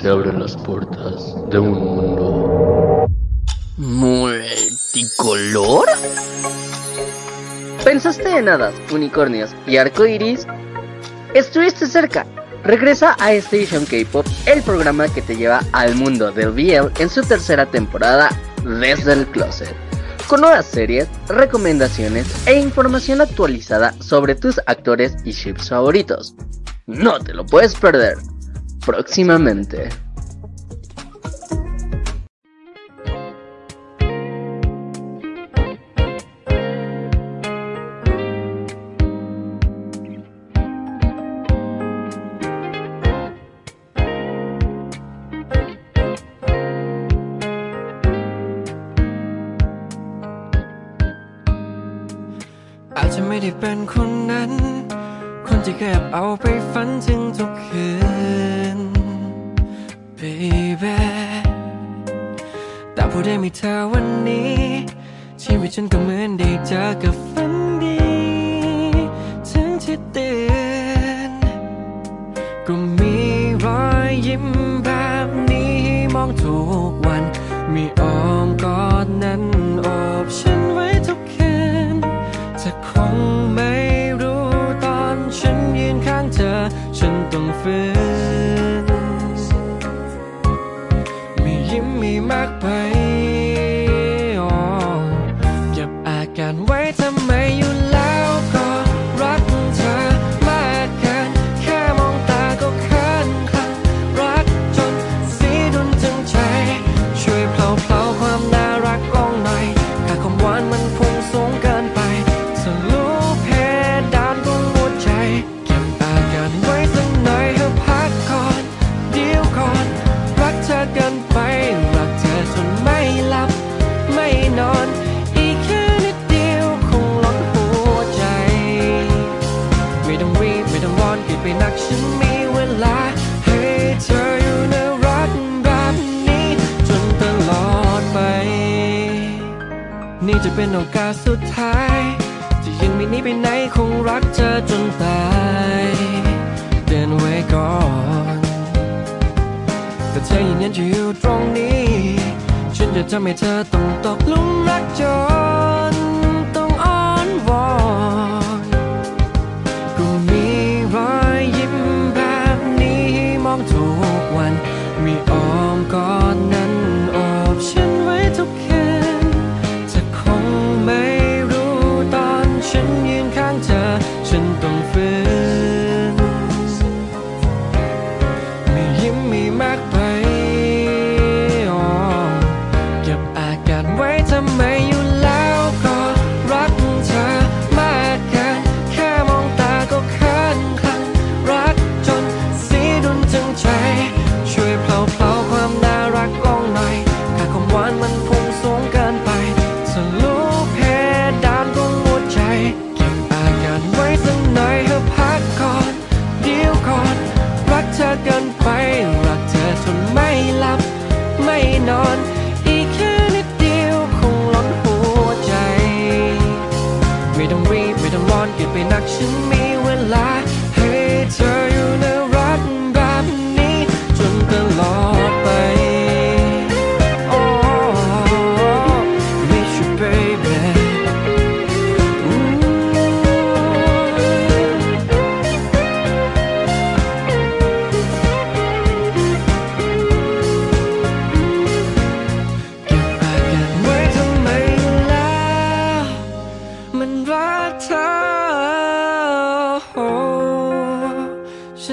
se abren las puertas de un mundo multicolor. ¿Pensaste en hadas, unicornios y arcoiris? Estuviste cerca. Regresa a Station K-Pop, el programa que te lleva al mundo del BL en su tercera temporada desde el closet. Con nuevas series, recomendaciones e información actualizada sobre tus actores y ships favoritos. No te lo puedes perder. Próximamente.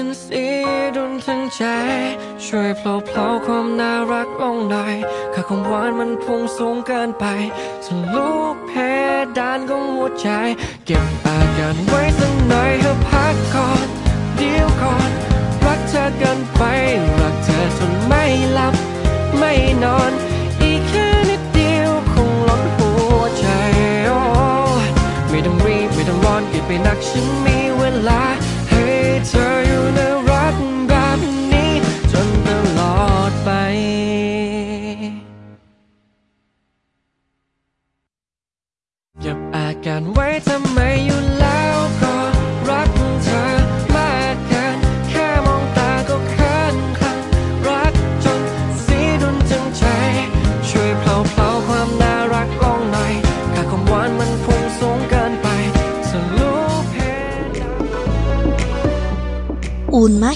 ฉันเสียดนทั้งใจ ช่วยเพลาเพลาความน่ารักลงหน่อยค่าความหวานมันพุ่งสูงเกินไปสลุเพดานของหัวใจ เก็บอาการไว้สักหน่อยเธอพักก่อน เดี๋ยวก่อน รักเธอเกินไป รักเธอจนไม่หลับ ไม่นอนอีกแค่นิดเดียวคงล้นหัวใจโอ้ไม่ต้องรีบไม่ต้องร้อนเก็บไปนักฉันมีเวลา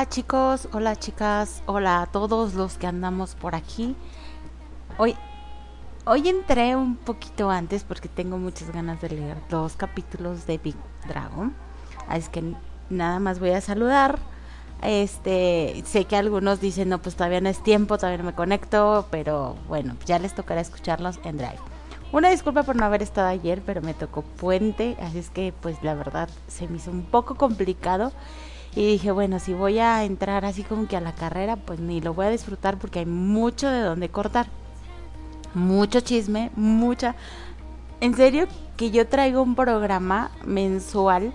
Hola chicos, hola chicas, hola a todos los que andamos por aquí. Hoy, hoy entré un poquito antes porque tengo muchas ganas de leer dos capítulos de Big Dragon. Así que nada más voy a saludar. Este, sé que algunos dicen, no, pues todavía no es tiempo, todavía no me conecto, pero bueno, ya les tocará escucharlos en Drive. Una disculpa por no haber estado ayer, pero me tocó puente, así es que pues la verdad se me hizo un poco complicado. Y dije, bueno, si voy a entrar así como que a la carrera, pues ni lo voy a disfrutar porque hay mucho de donde cortar. Mucho chisme, mucha... En serio que yo traigo un programa mensual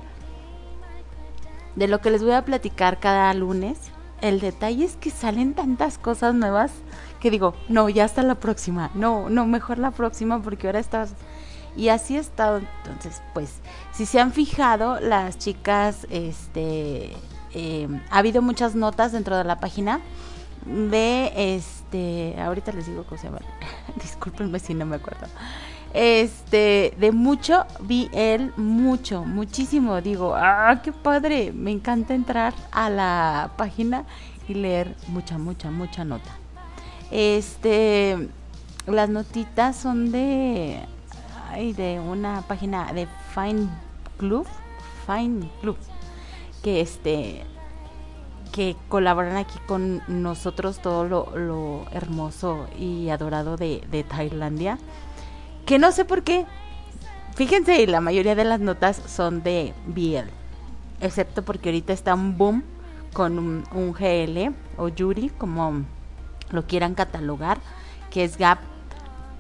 de lo que les voy a platicar cada lunes. El detalle es que salen tantas cosas nuevas que digo, no, ya hasta la próxima. No, no, mejor la próxima porque ahora estás... Y así he estado. Entonces, pues, si se han fijado, las chicas, este, eh, ha habido muchas notas dentro de la página de, este, ahorita les digo cómo se llama. Discúlpenme si no me acuerdo. Este, de mucho vi él, mucho, muchísimo. Digo, ah, qué padre. Me encanta entrar a la página y leer mucha, mucha, mucha nota. Este, las notitas son de de una página de Fine Club, Fine Club, que este que colaboran aquí con nosotros todo lo, hermoso y adorado de, de, Tailandia. Que no sé por qué. Fíjense, la mayoría de las notas son de BL. Excepto porque ahorita está un boom con un, un GL o Yuri, como lo quieran catalogar, que es Gap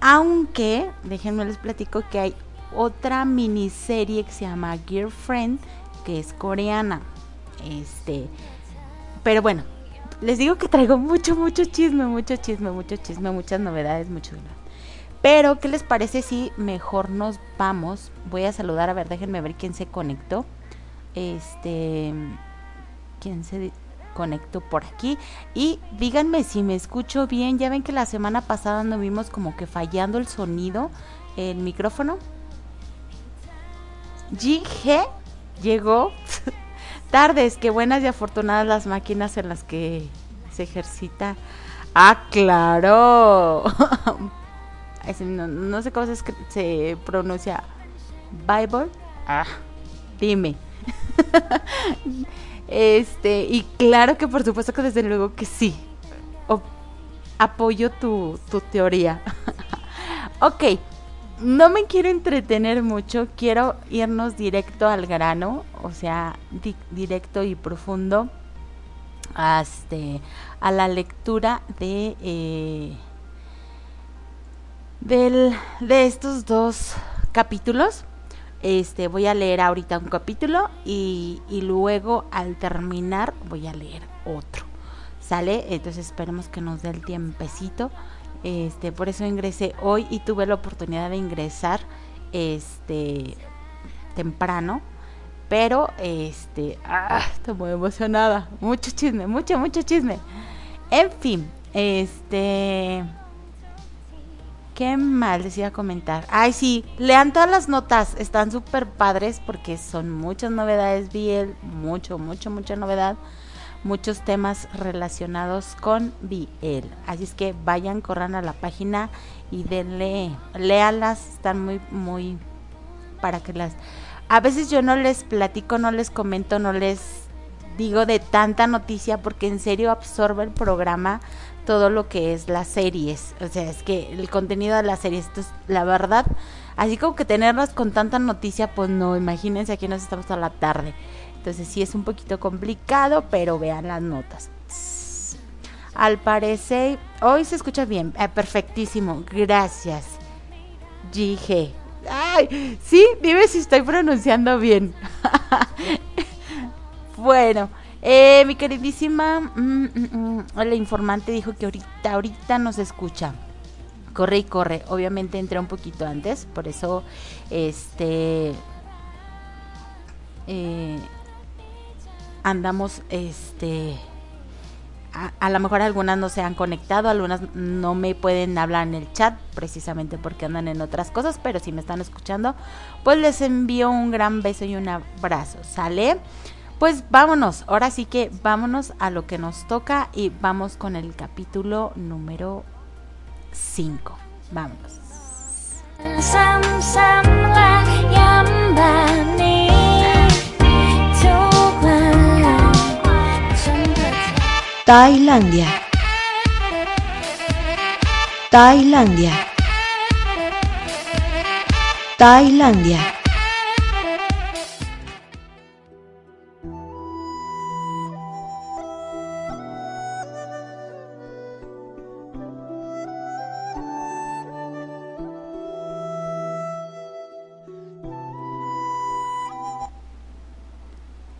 aunque, déjenme les platico que hay otra miniserie que se llama Girlfriend, que es coreana. Este, pero bueno, les digo que traigo mucho, mucho chisme, mucho chisme, mucho chisme, muchas novedades, mucho. Pero, ¿qué les parece si mejor nos vamos? Voy a saludar, a ver, déjenme ver quién se conectó. Este, quién se conecto por aquí y díganme si me escucho bien. Ya ven que la semana pasada nos vimos como que fallando el sonido, el micrófono. GG llegó. Tardes, qué buenas y afortunadas las máquinas en las que se ejercita. Ah, claro. no, sé cómo se, se pronuncia. Bible. Ah, dime. Este, y claro que por supuesto que desde luego que sí. apoyo tu, tu teoría. ok, no me quiero entretener mucho, quiero irnos directo al grano, o sea, directo y profundo a, este, a la lectura de, eh, del, de estos dos capítulos. Este, voy a leer ahorita un capítulo y, luego al terminar voy a leer otro. ¿Sale? Entonces esperemos que nos dé el tiempecito. Este, por eso ingresé hoy y tuve la oportunidad de ingresar este temprano. Pero este, ah, estoy muy emocionada. Mucho chisme, mucho, mucho chisme. En fin, este ¿Qué mal les iba a comentar? Ay, sí, lean todas las notas, están súper padres porque son muchas novedades, BL, mucho, mucho, mucha novedad, muchos temas relacionados con BL. Así es que vayan, corran a la página y denle, léalas, están muy, muy, para que las... A veces yo no les platico, no les comento, no les digo de tanta noticia porque en serio absorbe el programa todo lo que es las series. O sea, es que el contenido de las series, esto es la verdad, así como que tenerlas con tanta noticia, pues no, imagínense aquí nos estamos a la tarde. Entonces sí es un poquito complicado, pero vean las notas. Al parecer, hoy se escucha bien. Eh, perfectísimo. Gracias. GG. Ay, sí, dime si estoy pronunciando bien. bueno, eh, mi queridísima, mm, mm, mm, la informante dijo que ahorita, ahorita nos escucha. Corre y corre. Obviamente entré un poquito antes, por eso, este, eh, andamos, este, a, lo mejor algunas no se han conectado, algunas no me pueden hablar en el chat precisamente porque andan en otras cosas, pero si me están escuchando, pues les envío un gran beso y un abrazo, ¿sale? Pues vámonos, ahora sí que vámonos a lo que nos toca y vamos con el capítulo número 5. Vámonos. Tailandia. Tailandia. Tailandia.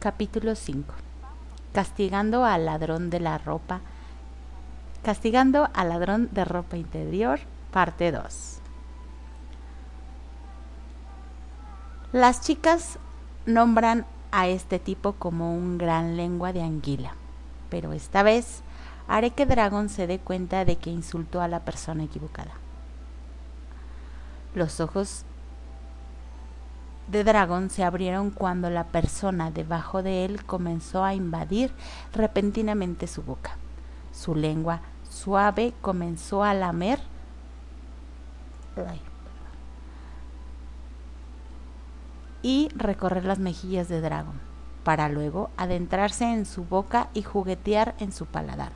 Capítulo 5 castigando al ladrón de la ropa, castigando al ladrón de ropa interior, parte 2. Las chicas nombran a este tipo como un gran lengua de anguila, pero esta vez haré que Dragon se dé cuenta de que insultó a la persona equivocada. Los ojos de Dragon se abrieron cuando la persona debajo de él comenzó a invadir repentinamente su boca. Su lengua suave comenzó a lamer y recorrer las mejillas de Dragon, para luego adentrarse en su boca y juguetear en su paladar.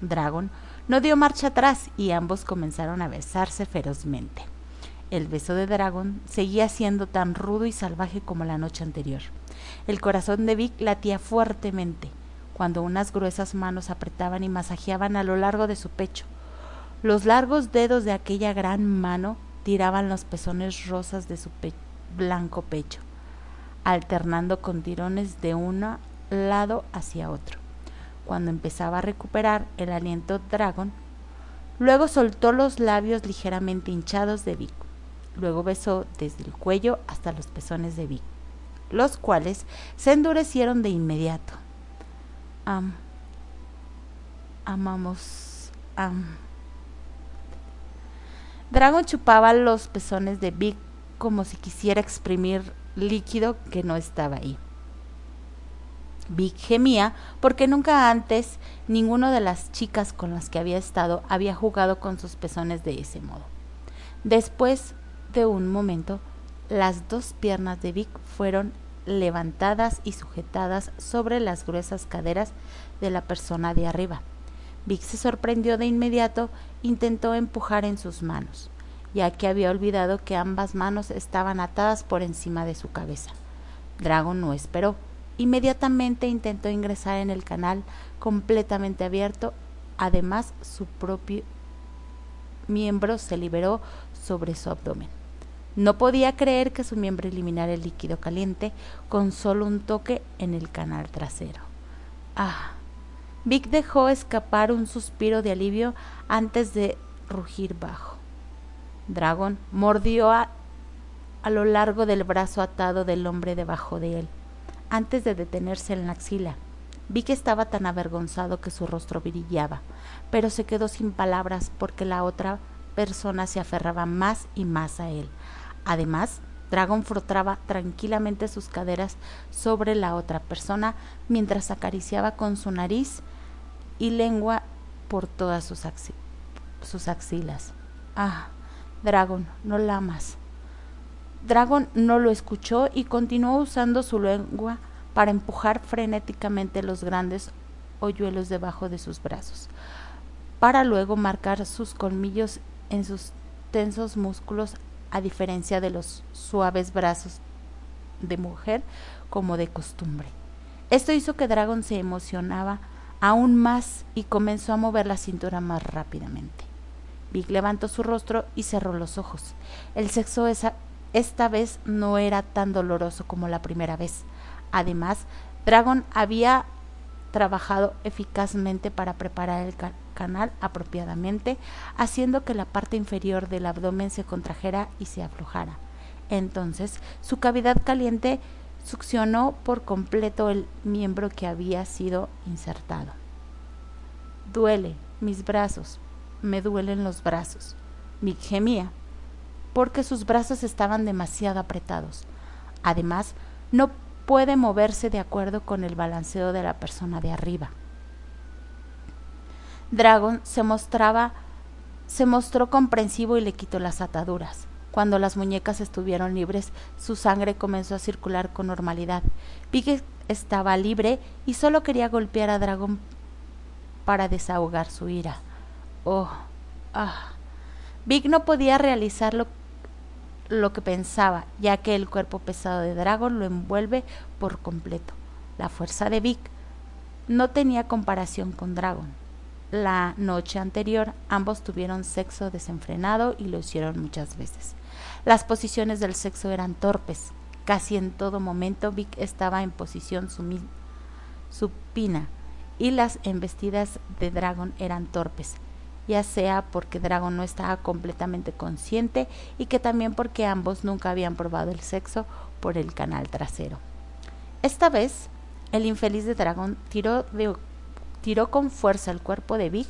Dragon no dio marcha atrás y ambos comenzaron a besarse ferozmente. El beso de Dragon seguía siendo tan rudo y salvaje como la noche anterior. El corazón de Vic latía fuertemente cuando unas gruesas manos apretaban y masajeaban a lo largo de su pecho. Los largos dedos de aquella gran mano tiraban los pezones rosas de su blanco pecho, alternando con tirones de un lado hacia otro. Cuando empezaba a recuperar el aliento Dragon, luego soltó los labios ligeramente hinchados de Vic Luego besó desde el cuello hasta los pezones de Vic, los cuales se endurecieron de inmediato. amamos. Dragon chupaba los pezones de Vic como si quisiera exprimir líquido que no estaba ahí. Vic gemía porque nunca antes ninguno de las chicas con las que había estado había jugado con sus pezones de ese modo. Después de un momento, las dos piernas de Vic fueron levantadas y sujetadas sobre las gruesas caderas de la persona de arriba. Vic se sorprendió de inmediato, intentó empujar en sus manos, ya que había olvidado que ambas manos estaban atadas por encima de su cabeza. Dragon no esperó. Inmediatamente intentó ingresar en el canal completamente abierto. Además, su propio miembro se liberó sobre su abdomen. No podía creer que su miembro eliminara el líquido caliente con solo un toque en el canal trasero. Ah. Vic dejó escapar un suspiro de alivio antes de rugir bajo. Dragon mordió a, a lo largo del brazo atado del hombre debajo de él, antes de detenerse en la axila. Vic estaba tan avergonzado que su rostro brillaba, pero se quedó sin palabras porque la otra persona se aferraba más y más a él, Además, Dragon frotaba tranquilamente sus caderas sobre la otra persona mientras acariciaba con su nariz y lengua por todas sus, sus axilas. Ah, Dragon, no la amas. Dragon no lo escuchó y continuó usando su lengua para empujar frenéticamente los grandes hoyuelos debajo de sus brazos, para luego marcar sus colmillos en sus tensos músculos a diferencia de los suaves brazos de mujer como de costumbre. Esto hizo que Dragon se emocionaba aún más y comenzó a mover la cintura más rápidamente. Vic levantó su rostro y cerró los ojos. El sexo esa, esta vez no era tan doloroso como la primera vez. Además, Dragon había trabajado eficazmente para preparar el canal apropiadamente, haciendo que la parte inferior del abdomen se contrajera y se aflojara. Entonces, su cavidad caliente succionó por completo el miembro que había sido insertado. Duele, mis brazos, me duelen los brazos. Mick gemía, porque sus brazos estaban demasiado apretados. Además, no puede moverse de acuerdo con el balanceo de la persona de arriba. Dragon se mostraba se mostró comprensivo y le quitó las ataduras. Cuando las muñecas estuvieron libres, su sangre comenzó a circular con normalidad. Pig estaba libre y solo quería golpear a Dragon para desahogar su ira. Oh, ah. Big no podía realizar lo, lo que pensaba, ya que el cuerpo pesado de Dragon lo envuelve por completo. La fuerza de Big no tenía comparación con Dragon. La noche anterior ambos tuvieron sexo desenfrenado y lo hicieron muchas veces. Las posiciones del sexo eran torpes. Casi en todo momento Vic estaba en posición supina y las embestidas de Dragon eran torpes, ya sea porque Dragon no estaba completamente consciente y que también porque ambos nunca habían probado el sexo por el canal trasero. Esta vez, el infeliz de Dragon tiró de tiró con fuerza el cuerpo de Vic,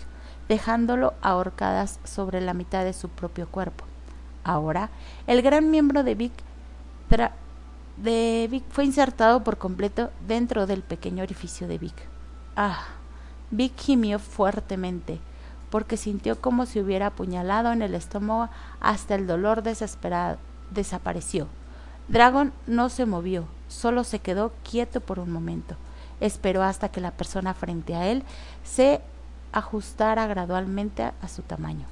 dejándolo ahorcadas sobre la mitad de su propio cuerpo. Ahora, el gran miembro de Vic, de Vic fue insertado por completo dentro del pequeño orificio de Vic. Ah, Vic gimió fuertemente, porque sintió como si hubiera apuñalado en el estómago hasta el dolor desesperado desapareció. Dragon no se movió, solo se quedó quieto por un momento. Esperó hasta que la persona frente a él se ajustara gradualmente a su tamaño.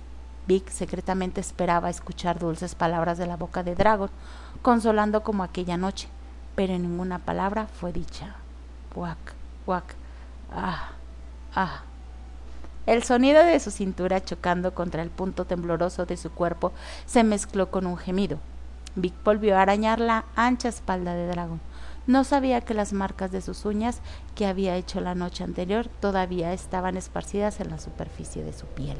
Vic secretamente esperaba escuchar dulces palabras de la boca de Dragon, consolando como aquella noche, pero ninguna palabra fue dicha. Guac, guac, ah, ah. El sonido de su cintura chocando contra el punto tembloroso de su cuerpo se mezcló con un gemido. Vic volvió a arañar la ancha espalda de Dragon. No sabía que las marcas de sus uñas que había hecho la noche anterior todavía estaban esparcidas en la superficie de su piel.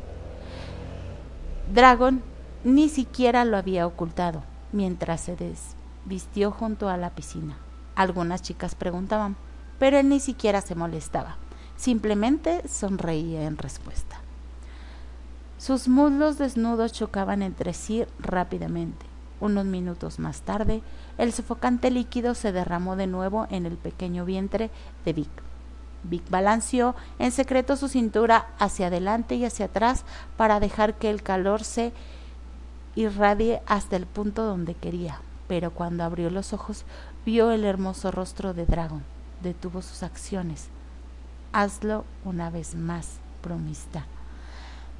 Dragon ni siquiera lo había ocultado mientras se desvistió junto a la piscina. Algunas chicas preguntaban, pero él ni siquiera se molestaba, simplemente sonreía en respuesta. Sus muslos desnudos chocaban entre sí rápidamente. Unos minutos más tarde, el sofocante líquido se derramó de nuevo en el pequeño vientre de Vic. Vic balanceó en secreto su cintura hacia adelante y hacia atrás para dejar que el calor se irradie hasta el punto donde quería. Pero cuando abrió los ojos, vio el hermoso rostro de Dragon. Detuvo sus acciones. Hazlo una vez más, bromista.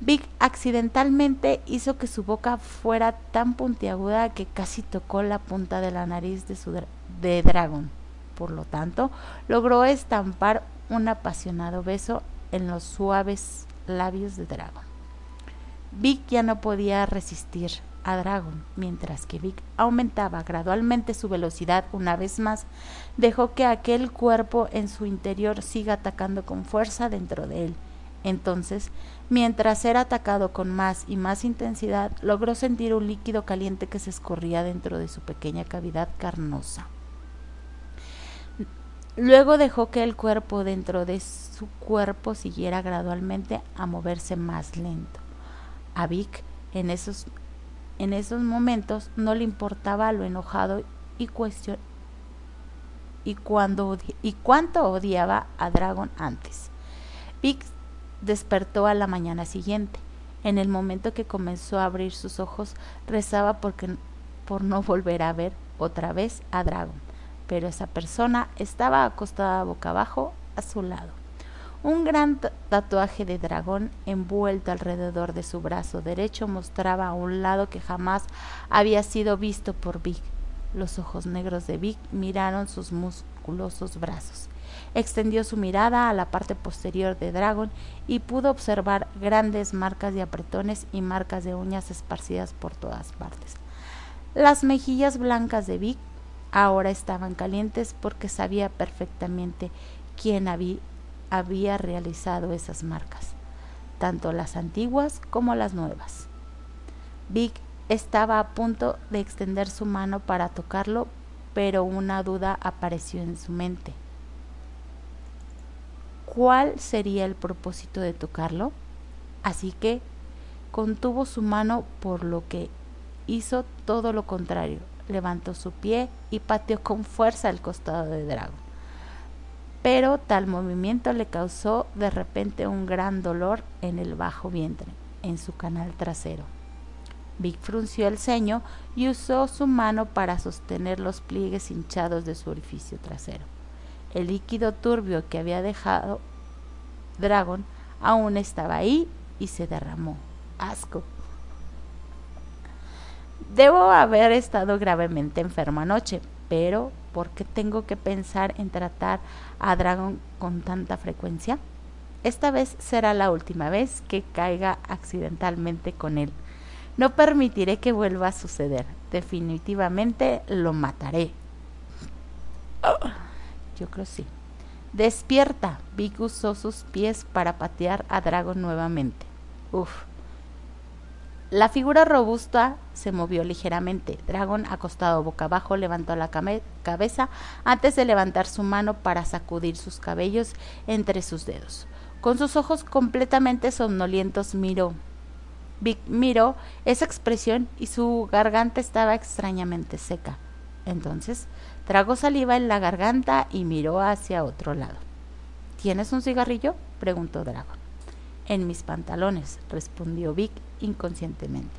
Vic accidentalmente hizo que su boca fuera tan puntiaguda que casi tocó la punta de la nariz de, su de Dragon. Por lo tanto, logró estampar un apasionado beso en los suaves labios de Dragon. Vic ya no podía resistir a Dragon, mientras que Vic aumentaba gradualmente su velocidad una vez más, dejó que aquel cuerpo en su interior siga atacando con fuerza dentro de él entonces, mientras era atacado con más y más intensidad, logró sentir un líquido caliente que se escorría dentro de su pequeña cavidad carnosa. Luego dejó que el cuerpo dentro de su cuerpo siguiera gradualmente a moverse más lento. A Vic en esos, en esos momentos no le importaba lo enojado y cuestión y y cuánto odiaba a Dragon antes. Vic despertó a la mañana siguiente. En el momento que comenzó a abrir sus ojos, rezaba por no volver a ver otra vez a Dragon, pero esa persona estaba acostada boca abajo a su lado. Un gran tatuaje de dragón envuelto alrededor de su brazo derecho mostraba un lado que jamás había sido visto por Vic. Los ojos negros de Vic miraron sus musculosos brazos. Extendió su mirada a la parte posterior de Dragon y pudo observar grandes marcas de apretones y marcas de uñas esparcidas por todas partes. Las mejillas blancas de Vic ahora estaban calientes porque sabía perfectamente quién había, realizado esas marcas, tanto las antiguas como las nuevas. Vic estaba a punto de extender su mano para tocarlo, pero una duda apareció en su mente. ¿Cuál sería el propósito de tocarlo? Así que contuvo su mano por lo que hizo todo lo contrario. Levantó su pie y pateó con fuerza el costado de Dragon. Pero tal movimiento le causó de repente un gran dolor en el bajo vientre, en su canal trasero. Vic frunció el ceño y usó su mano para sostener los pliegues hinchados de su orificio trasero. El líquido turbio que había dejado Dragon aún estaba ahí y se derramó. Asco. Debo haber estado gravemente enfermo anoche, pero ¿por qué tengo que pensar en tratar a Dragon con tanta frecuencia? Esta vez será la última vez que caiga accidentalmente con él. No permitiré que vuelva a suceder. Definitivamente lo mataré. yo creo sí. Despierta. Vic usó sus pies para patear a Dragon nuevamente. Uf. La figura robusta se movió ligeramente. Dragon, acostado boca abajo, levantó la cabeza antes de levantar su mano para sacudir sus cabellos entre sus dedos. Con sus ojos completamente somnolientos miró Vic miró esa expresión y su garganta estaba extrañamente seca. Entonces tragó saliva en la garganta y miró hacia otro lado. ¿Tienes un cigarrillo? preguntó Dragon. En mis pantalones, respondió Vic inconscientemente.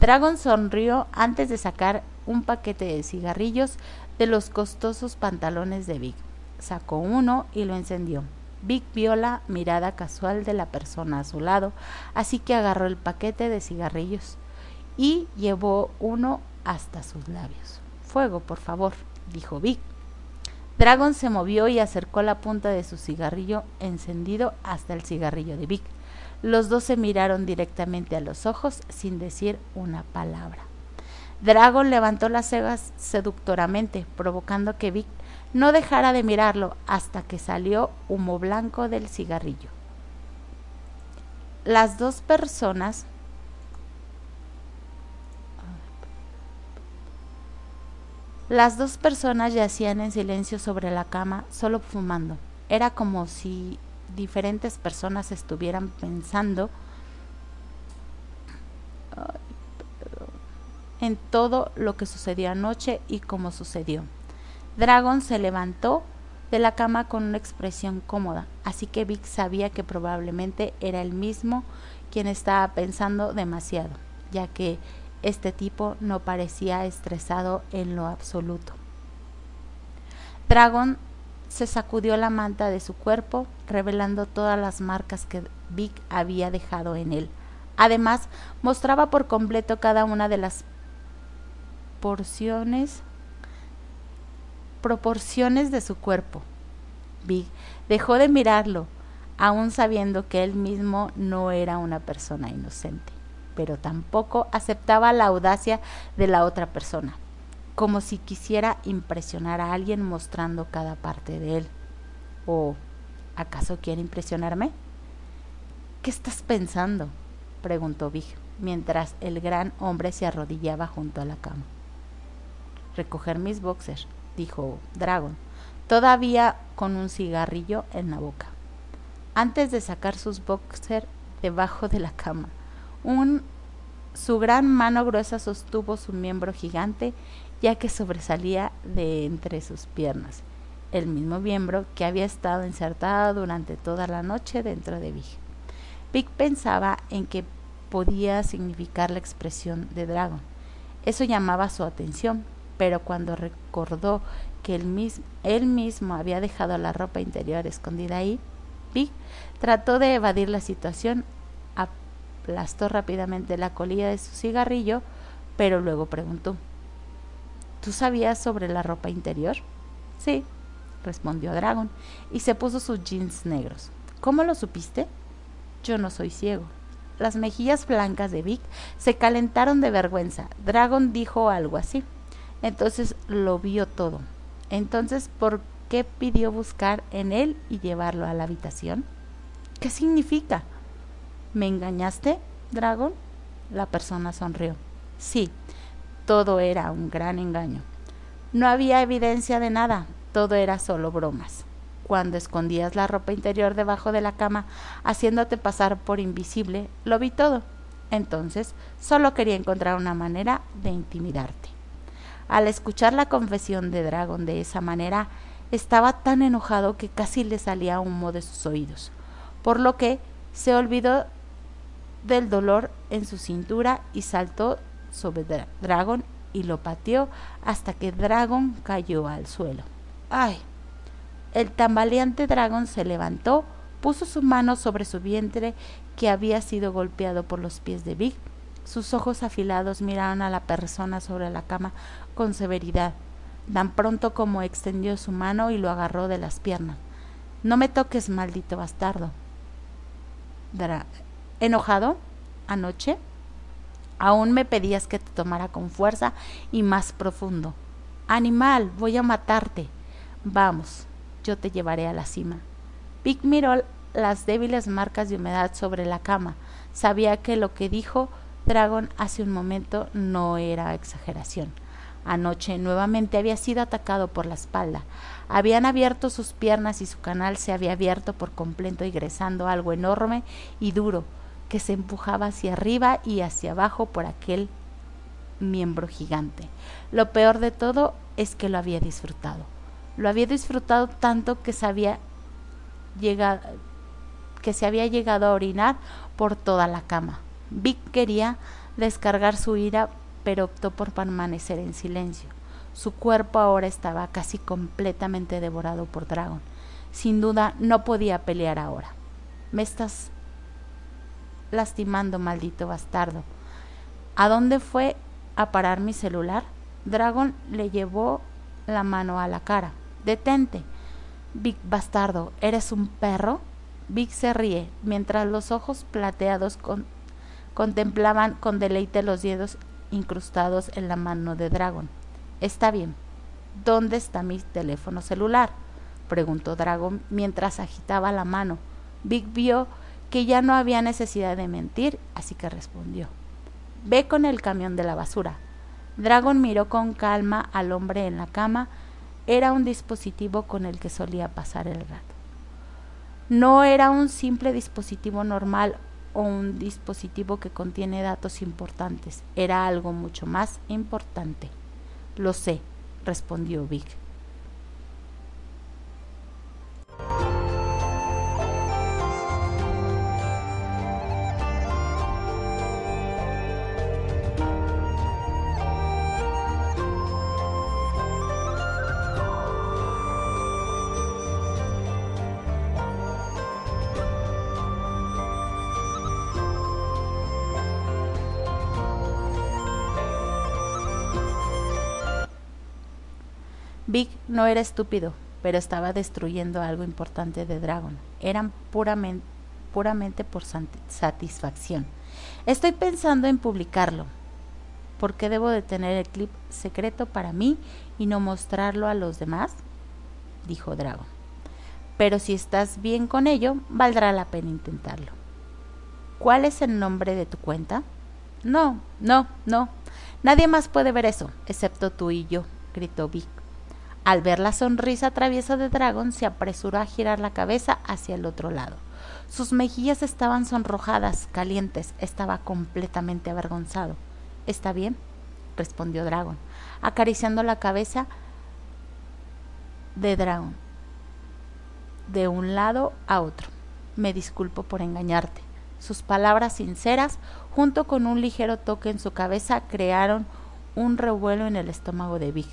Dragon sonrió antes de sacar un paquete de cigarrillos de los costosos pantalones de Vic. Sacó uno y lo encendió. Vic vio la mirada casual de la persona a su lado, así que agarró el paquete de cigarrillos y llevó uno hasta sus labios. Fuego, por favor, dijo Vic. Dragon se movió y acercó la punta de su cigarrillo encendido hasta el cigarrillo de Vic. Los dos se miraron directamente a los ojos sin decir una palabra. Dragon levantó las cejas seductoramente, provocando que Vic no dejara de mirarlo hasta que salió humo blanco del cigarrillo. Las dos personas Las dos personas yacían en silencio sobre la cama, solo fumando. Era como si diferentes personas estuvieran pensando en todo lo que sucedió anoche y cómo sucedió. Dragon se levantó de la cama con una expresión cómoda, así que Vic sabía que probablemente era el mismo quien estaba pensando demasiado, ya que este tipo no parecía estresado en lo absoluto. Dragon se sacudió la manta de su cuerpo, revelando todas las marcas que Vic había dejado en él. Además, mostraba por completo cada una de las porciones proporciones de su cuerpo. Big dejó de mirarlo, aun sabiendo que él mismo no era una persona inocente, pero tampoco aceptaba la audacia de la otra persona, como si quisiera impresionar a alguien mostrando cada parte de él. ¿O acaso quiere impresionarme? ¿Qué estás pensando? preguntó Big, mientras el gran hombre se arrodillaba junto a la cama. Recoger mis boxers, dijo Dragon, todavía con un cigarrillo en la boca. Antes de sacar sus boxers debajo de la cama, un, su gran mano gruesa sostuvo su miembro gigante, ya que sobresalía de entre sus piernas, el mismo miembro que había estado insertado durante toda la noche dentro de Vic. Vic pensaba en qué podía significar la expresión de Dragon. Eso llamaba su atención, pero cuando recordó que él él mismo había dejado la ropa interior escondida ahí, Vic trató de evadir la situación, aplastó rápidamente la colilla de su cigarrillo, pero luego preguntó, ¿Tú sabías sobre la ropa interior? Sí, respondió Dragon, y se puso sus jeans negros. ¿Cómo lo supiste? Yo no soy ciego. Las mejillas blancas de Vic se calentaron de vergüenza. Dragon dijo algo así. Entonces lo vio todo. Entonces, ¿por qué pidió buscar en él y llevarlo a la habitación? ¿Qué significa? ¿Me engañaste, Dragon? La persona sonrió. Sí, todo era un gran engaño. No había evidencia de nada, todo era solo bromas. Cuando escondías la ropa interior debajo de la cama, haciéndote pasar por invisible, lo vi todo. Entonces, solo quería encontrar una manera de intimidarte. Al escuchar la confesión de Dragon de esa manera, estaba tan enojado que casi le salía humo de sus oídos, por lo que se olvidó del dolor en su cintura y saltó sobre Dragon y lo pateó hasta que Dragon cayó al suelo. ¡Ay! El tambaleante Dragon se levantó, puso su mano sobre su vientre que había sido golpeado por los pies de Big. Sus ojos afilados miraron a la persona sobre la cama con severidad, tan pronto como extendió su mano y lo agarró de las piernas. No me toques, maldito bastardo. ¿Enojado? ¿Anoche? Aún me pedías que te tomara con fuerza y más profundo. Animal, voy a matarte. Vamos, yo te llevaré a la cima. Vic miró las débiles marcas de humedad sobre la cama. Sabía que lo que dijo Dragon hace un momento no era exageración. Anoche nuevamente había sido atacado por la espalda. Habían abierto sus piernas y su canal se había abierto por completo ingresando algo enorme y duro que se empujaba hacia arriba y hacia abajo por aquel miembro gigante. Lo peor de todo es que lo había disfrutado. Lo había disfrutado tanto que sabía llegado, que se había llegado a orinar por toda la cama. Vic quería descargar su ira, pero optó por permanecer en silencio. Su cuerpo ahora estaba casi completamente devorado por Dragon. Sin duda no podía pelear ahora. Me estás lastimando, maldito bastardo. ¿A dónde fue a parar mi celular? Dragon le llevó la mano a la cara. Detente. Big bastardo, ¿eres un perro? Big se ríe, mientras los ojos plateados contemplaban con deleite los dedos incrustados en la mano de Dragon. Está bien. ¿Dónde está mi teléfono celular? preguntó Dragon mientras agitaba la mano. Big vio que ya no había necesidad de mentir, así que respondió. Ve con el camión de la basura. Dragon miró con calma al hombre en la cama. Era un dispositivo con el que solía pasar el rato. No era un simple dispositivo normal o un dispositivo que contiene datos importantes. Era algo mucho más importante. Lo sé, respondió Vic. Big no era estúpido, pero estaba destruyendo algo importante de Dragon. Eran puramente, por satisfacción. Estoy pensando en publicarlo. ¿Por qué debo de tener el clip secreto para mí y no mostrarlo a los demás? dijo Dragon. Pero si estás bien con ello, valdrá la pena intentarlo. ¿Cuál es el nombre de tu cuenta? No, no, no. Nadie más puede ver eso, excepto tú y yo, gritó Vic. Al ver la sonrisa traviesa de Dragon, se apresuró a girar la cabeza hacia el otro lado. Sus mejillas estaban sonrojadas, calientes, estaba completamente avergonzado. ¿Está bien? respondió Dragon, acariciando la cabeza de Dragon de un lado a otro. Me disculpo por engañarte. Sus palabras sinceras, junto con un ligero toque en su cabeza, crearon un revuelo en el estómago de Big.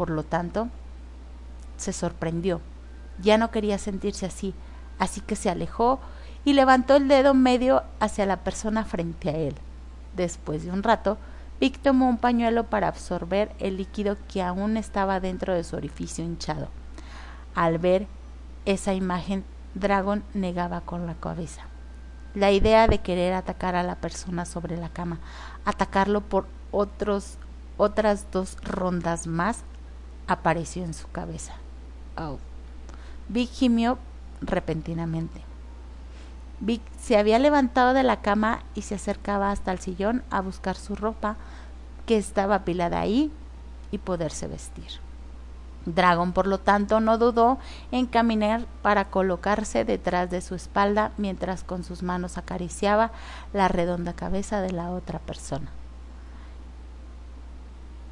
Por lo tanto, se sorprendió. Ya no quería sentirse así, así que se alejó y levantó el dedo medio hacia la persona frente a él. Después de un rato, Vic tomó un pañuelo para absorber el líquido que aún estaba dentro de su orificio hinchado. Al ver esa imagen, Dragon negaba con la cabeza. La idea de querer atacar a la persona sobre la cama, atacarlo por otros, otras dos rondas más, apareció en su cabeza. Oh. Vic gimió repentinamente. Vic se había levantado de la cama y se acercaba hasta el sillón a buscar su ropa que estaba apilada ahí y poderse vestir. Dragon, por lo tanto, no dudó en caminar para colocarse detrás de su espalda mientras con sus manos acariciaba la redonda cabeza de la otra persona.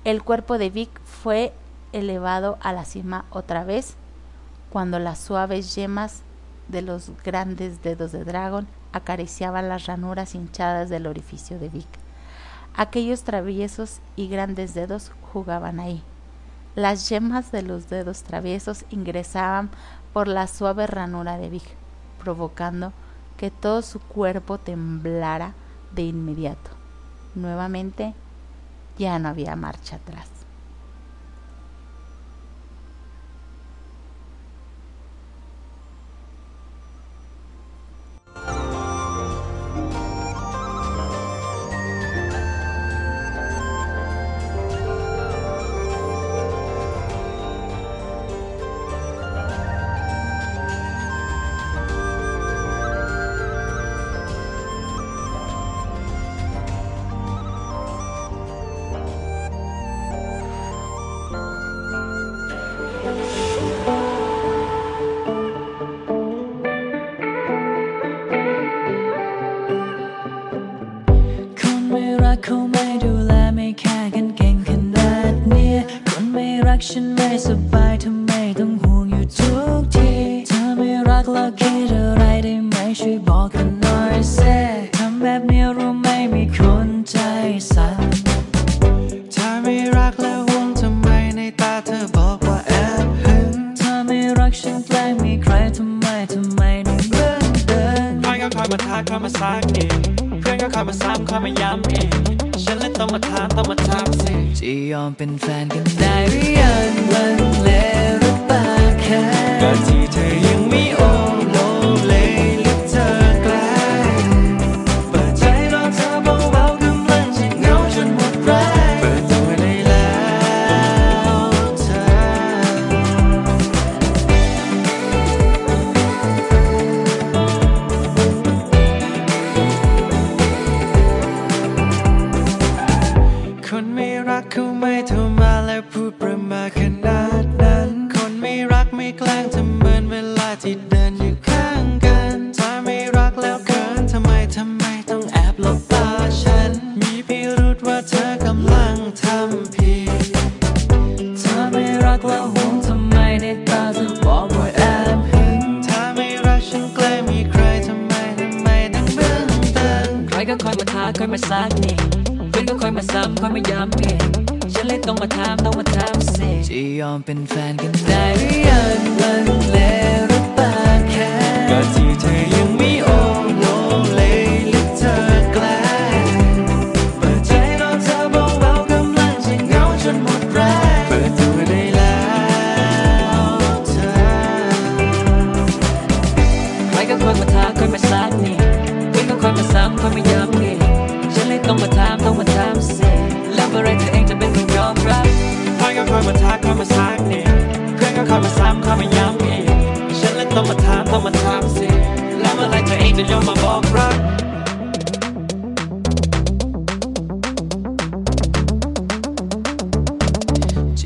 El cuerpo de Vic fue elevado a la cima otra vez, cuando las suaves yemas de los grandes dedos de dragón acariciaban las ranuras hinchadas del orificio de Vic. Aquellos traviesos y grandes dedos jugaban ahí. Las yemas de los dedos traviesos ingresaban por la suave ranura de Vic, provocando que todo su cuerpo temblara de inmediato. Nuevamente, ya no había marcha atrás. oh eyes above.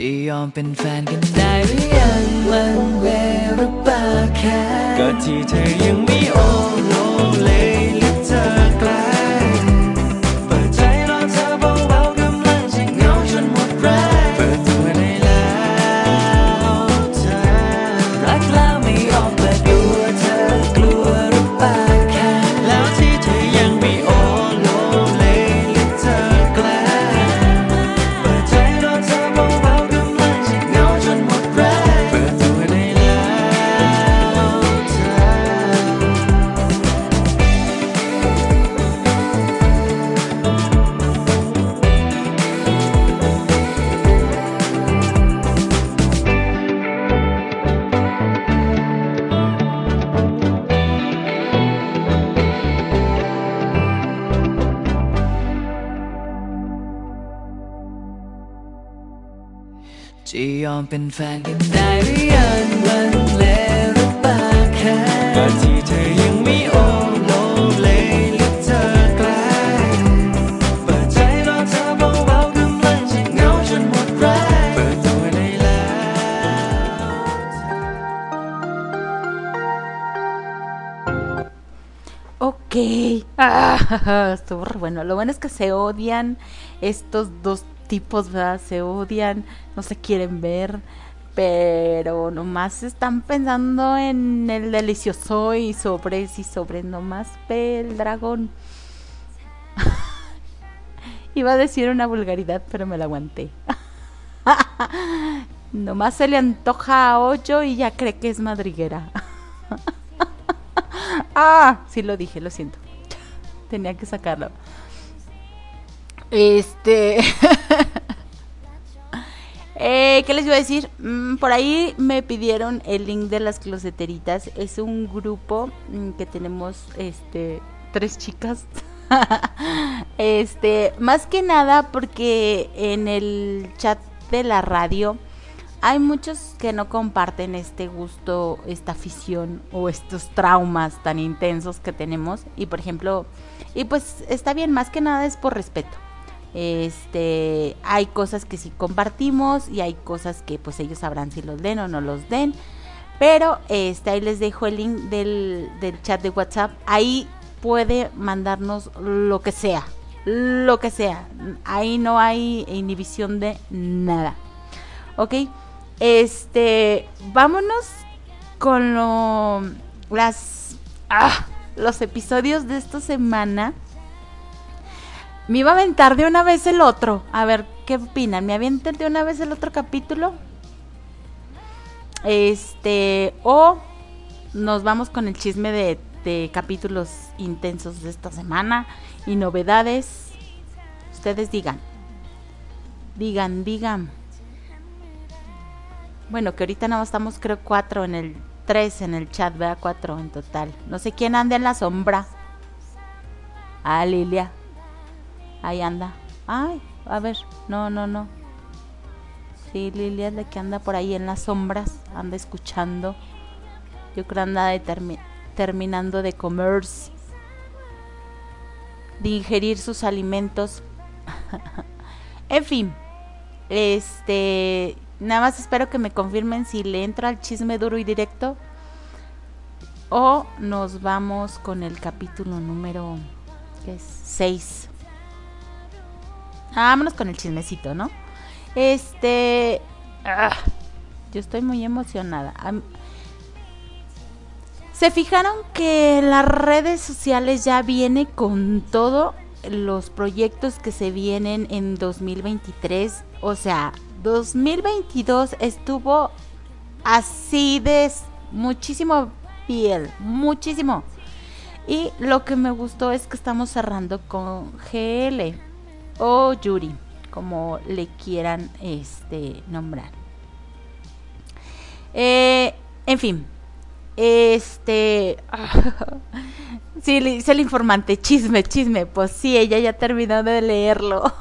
จะยอมเป็นแฟนกันได้หรือยังลังเลหรือเปล่าแค่ก็ที่เธอยังไม่โอ ฟนกันได้หรือยังมันแล้วหรือเปล่าแค่ก็ที่เธอยังไม่โอโลเลหรือเธอไกลเปิดใจรอเธอเบาๆกำลังจะเหงาจนหมดแรงเปิดตัวได้แล้ว Ok. Ah, estuvo re bueno. Lo bueno es que se odian estos dos tipos, ¿verdad? Se odian, no se quieren ver, pero nomás están pensando en el delicioso y sobre y sobre nomás ve el dragón. Iba a decir una vulgaridad, pero me la aguanté. nomás se le antoja a Ocho y ya cree que es madriguera. Ah, sí lo dije, lo siento. Tenía que sacarlo. Este. Eh, ¿Qué les iba a decir? Mm, por ahí me pidieron el link de las closeteritas. Es un grupo mm, que tenemos, este, tres chicas. este, más que nada porque en el chat de la radio hay muchos que no comparten este gusto, esta afición o estos traumas tan intensos que tenemos. Y por ejemplo, y pues está bien, más que nada es por respeto. Este, hay cosas que sí compartimos y hay cosas que pues ellos sabrán si los den o no los den. Pero este, ahí les dejo el link del, del chat de WhatsApp. Ahí puede mandarnos lo que sea. Lo que sea. Ahí no hay inhibición de nada. ¿Ok? Este, vámonos con lo, las, ah, los episodios de esta semana. Me iba a aventar de una vez el otro. A ver, ¿qué opinan? ¿Me avienten de una vez el otro capítulo? Este, o nos vamos con el chisme de, capítulos intensos de esta semana y novedades. Ustedes digan. Digan, digan. Bueno, que ahorita nada estamos creo cuatro en el tres en el chat, vea cuatro en total. No sé quién anda en la sombra. Ah, Lilia. Ahí anda. Ay, a ver, no, no, no. Sí, Lilia es la que anda por ahí en las sombras, anda escuchando. Yo creo anda terminando de comer, de ingerir sus alimentos. en fin, este, nada más espero que me confirmen si le entro al chisme duro y directo o nos vamos con el capítulo número ¿qué es 6. Vámonos con el chismecito, ¿no? Este, ah, yo estoy muy emocionada. Se fijaron que las redes sociales ya viene con todo los proyectos que se vienen en 2023. O sea, 2022 estuvo así de muchísimo piel, muchísimo. Y lo que me gustó es que estamos cerrando con GL o Yuri, como le quieran este nombrar. Eh, en fin, este. sí, le hice el informante. Chisme, chisme. Pues sí, ella ya terminó de leerlo.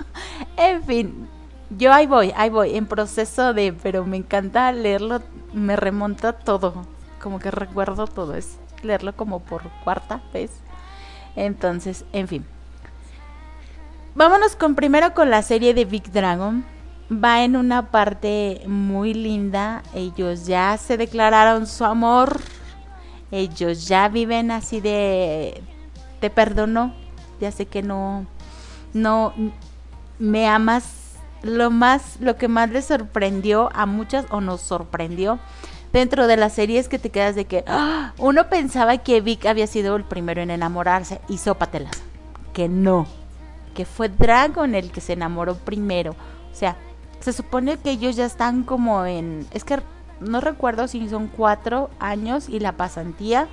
en fin, yo ahí voy, ahí voy, en proceso de. Pero me encanta leerlo, me remonta todo. Como que recuerdo todo. Es leerlo como por cuarta vez. Entonces, en fin. Vámonos con primero con la serie de Big Dragon. Va en una parte muy linda. Ellos ya se declararon su amor. Ellos ya viven así de te perdono. Ya sé que no no me amas. Lo más lo que más les sorprendió a muchas o nos sorprendió dentro de la serie es que te quedas de que ¡ah! uno pensaba que Vic había sido el primero en enamorarse y sópatelas. Que no que fue Dragon el que se enamoró primero. O sea, se supone que ellos ya están como en... Es que no recuerdo si son cuatro años y la pasantía.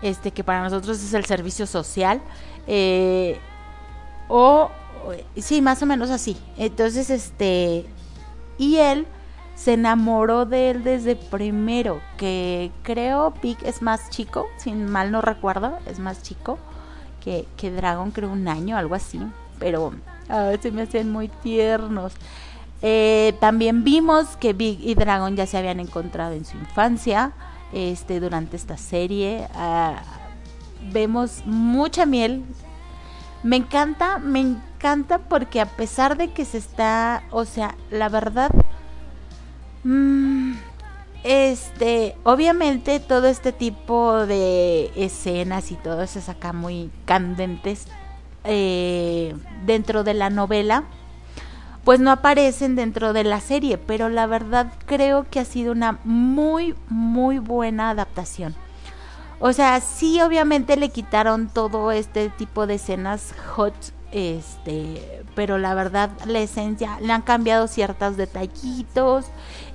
Este, que para nosotros es el servicio social. eh, o... Sí, más o menos así. Entonces, este... Y él se enamoró de él desde primero. Que creo Vic es más chico. Si mal no recuerdo, es más chico que, que Dragon, creo un año, algo así. Pero ah, se me hacen muy tiernos. Eh, también vimos que Big y Dragon ya se habían encontrado en su infancia este, durante esta serie. Ah, vemos mucha miel. Me encanta, me encanta porque a pesar de que se está, o sea, la verdad, mm, este, obviamente todo este tipo de escenas y todo eso es acá muy candentes eh, dentro de la novela, pues no aparecen dentro de la serie, pero la verdad creo que ha sido una muy, muy buena adaptación. O sea, sí, obviamente le quitaron todo este tipo de escenas hot, este, pero la verdad, la esencia, le han cambiado ciertos detallitos,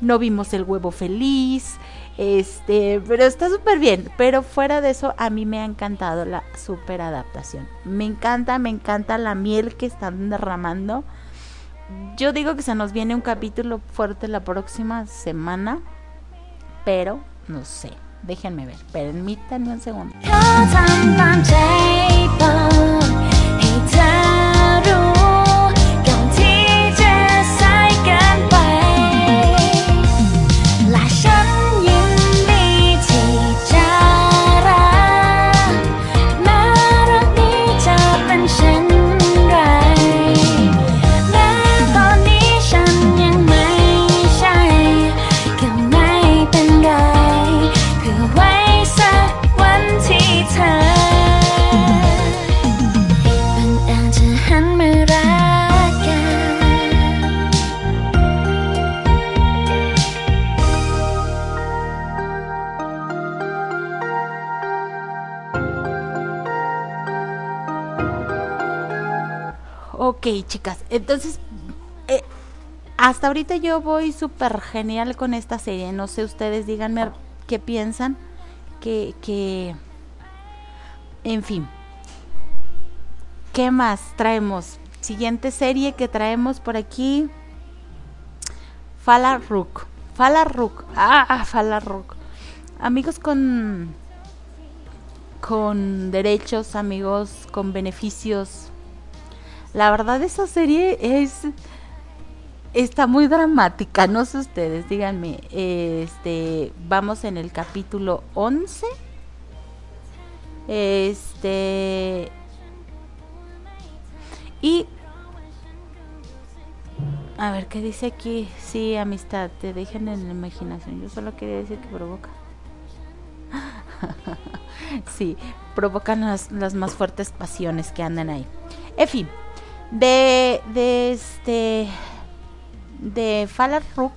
no vimos el huevo feliz, este, pero está súper bien. Pero fuera de eso, a mí me ha encantado la super adaptación. Me encanta, me encanta la miel que están derramando. Yo digo que se nos viene un capítulo fuerte la próxima semana, pero no sé. Déjenme ver, permítanme un segundo. Chicas, entonces, eh, hasta ahorita yo voy súper genial con esta serie. No sé, ustedes díganme qué piensan. Que, que, en fin. ¿Qué más traemos? Siguiente serie que traemos por aquí. Fala Rook. Fala Rook. Ah, Fala Rook. Amigos con con derechos, amigos con beneficios. La verdad esa serie es está muy dramática, no sé ustedes, díganme. Este, vamos en el capítulo 11. Este y a ver qué dice aquí. Sí, amistad, te dejen en la imaginación. Yo solo quería decir que provoca. sí, provocan las, las más fuertes pasiones que andan ahí. En fin, de, de este, de Falar Rook,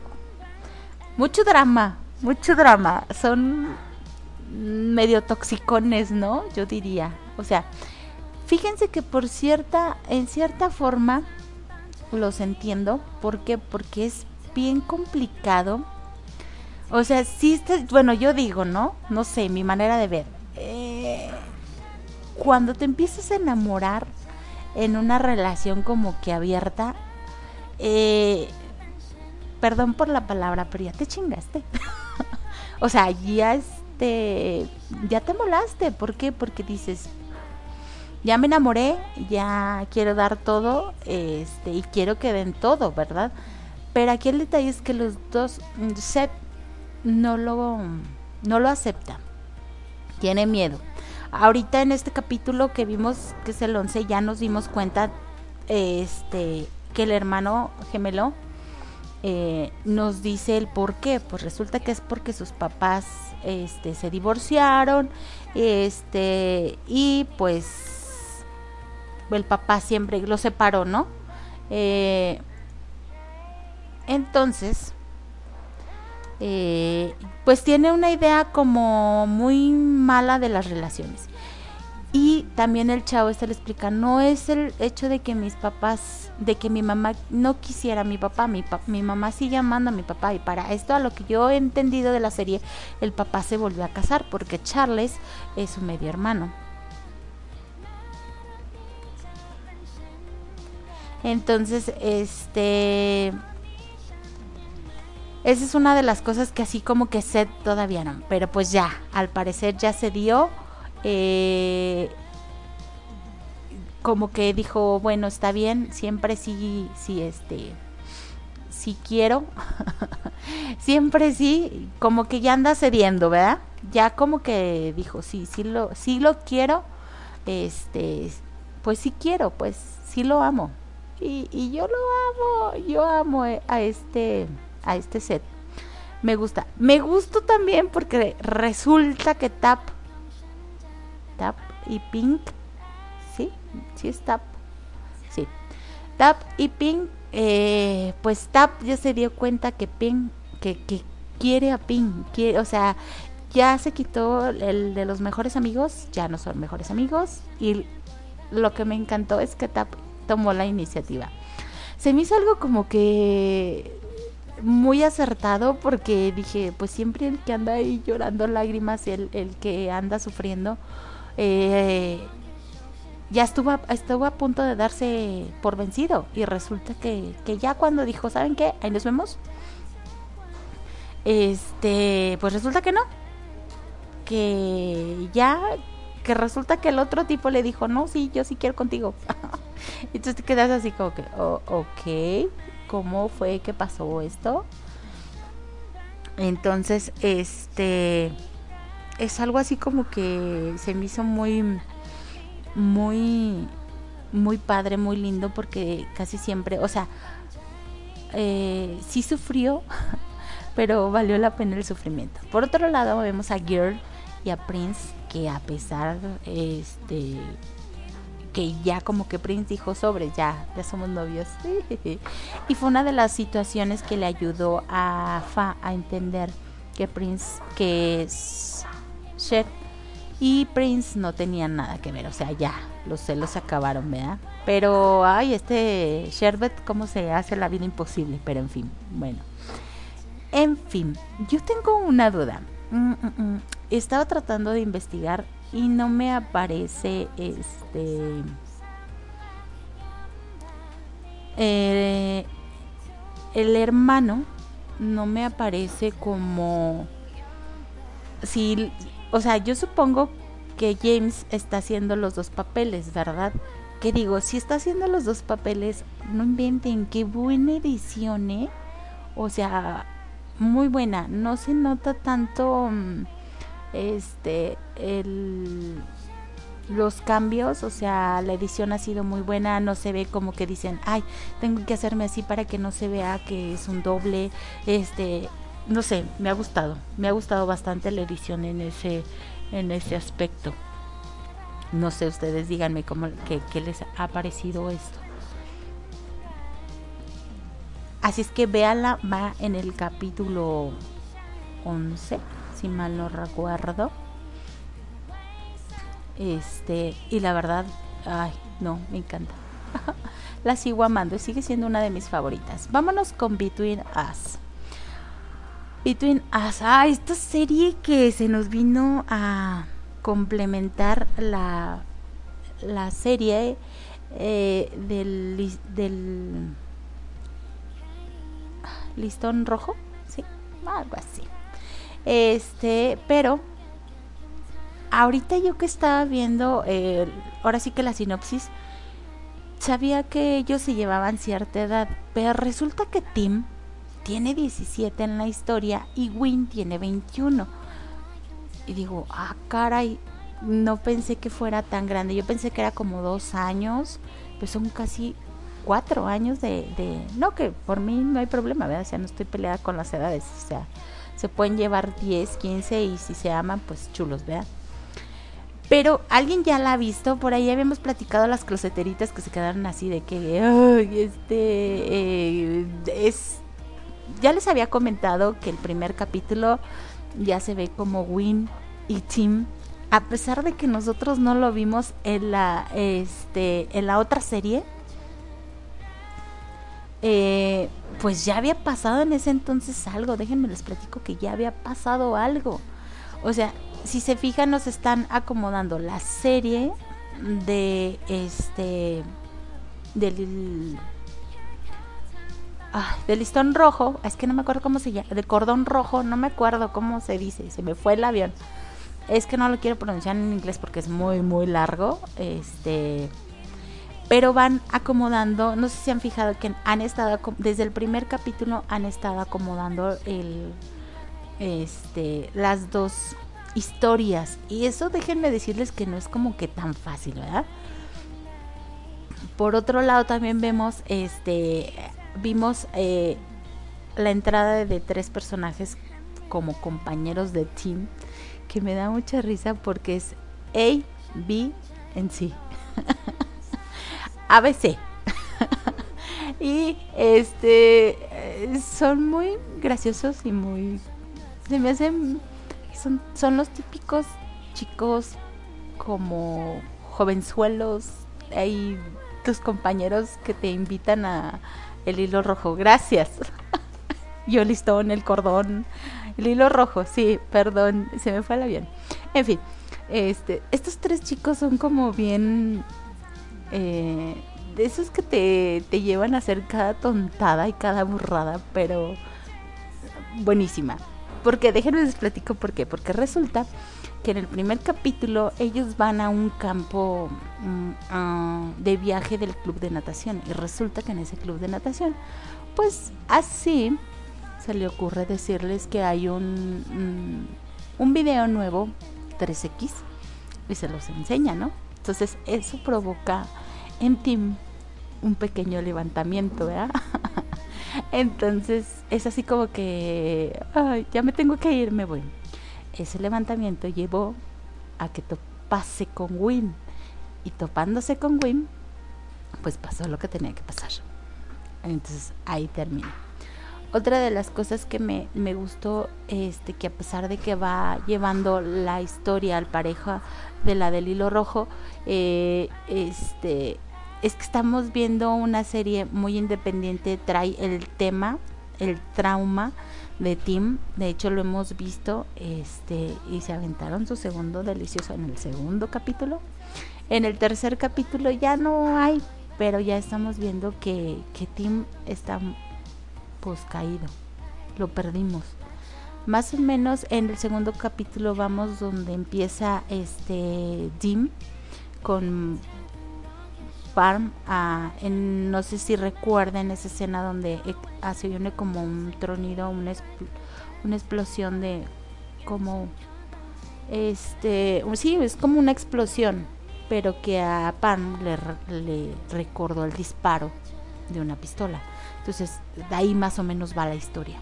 mucho drama, mucho drama. Son medio toxicones, ¿no? Yo diría. O sea, fíjense que por cierta, en cierta forma, los entiendo. ¿Por qué? Porque es bien complicado. O sea, sí, está- bueno, yo digo, ¿no? No sé, mi manera de ver. Eh, cuando te empiezas a enamorar en una relación como que abierta, eh, perdón por la palabra, pero ya te chingaste. o sea, ya este, ya te molaste. ¿Por qué? Porque dices, ya me enamoré, ya quiero dar todo, este, y quiero que den todo, ¿verdad? Pero aquí el detalle es que los dos, mm, Seth no lo, no lo acepta, tiene miedo. Ahorita en este capítulo que vimos, que es el 11, ya nos dimos cuenta, este, que el hermano gemelo eh, nos dice el por qué. Pues resulta que es porque sus papás, este, se divorciaron, este, y pues el papá siempre lo separó, ¿no? Eh, entonces, eh, pues tiene una idea como muy mala de las relaciones. Y también el chavo este le explica, no es el hecho de que mis papás, de que mi mamá no quisiera a mi papá, mi, mi mamá sigue amando a mi papá. Y para esto, a lo que yo he entendido de la serie, el papá se volvió a casar porque Charles es su medio hermano. Entonces, este... Esa es una de las cosas que así como que Seth todavía no. Pero pues ya, al parecer ya se dio. eh, como que dijo, bueno, está bien, siempre sí, sí, este, sí quiero. Siempre sí, como que ya anda cediendo, ¿verdad? Ya como que dijo, sí, sí lo, sí lo quiero. Este, pues sí quiero, pues sí lo amo. Y, y yo lo amo, yo amo a este, a este set. Me gusta. Me gustó también porque resulta que Tap, Tap y Pink, sí, sí es Tap, sí, Tap y Pink, eh, pues Tap ya se dio cuenta que Pink, que, que quiere a Pink, quiere, o sea, ya se quitó el de los mejores amigos, ya no son mejores amigos y lo que me encantó es que Tap tomó la iniciativa. Se me hizo algo como que muy acertado porque dije, pues siempre el que anda ahí llorando lágrimas, el, el que anda sufriendo, eh, ya estuvo a, estuvo a punto de darse por vencido y resulta que, que ya cuando dijo, ¿saben qué? Ahí nos vemos. Este, pues resulta que no. Que ya, que resulta que el otro tipo le dijo, no, sí, yo sí quiero contigo. Entonces te quedas así como que, oh, ok, ¿cómo fue que pasó esto? Entonces, este, es algo así como que se me hizo muy, muy, muy padre, muy lindo, porque casi siempre, o sea, eh, sí sufrió, pero valió la pena el sufrimiento. Por otro lado, vemos a Girl y a Prince, que a pesar, este, que ya como que Prince dijo sobre, ya, ya somos novios. y fue una de las situaciones que le ayudó a Fa a entender que Prince, que es Chef y Prince no tenían nada que ver, o sea, ya, los celos se acabaron, ¿verdad? Pero, ay, este Sherbet, ¿cómo se hace la vida imposible? Pero en fin, bueno. En fin, yo tengo una duda. Mm, mm, mm. Estaba tratando de investigar y no me aparece este eh, el hermano no me aparece como si o sea yo supongo que James está haciendo los dos papeles verdad que digo si está haciendo los dos papeles no inventen qué buena edición eh o sea muy buena. No se nota tanto mm, este el los cambios, o sea, la edición ha sido muy buena, no se ve como que dicen, ay, tengo que hacerme así para que no se vea que es un doble, este, no sé, me ha gustado, me ha gustado bastante la edición en ese, en ese aspecto. No sé, ustedes díganme cómo, qué, qué les ha parecido esto. Así es que véanla, va en el capítulo 11 si mal no recuerdo. Este, y la verdad, ay, no, me encanta. la sigo amando y sigue siendo una de mis favoritas. Vámonos con Between Us. Between Us, ah, esta serie que se nos vino a complementar la, la serie eh, del, del listón rojo, sí, algo así. Este, pero ahorita yo que estaba viendo, eh, ahora sí que la sinopsis, sabía que ellos se llevaban cierta edad, pero resulta que Tim tiene 17 en la historia y Win tiene 21. Y digo, ah, caray, no pensé que fuera tan grande. Yo pensé que era como dos años, pues son casi cuatro años de. No, que por mí no hay problema, ¿verdad? O sea, no estoy peleada con las edades, o sea, se pueden llevar 10, 15 y si se aman, pues chulos, ¿verdad? Pero alguien ya la ha visto, por ahí habíamos platicado las closeteritas que se quedaron así de que, ay, este, eh, es, ya les había comentado que el primer capítulo ya se ve como Win y Tim, a pesar de que nosotros no lo vimos en la, este, en la otra serie, eh, pues ya había pasado en ese entonces algo. Déjenme les platico que ya había pasado algo. O sea, si se fijan, nos están acomodando la serie de este. del. Ah, del listón rojo, es que no me acuerdo cómo se llama, de cordón rojo, no me acuerdo cómo se dice, se me fue el avión. Es que no lo quiero pronunciar en inglés porque es muy, muy largo. Este pero van acomodando, no sé si han fijado que han estado desde el primer capítulo han estado acomodando el este las dos historias y eso déjenme decirles que no es como que tan fácil, ¿verdad? Por otro lado también vemos este vimos eh, la entrada de tres personajes como compañeros de team que me da mucha risa porque es A, B en sí. ABC. y este eh, son muy graciosos y muy se me hacen son, son los típicos chicos como jovenzuelos. Hay tus compañeros que te invitan a el hilo rojo. Gracias. Yo listón el cordón. El hilo rojo sí perdón se me fue el avión. En fin este estos tres chicos son como bien eh, de esos que te, te llevan a hacer cada tontada y cada burrada, pero buenísima. Porque déjenme les platico por qué. Porque resulta que en el primer capítulo ellos van a un campo mm, ah, de viaje del club de natación. Y resulta que en ese club de natación, pues así se le ocurre decirles que hay un, mm, un video nuevo 3X y se los enseña, ¿no? Entonces eso provoca en Tim un pequeño levantamiento, ¿verdad? Entonces es así como que, ay, ya me tengo que ir, me voy. Ese levantamiento llevó a que topase con Win. Y topándose con Win, pues pasó lo que tenía que pasar. Entonces ahí termina. Otra de las cosas que me, me gustó, este, que a pesar de que va llevando la historia al pareja de la del hilo rojo, eh, este, es que estamos viendo una serie muy independiente, trae el tema, el trauma de Tim, de hecho lo hemos visto, este, y se aventaron su segundo delicioso en el segundo capítulo. En el tercer capítulo ya no hay, pero ya estamos viendo que, que Tim está pues caído, lo perdimos. Más o menos en el segundo capítulo vamos donde empieza este Dim con Parm a, en, no sé si recuerden esa escena donde hace viene como un tronido, una, una explosión de como este, sí, es como una explosión, pero que a Parm le, le recordó el disparo de una pistola. Entonces, de ahí más o menos va la historia.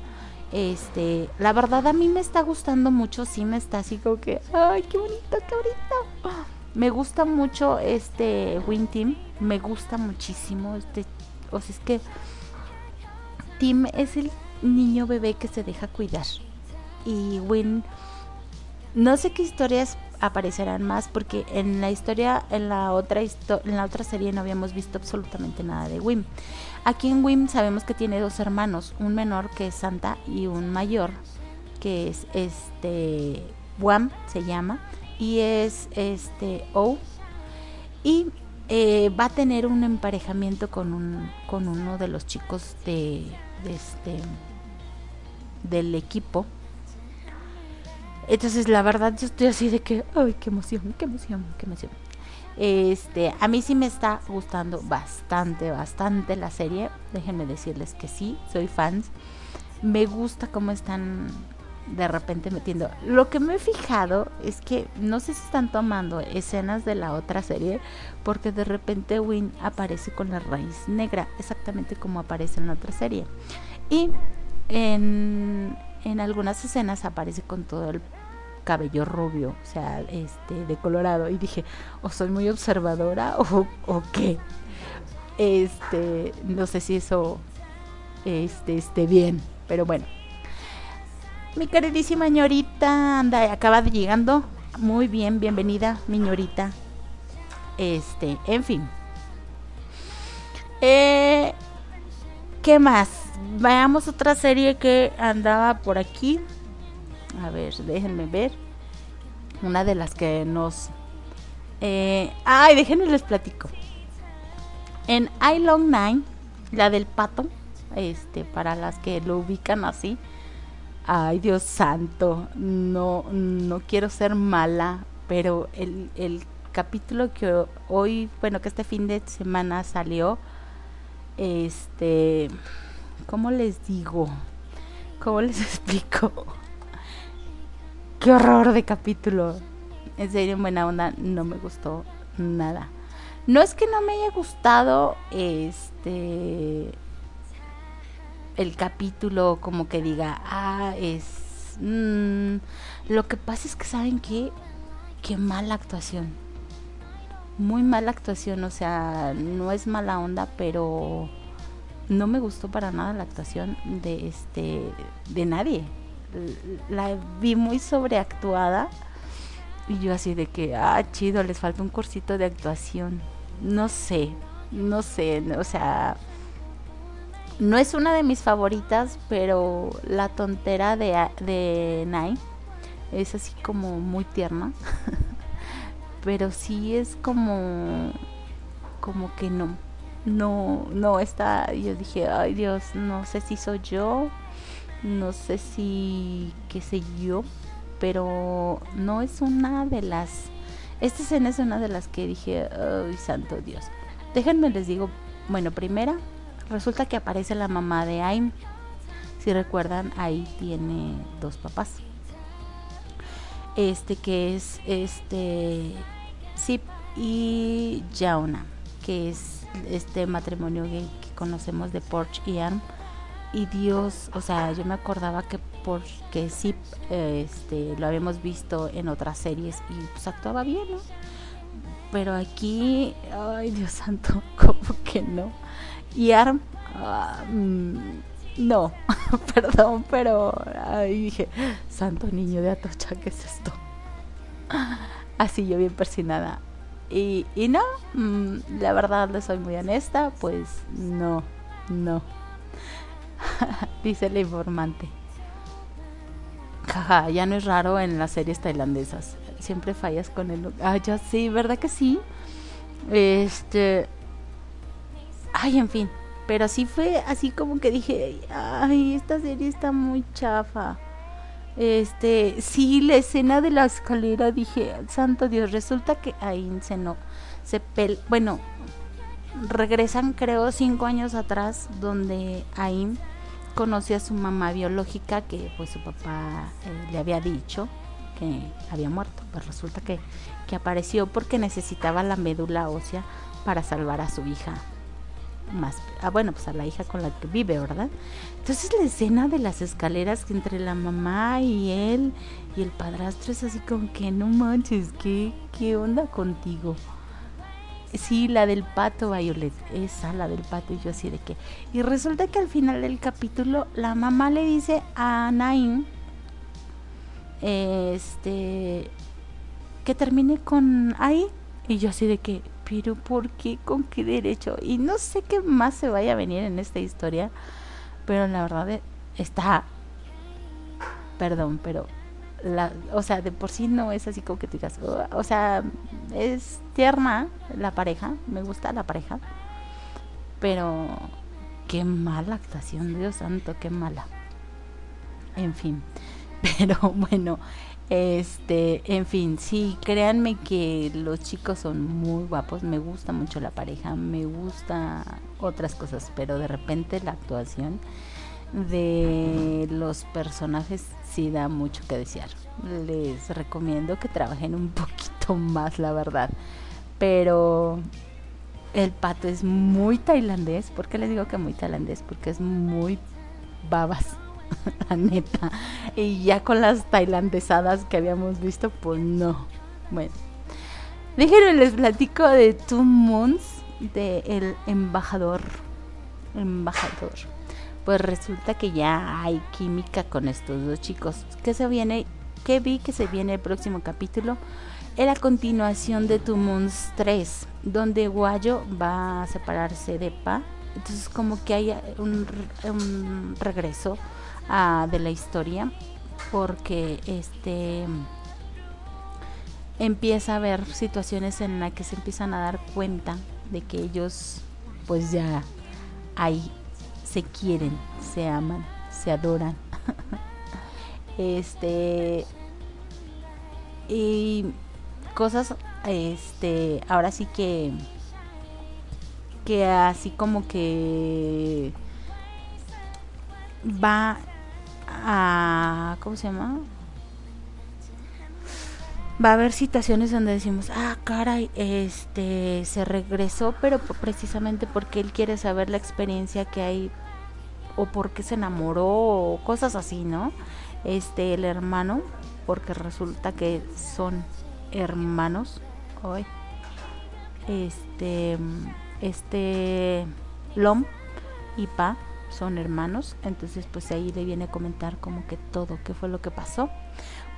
Este, la verdad a mí me está gustando mucho, sí me está así como que, ay, qué bonito, qué bonito. Me gusta mucho este Win Team, me gusta muchísimo este, o sea, es que Tim es el niño bebé que se deja cuidar. Y Win no sé qué historias aparecerán más porque en la historia en la otra histo- en la otra serie no habíamos visto absolutamente nada de Wim. Aquí en Wim sabemos que tiene dos hermanos, un menor que es Santa y un mayor que es este Wam se llama y es este O y eh, va a tener un emparejamiento con un con uno de los chicos de, de este del equipo entonces, la verdad, yo estoy así de que, ay, qué emoción, qué emoción, qué emoción. Este, a mí sí me está gustando bastante, bastante la serie. Déjenme decirles que sí, soy fans. Me gusta cómo están de repente metiendo. Lo que me he fijado es que no sé si están tomando escenas de la otra serie, porque de repente Win aparece con la raíz negra, exactamente como aparece en la otra serie. Y en, en algunas escenas aparece con todo el cabello rubio, o sea, este, de colorado. Y dije, o soy muy observadora o, o qué. Este, no sé si eso este, esté bien, pero bueno. Mi queridísima ñorita anda, acaba de llegando. Muy bien, bienvenida, mi ñorita. Este, en fin. Eh, ¿Qué más? Veamos otra serie que andaba por aquí. A ver, déjenme ver. Una de las que nos... Eh, ay, déjenme les platico. En I Long Nine, la del pato, este, para las que lo ubican así. Ay, Dios santo, no, no quiero ser mala, pero el, el capítulo que hoy, bueno, que este fin de semana salió, este, ¿cómo les digo? ¿Cómo les explico? Qué horror de capítulo. En serio, en buena onda, no me gustó nada. No es que no me haya gustado este el capítulo como que diga, ah, es mm, lo que pasa es que saben que qué mala actuación. Muy mala actuación, o sea, no es mala onda, pero no me gustó para nada la actuación de este de nadie. La vi muy sobreactuada y yo así de que, ah, chido, les falta un cursito de actuación. No sé, no sé, o sea, no es una de mis favoritas, pero la tontera de, de Nai es así como muy tierna. pero sí es como, como que no, no, no está. Yo dije, ay Dios, no sé si soy yo, no sé si, qué sé yo, pero no es una de las... Esta escena es una de las que dije, ay, santo Dios. Déjenme les digo, bueno, primera, resulta que aparece la mamá de Aim. Si recuerdan, ahí tiene dos papás. Este que es este Zip y Jauna, que es este matrimonio gay que conocemos de Porch y Ann. Y Dios, o sea, yo me acordaba que porque sí este, lo habíamos visto en otras series y pues actuaba bien, ¿no? Pero aquí, ay Dios santo, como que no. Y Arm, ah, mm, no, perdón, pero ay, dije, santo niño de Atocha, ¿qué es esto? Así yo bien persinada. Y, y no, mm, la verdad le soy muy honesta, pues no, no. Dice el informante. Jaja, ya no es raro en las series tailandesas. Siempre fallas con el... Ah, ya sí, ¿verdad que sí? Este... Ay, en fin. Pero sí fue así como que dije, ay, esta serie está muy chafa. Este, sí, la escena de la escalera, dije, santo Dios, resulta que ahí se no, se pel, bueno, regresan creo cinco años atrás, donde ahí conoció a su mamá biológica que pues su papá eh, le había dicho que había muerto. Pues resulta que, que apareció porque necesitaba la médula ósea para salvar a su hija. Más, ah, bueno, pues a la hija con la que vive, ¿verdad? Entonces la escena de las escaleras entre la mamá y él y el padrastro es así como que no manches, ¿qué, qué onda contigo? Sí, la del pato, Violet. Esa, la del pato. Y yo así de que. Y resulta que al final del capítulo, la mamá le dice a Naim. Este. Que termine con ahí. Y yo así de que. Pero ¿por qué? ¿Con qué derecho? Y no sé qué más se vaya a venir en esta historia. Pero la verdad está. Perdón, pero la, o sea, de por sí no es así como que digas, o sea, es tierna la pareja, me gusta la pareja, pero qué mala actuación, Dios santo, qué mala. En fin, pero bueno, este, en fin, sí, créanme que los chicos son muy guapos, me gusta mucho la pareja, me gusta otras cosas, pero de repente la actuación de los personajes da mucho que desear. Les recomiendo que trabajen un poquito más, la verdad. Pero el pato es muy tailandés. ¿Por qué les digo que muy tailandés? Porque es muy babas, la neta. Y ya con las tailandesadas que habíamos visto, pues no. Bueno, déjenme les platico de Two Moons, de El Embajador. Embajador pues resulta que ya hay química con estos dos chicos. ¿Qué se viene? ¿Qué vi que se viene el próximo capítulo? Es la continuación de Two Moons 3, donde Guayo va a separarse de Pa. Entonces como que hay un, regreso uh, de la historia porque este empieza a haber situaciones en las que se empiezan a dar cuenta de que ellos pues ya hay se quieren, se aman, se adoran. este y cosas, este, ahora sí que, que así como que va a, ¿cómo se llama? Va a haber situaciones donde decimos, ah, caray, este, se regresó, pero precisamente porque él quiere saber la experiencia que hay o porque se enamoró o cosas así, ¿no? Este, el hermano, porque resulta que son hermanos, hoy, este, este, Lom y Pa son hermanos, entonces pues ahí le viene a comentar como que todo, qué fue lo que pasó,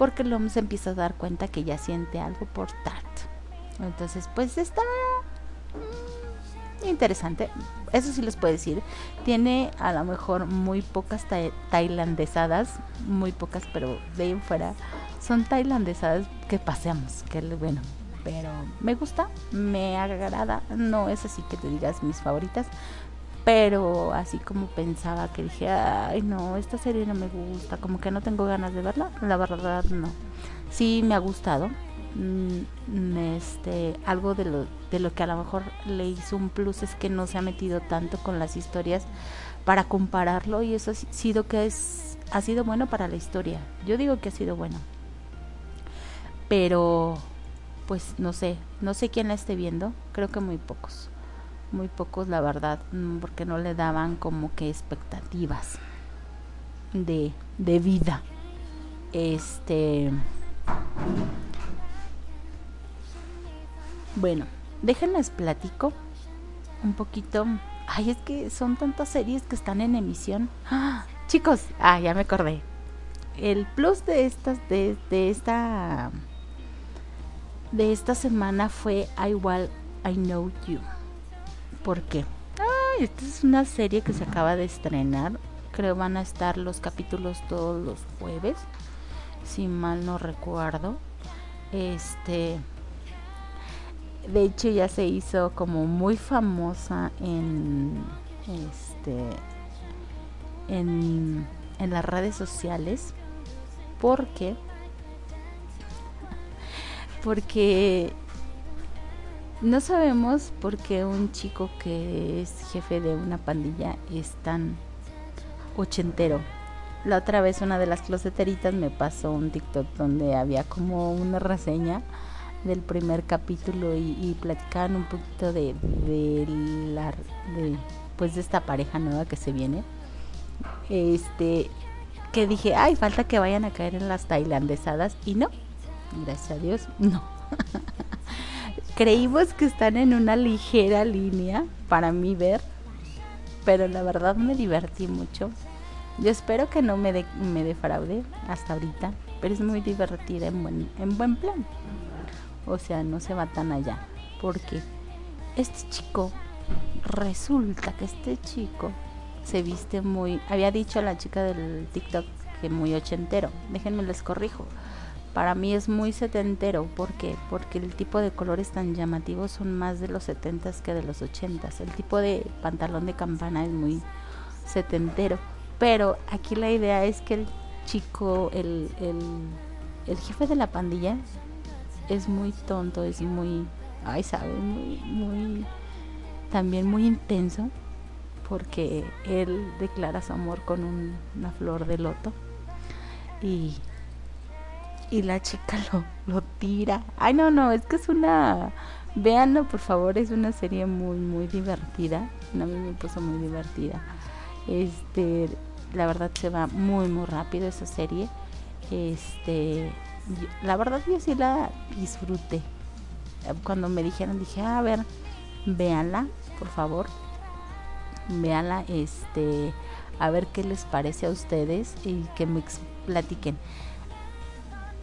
porque Lom se empieza a dar cuenta que ya siente algo por Tart. Entonces pues está mm, interesante, eso sí les puedo decir, tiene a lo mejor muy pocas tai- tailandesadas, muy pocas, pero de ahí en fuera son tailandesadas que paseamos, que bueno, pero me gusta, me agrada, no es así que te digas mis favoritas, pero así como pensaba que dije, ay no, esta serie no me gusta, como que no tengo ganas de verla, la verdad no. Sí me ha gustado, mm, este, algo de lo, de lo que a lo mejor le hizo un plus es que no se ha metido tanto con las historias para compararlo y eso ha si- sido que es, ha sido bueno para la historia. Yo digo que ha sido bueno. Pero, pues no sé, no sé quién la esté viendo, creo que muy pocos muy pocos la verdad mm, porque no le daban como que expectativas de, de vida. Este bueno déjenles platico un poquito. Ay es que son tantas series que están en emisión. ¡Ah! chicos ah ya me acordé. El plus de estas de, de esta de esta semana fue I Will I Know You ¿Por qué? Ay, esta es una serie que se acaba de estrenar. Creo van a estar los capítulos todos los jueves, si mal no recuerdo. Este, de hecho ya se hizo como muy famosa en, este, en, en las redes sociales, porque, porque no sabemos por qué un chico que es jefe de una pandilla es tan ochentero. La otra vez una de las closeteritas me pasó un TikTok donde había como una reseña del primer capítulo y, platicaban un poquito de, de la de, pues de esta pareja nueva que se viene. Este que dije, ay, falta que vayan a caer en las tailandesadas y no. Gracias a Dios, no. creímos que están en una ligera línea para mí ver, pero la verdad me divertí mucho. Yo espero que no me, de, me defraude hasta ahorita, pero es muy divertida en buen, en buen plan. O sea, no se va tan allá, porque este chico, resulta que este chico se viste muy, había dicho la chica del TikTok que muy ochentero, déjenme les corrijo para mí es muy setentero. ¿Por qué? Porque el tipo de colores tan llamativos son más de los setentas que de los ochentas. El tipo de pantalón de campana es muy setentero. Pero aquí la idea es que el chico, el, el, jefe de la pandilla, es muy tonto, es muy, ay, sabe, muy, muy, también muy intenso. Porque él declara su amor con un, una flor de loto. Y y la chica lo, lo tira. Ay, no, no, es que es una... Véanlo, por favor, es una serie muy, muy divertida. A mí me puso muy divertida. Este, la verdad se va muy, muy rápido esa serie. Este, la verdad yo sí la disfruté. Cuando me dijeron, dije, a ver, véanla, por favor. Véanla, este, a ver qué les parece a ustedes y que me platiquen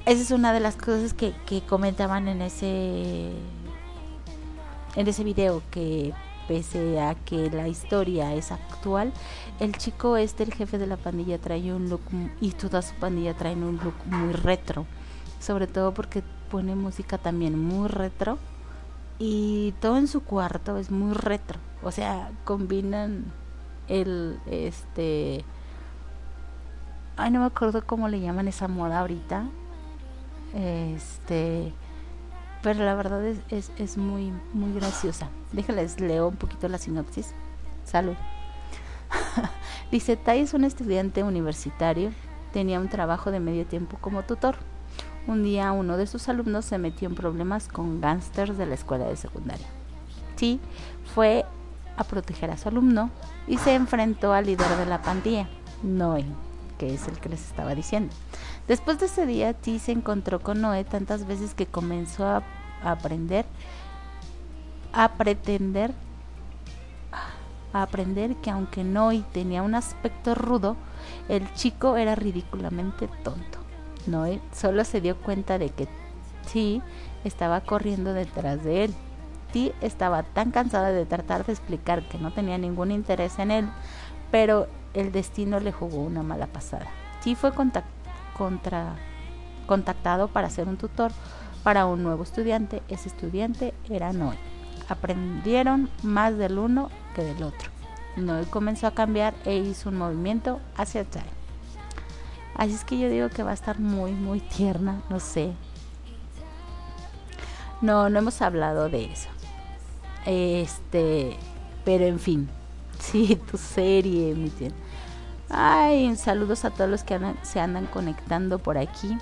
esa es una de las cosas que, que, comentaban en ese en ese video que pese a que la historia es actual el chico este el jefe de la pandilla trae un look y toda su pandilla traen un look muy retro. Sobre todo porque pone música también muy retro y todo en su cuarto es muy retro. O sea combinan el este ay no me acuerdo cómo le llaman esa moda ahorita este pero la verdad es, es, muy, muy graciosa. Déjales, leo un poquito la sinopsis. Salud. Dice, Tai es un estudiante universitario, tenía un trabajo de medio tiempo como tutor. Un día uno de sus alumnos se metió en problemas con gángsters de la escuela de secundaria. Ti fue a proteger a su alumno y se enfrentó al líder de la pandilla, Noé, que es el que les estaba diciendo. Después de ese día, Ti se encontró con Noé tantas veces que comenzó a, aprender, a pretender, a aprender que aunque Noé tenía un aspecto rudo, el chico era ridículamente tonto. Noé solo se dio cuenta de que Ti estaba corriendo detrás de él. Ti estaba tan cansada de tratar de explicar que no tenía ningún interés en él, pero el destino le jugó una mala pasada. Ti fue contac- contra- contactado para ser un tutor para un nuevo estudiante. Ese estudiante era Noé. Aprendieron más del uno que del otro. Noé comenzó a cambiar e hizo un movimiento hacia Tai. Así es que yo digo que va a estar muy, muy tierna, no sé. No, no hemos hablado de eso. Este, pero en fin, sí, tu serie, mi tía. Ay, saludos a todos los que andan- se andan conectando por aquí.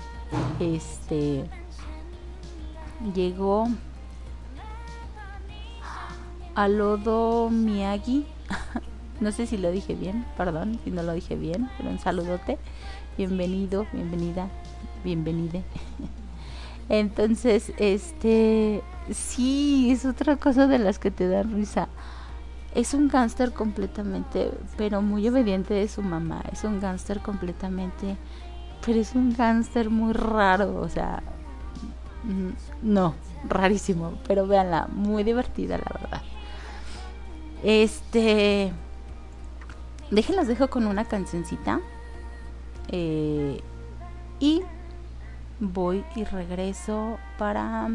Este, llegó Alodo Miyagi. No sé si lo dije bien, perdón si no lo dije bien, pero un saludote. Bienvenido, bienvenida, bienvenide. Entonces, este, sí, es otra cosa de las que te da risa. Es un gángster completamente, pero muy obediente de su mamá. Es un gángster completamente, pero es un gángster muy raro, o sea, mm, no, rarísimo, pero véanla, muy divertida la verdad. Este, déjenlas dejo con una cancioncita. Eh, y voy y regreso para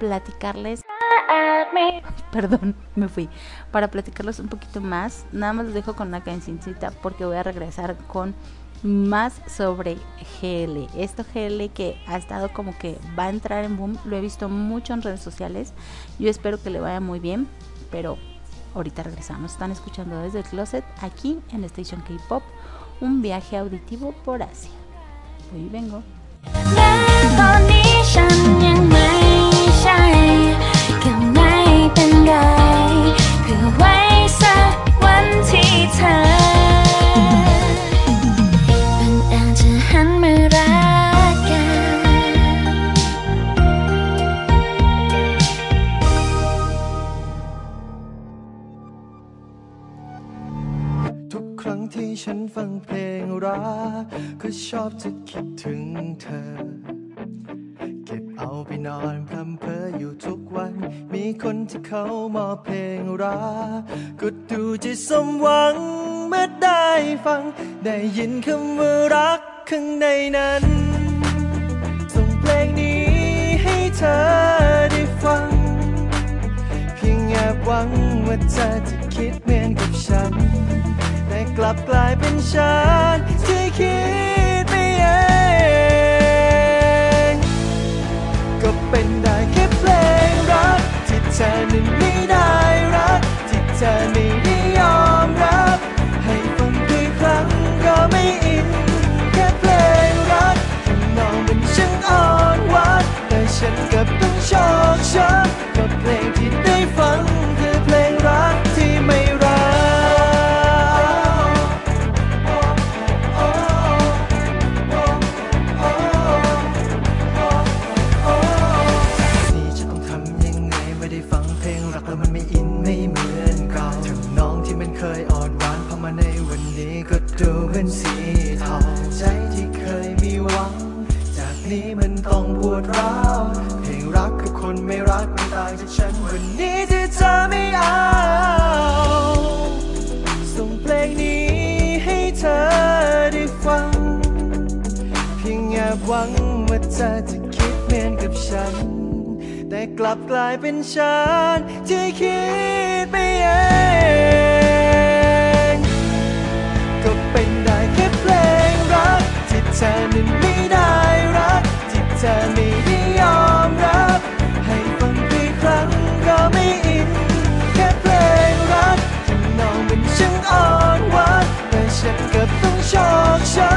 platicarles. Perdón, me fui. Para platicarles un poquito más. Nada más los dejo con una cancioncita porque voy a regresar con más sobre GL. Esto GL que ha estado como que va a entrar en boom. Lo he visto mucho en redes sociales. Yo espero que le vaya muy bien. Pero ahorita regresamos. Están escuchando desde el closet aquí en Station K-Pop. Un viaje auditivo por Asia. Voy y vengo. ฉันฟังเพลงรักก็ชอบจะคิดถึงเธอ เก็บเอาไปนอนพรำเพออยู่ทุกวัน มีคนที่เขามอบเพลงรักก็ดูจะสมหวังเมื่อได้ฟัง ได้ยินคำว่ารักข้างในนั้น ส่งเพลงนี้ให้เธอได้ฟัง เพียงแอบหวังว่าเธอจะคิดเหมือนกับฉัน ลับกลายเป็นฉันที่คิดไปเอง ก็เป็นได้แค่เพลงรัก ที่เธอนั้นไม่ได้รัก ที่เธอไม่ได้ยอมรับ ให้ฟังกี่ครั้งก็ไม่อิน แค่เพลงรักทำนองมันช่างอ่อนหวานแต่ฉันกลับต้องชอกช้ำ กลายเป็นฉันที่คิดไปเองก็เป็นได้แค่เพลงรักที่เธอนั้นไม่ได้รักที่เธอไม่ได้ยอมรับ ให้ฟังกี่ครั้งก็ไม่อินแค่เพลงรักที่นองมันช่างอ่อนหวานแต่ฉันก็ต้องชอกช้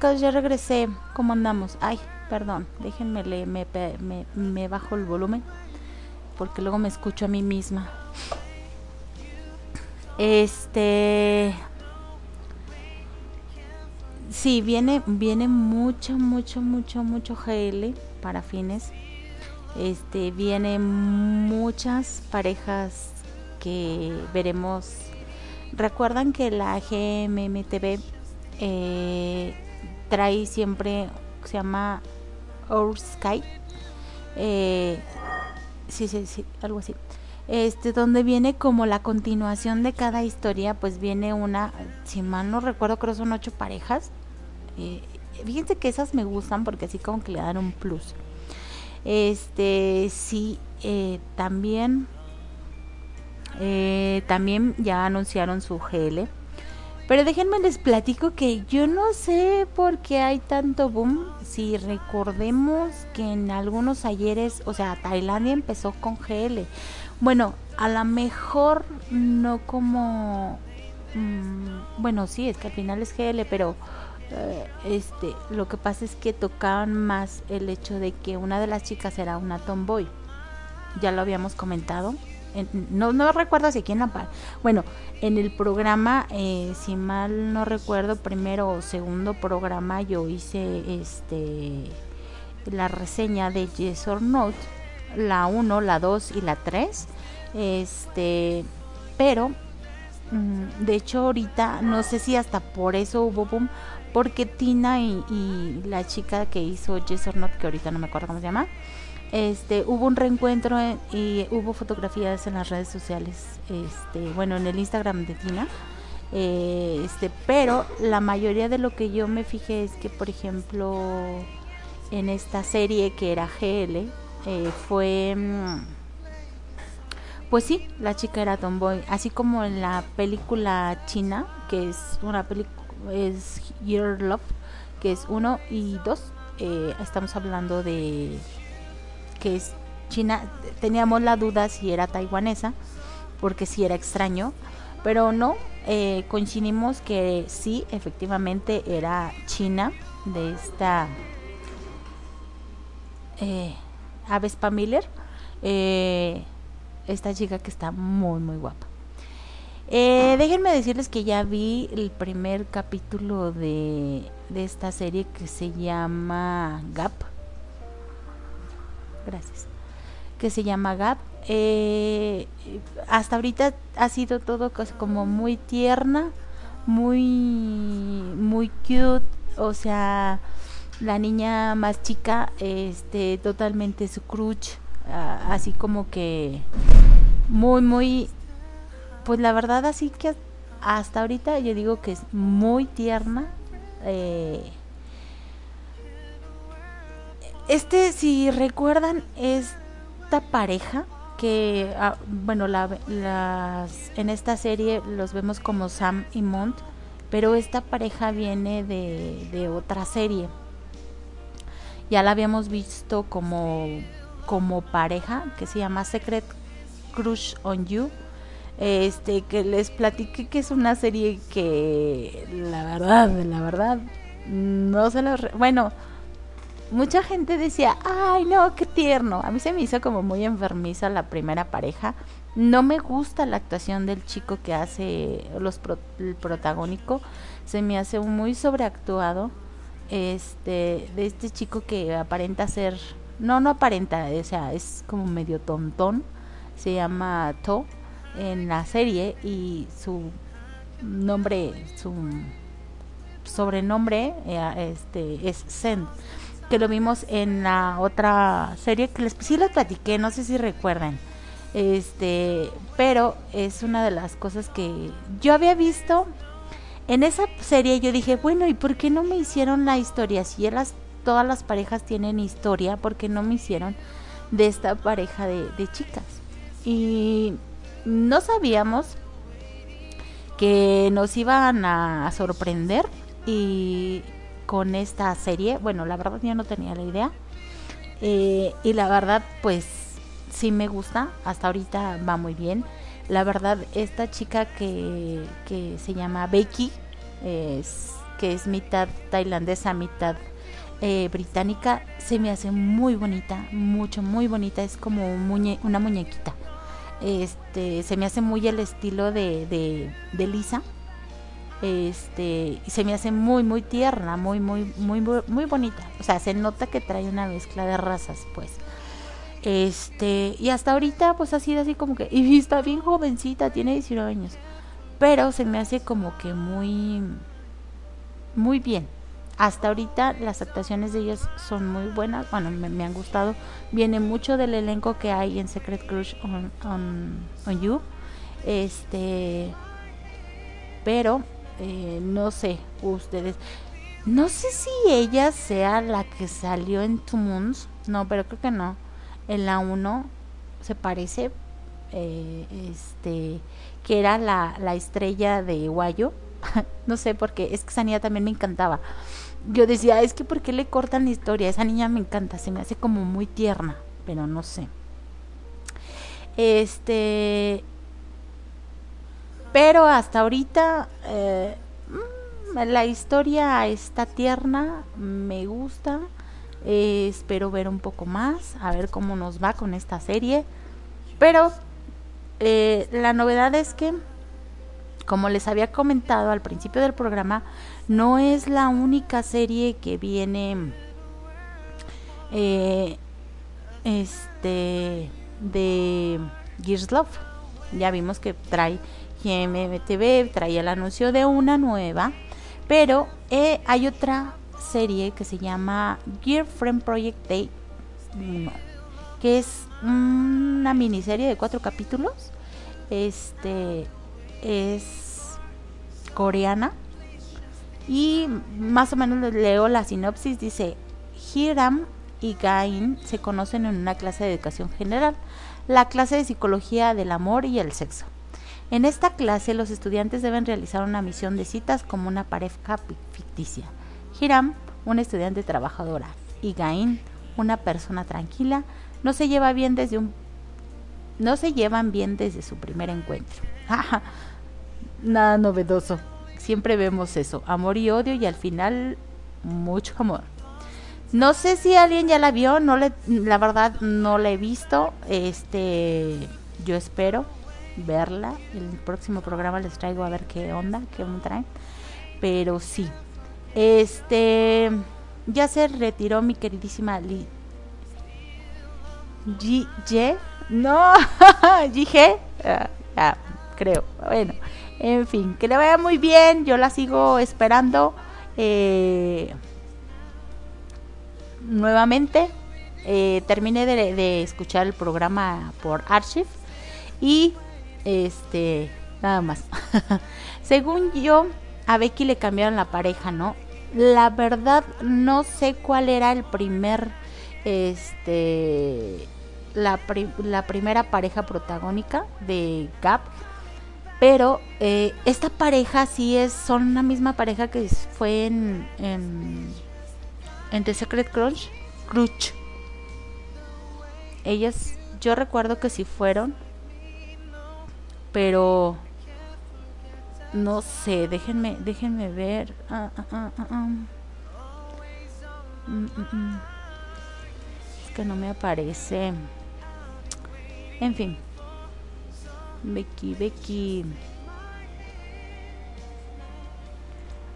Ya regresé. ¿Cómo andamos? Ay, perdón, déjenme le, me, me, me bajo el volumen porque luego me escucho a mí misma. Este sí, viene viene mucho mucho mucho mucho GL para fines. Este viene muchas parejas que veremos. Recuerdan que la GMMTV eh, trae siempre se llama Our Sky. Eh, sí sí sí algo así. Este donde viene como la continuación de cada historia pues viene una si mal no recuerdo creo son ocho parejas. Eh, fíjense que esas me gustan porque así como que le dan un plus. Este sí eh, también eh, también ya anunciaron su GL pero déjenme les platico que yo no sé por qué hay tanto boom. Si recordemos que en algunos ayeres, o sea, Tailandia empezó con GL. Bueno, a lo mejor no como... mm, bueno, sí, es que al final es GL, pero eh, este, lo que pasa es que tocaban más el hecho de que una de las chicas era una tomboy. Ya lo habíamos comentado. No, no recuerdo si aquí en la par. Bueno, en el programa, eh, si mal no recuerdo, primero o segundo programa yo hice este la reseña de Yes or No, la 1, la 2 y la 3. Este, pero mm, de hecho ahorita no sé si hasta por eso hubo boom porque Tina y, y la chica que hizo Yes or Not, que ahorita no me acuerdo cómo se llama, este, hubo un reencuentro en- y hubo fotografías en las redes sociales, este, bueno, en el Instagram de Tina, eh, este, pero la mayoría de lo que yo me fijé es que, por ejemplo, en esta serie que era GL, eh, fue, mm, pues sí, la chica era tomboy, así como en la película china, que es una película, es Your Love, que es uno y dos, eh, estamos hablando de que es China, teníamos la duda si era taiwanesa, porque sí era extraño, pero no, eh, coincidimos que sí, efectivamente era China, de esta eh, Avespa Miller, eh, esta chica que está muy, muy guapa. Eh, déjenme decirles que ya vi el primer capítulo de, de esta serie que se llama Gap. Gracias. Que se llama Gap. Eh, hasta ahorita ha sido todo como muy tierna, muy, muy cute. O sea, la niña más chica, este, totalmente su crush, ah, así como que muy, muy, pues la verdad así que hasta ahorita yo digo que es muy tierna. eh, este, si recuerdan, esta pareja que, ah, bueno, la, las, en esta serie los vemos como Sam y Mont, pero esta pareja viene de, de otra serie. Ya la habíamos visto como, como pareja, que se llama Secret Crush on You. Este, que les platiqué que es una serie que, la verdad, la verdad, no se re- Bueno, mucha gente decía, ay no, qué tierno. A mí se me hizo como muy enfermiza la primera pareja. No me gusta la actuación del chico que hace los el protagónico. Se me hace muy sobreactuado. Este, de este chico que aparenta ser, no, no aparenta, o sea, es como medio tontón. Se llama To en la serie y su nombre, su sobrenombre eh, este es Zen que lo vimos en la otra serie que les sí les platiqué, no sé si recuerdan. Este, pero es una de las cosas que yo había visto en esa serie yo dije, bueno, ¿y por qué no me hicieron la historia? Si las, todas las parejas tienen historia, ¿por qué no me hicieron de esta pareja de chicas? Y no sabíamos que nos iban a sorprender y con esta serie, bueno, la verdad yo no tenía la idea eh, y la verdad pues sí me gusta, hasta ahorita va muy bien. La verdad, esta chica que, que se llama Becky, es, que es mitad tailandesa, mitad eh, británica, se me hace muy bonita, mucho, muy bonita, es como una muñequita. Este, se me hace muy el estilo de, de Lisa. Este, se me hace muy, muy tierna, muy, muy, muy, muy bonita. O sea, se nota que trae una mezcla de razas, pues. Este, y hasta ahorita, pues ha sido así como que, y está bien jovencita, tiene 19 años. Pero se me hace como que muy, muy bien. Hasta ahorita las actuaciones de ellas son muy buenas, bueno, me, me han gustado. Viene mucho del elenco que hay en Secret Crush on, on, on You. Este, pero eh, no sé, ustedes. No sé si ella sea la que salió en Two Moons. No, pero creo que no. En la 1 se parece. eh, este. Que era la, la estrella de Guayo. no sé porque es que esa niña también me encantaba. Yo decía, es que ¿por qué le cortan la historia? Esa niña me encanta, se me hace como muy tierna, pero no sé. Este, pero hasta ahorita eh, mm, la historia está tierna, me gusta. eh, espero ver un poco más, a ver cómo nos va con esta serie. Pero eh, la novedad es que, como les había comentado al principio del programa, no es la única serie que viene este de Gears Love. Ya vimos que trae GMTV, trae el anuncio de una nueva, pero eh, hay otra serie que se llama Gear Friend Project Day 1, que es una miniserie de cuatro capítulos. Este es coreana y más o menos leo la sinopsis. Dice, Hiram y Gain se conocen en una clase de educación general, la clase de psicología del amor y el sexo. En esta clase los estudiantes deben realizar una misión de citas como una pareja ficticia. Hiram, una estudiante trabajadora, y Gain, una persona tranquila, no se lleva bien desde un no se llevan bien desde su primer encuentro. Nada novedoso. Siempre vemos eso, amor y odio y al final mucho amor. No sé si alguien ya la vio, no le, la verdad no la he visto. Este, yo espero verla. El próximo programa les traigo a ver qué onda, qué me traen. Pero sí, este, ya se retiró mi queridísima Li. G, no, G, ah, creo. Bueno, en fin, que le vaya muy bien. Yo la sigo esperando. Eh, nuevamente eh, terminé de, escuchar el programa por Archive y este nada más según yo a Becky le cambiaron la pareja no la verdad no sé cuál era el primer este la, la primera pareja protagónica de Gap pero eh, esta pareja sí es son una misma pareja que fue en, en en The Secret Crunch, Crunch. Ellas, yo recuerdo que sí fueron, pero no sé, déjenme, déjenme ver. Ah, ah, ah, mm, mm, mm. Es que no me aparece. En fin. Becky, Becky.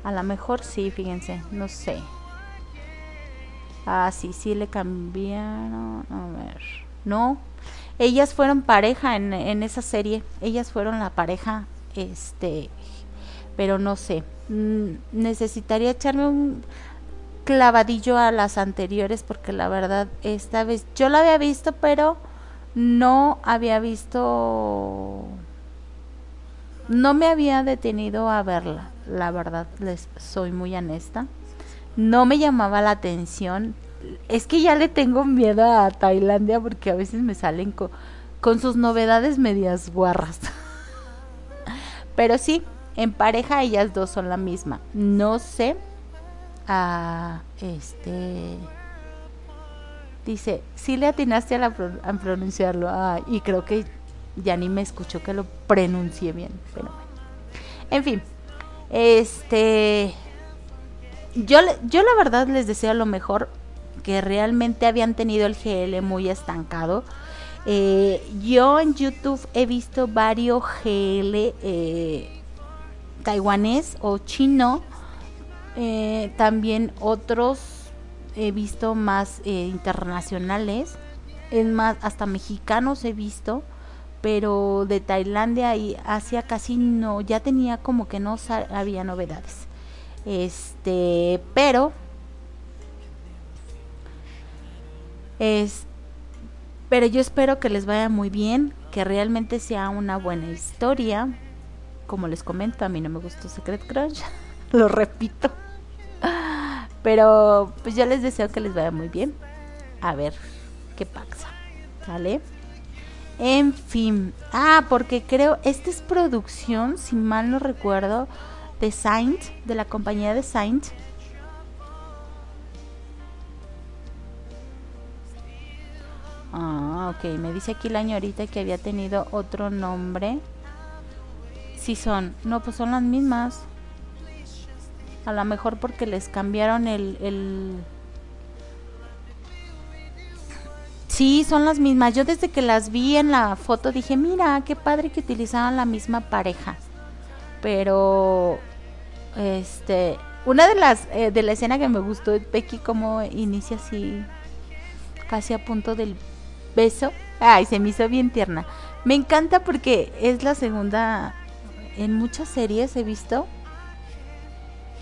A lo mejor sí, fíjense, no sé. Ah, sí, sí le cambiaron. A ver. No. Ellas fueron pareja en, esa serie. Ellas fueron la pareja. Este. Pero no sé. Mm, necesitaría echarme un clavadillo a las anteriores porque la verdad esta vez yo la había visto pero no había visto no me había detenido a verla la verdad les soy muy honesta no me llamaba la atención. Es que ya le tengo miedo a Tailandia porque a veces me salen con sus novedades medias guarras. Pero sí, en pareja ellas dos son la misma. No sé. a este. Dice, sí le atinaste a, la, pronunciarlo. y creo que ya ni me escuchó que lo pronuncié bien. Pero En fin. Este yo, yo la verdad les deseo lo mejor, que realmente habían tenido el GL muy estancado. Eh, yo en YouTube he visto varios GL eh, taiwanés o chino, eh, también otros he visto más internacionales, es más, hasta mexicanos he visto, pero de Tailandia y Asia casi no, ya tenía como que no había novedades. Este, pero es pero yo espero que les vaya muy bien, que realmente sea una buena historia. Como les comento, a mí no me gustó Secret Crush, lo repito. Pero pues yo les deseo que les vaya muy bien. A ver qué pasa. ¿Sale? En fin. Ah, porque creo, esta es producción, si mal no recuerdo, de Saint, de la compañía de Saint. Ah, ok, me dice aquí la señorita que había tenido otro nombre. Si son, no, pues son las mismas. A lo mejor porque les cambiaron el, el... Sí, son las mismas. Yo desde que las vi en la foto dije, mira, qué padre que utilizaban la misma pareja. Pero este, una de las eh, de la escena que me gustó es Becky como inicia así casi a punto del beso. Ay, se me hizo bien tierna. Me encanta porque es la segunda en muchas series he visto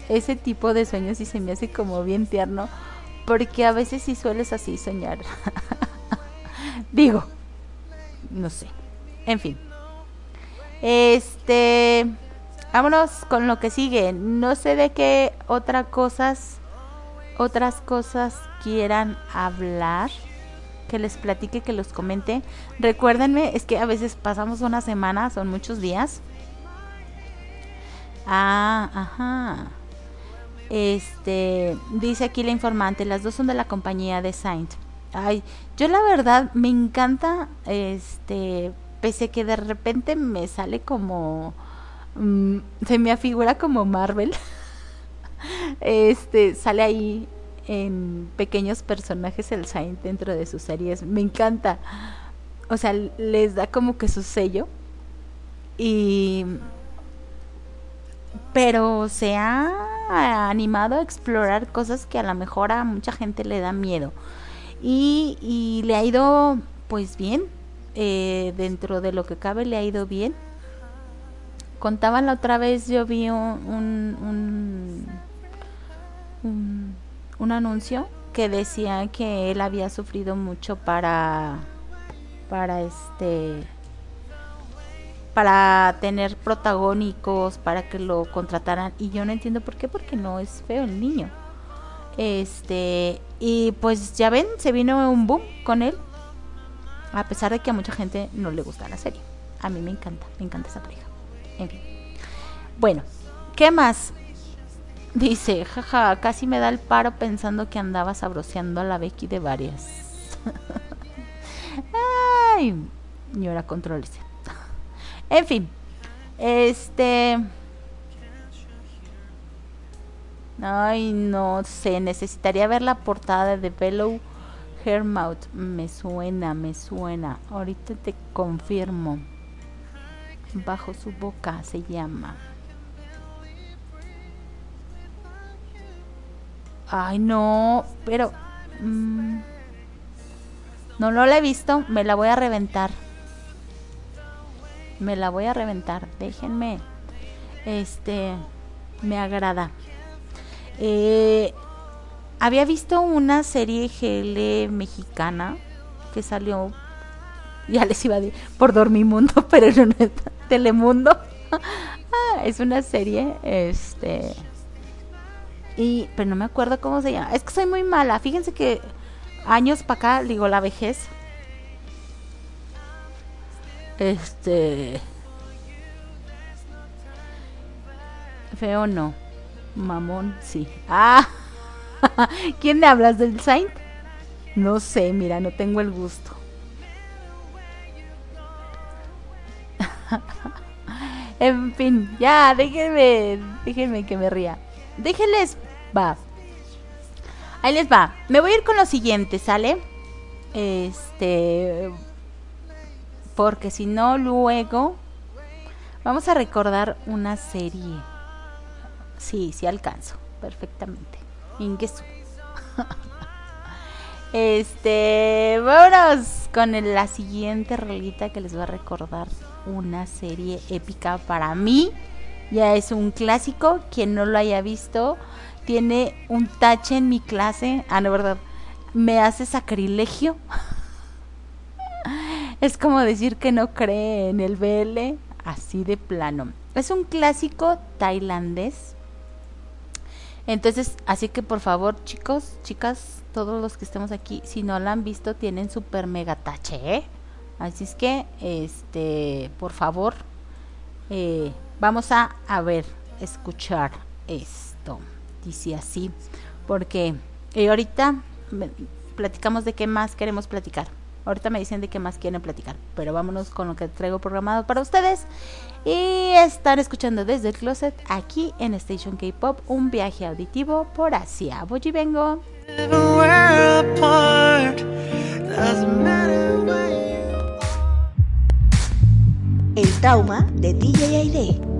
ese tipo de sueños y se me hace como bien tierno porque a veces sí sueles así soñar. Digo, no sé. En fin. Este, vámonos con lo que sigue. No sé de qué otras cosas otras cosas quieran hablar, que les platique, que los comente. Recuérdenme, es que a veces pasamos una semana, son muchos días. Ah, ajá. Este, dice aquí la informante, las dos son de la compañía de Saint. Ay, yo la verdad me encanta, este, pese que de repente me sale como, mm, se me afigura como Marvel. este, sale ahí en pequeños personajes el Saint dentro de sus series. Me encanta. O sea, les da como que su sello. Y pero se ha animado a explorar cosas que a lo mejor a mucha gente le da miedo. Y, le ha ido pues bien, eh, dentro de lo que cabe le ha ido bien. Contaban la otra vez, yo vi un anuncio que decía que él había sufrido mucho para para este para tener protagónicos, para que lo contrataran y yo no entiendo por qué, porque no es feo el niño. Este, y pues ya ven, se vino un boom con él. A pesar de que a mucha gente no le gusta la serie. A mí me encanta, me encanta esa pareja. En fin. Bueno, ¿qué más? Dice, jaja, casi me da el paro pensando que andaba sabroseando a la Becky de varias. Ay, señora, contrólese. En fin, este... Ay, no sé, necesitaría ver la portada de Bellow Hermouth. Me suena, me suena. Ahorita te confirmo. Bajo su boca se llama. Ay, no, pero... Mm, no, no la he visto, me la voy a reventar. Me la voy a reventar, déjenme. Este, me agrada. Eh, había visto una serie GL mexicana que salió, ya les iba a decir, por Dormimundo, pero no es Telemundo. ah, es una serie, este... Y, pero no me acuerdo cómo se llama. Es que soy muy mala. Fíjense que años para acá, digo, la vejez. Este. Feo no. Mamón, sí. Ah. ¿Quién le hablas del Saint? No sé, mira, no tengo el gusto. en fin, ya, déjenme, déjenme que me ría. Déjenles, va. Ahí les va. Me voy a ir con lo siguiente, ¿sale? Este. Porque si no, luego. Vamos a recordar una serie. Sí, sí alcanzo. Perfectamente. Ingesu. este. Vámonos con la siguiente rolita que les va a recordar una serie épica para mí. Ya es un clásico. Quien no lo haya visto tiene un tache en mi clase. Ah, no, verdad. Me hace sacrilegio. es como decir que no cree en el BL. Así de plano. Es un clásico tailandés. Entonces, así que por favor, chicos, chicas, todos los que estemos aquí, si no la han visto, tienen super mega tache, ¿eh? Así es que, este, por favor, eh, vamos a, a ver, escuchar esto dice así, porque eh, ahorita platicamos de qué más queremos platicar. Ahorita me dicen de qué más quieren platicar, pero vámonos con lo que traigo programado para ustedes. Y están escuchando desde el closet aquí en Station K-Pop un viaje auditivo por Asia. Voy y vengo. El trauma de DJ Aide.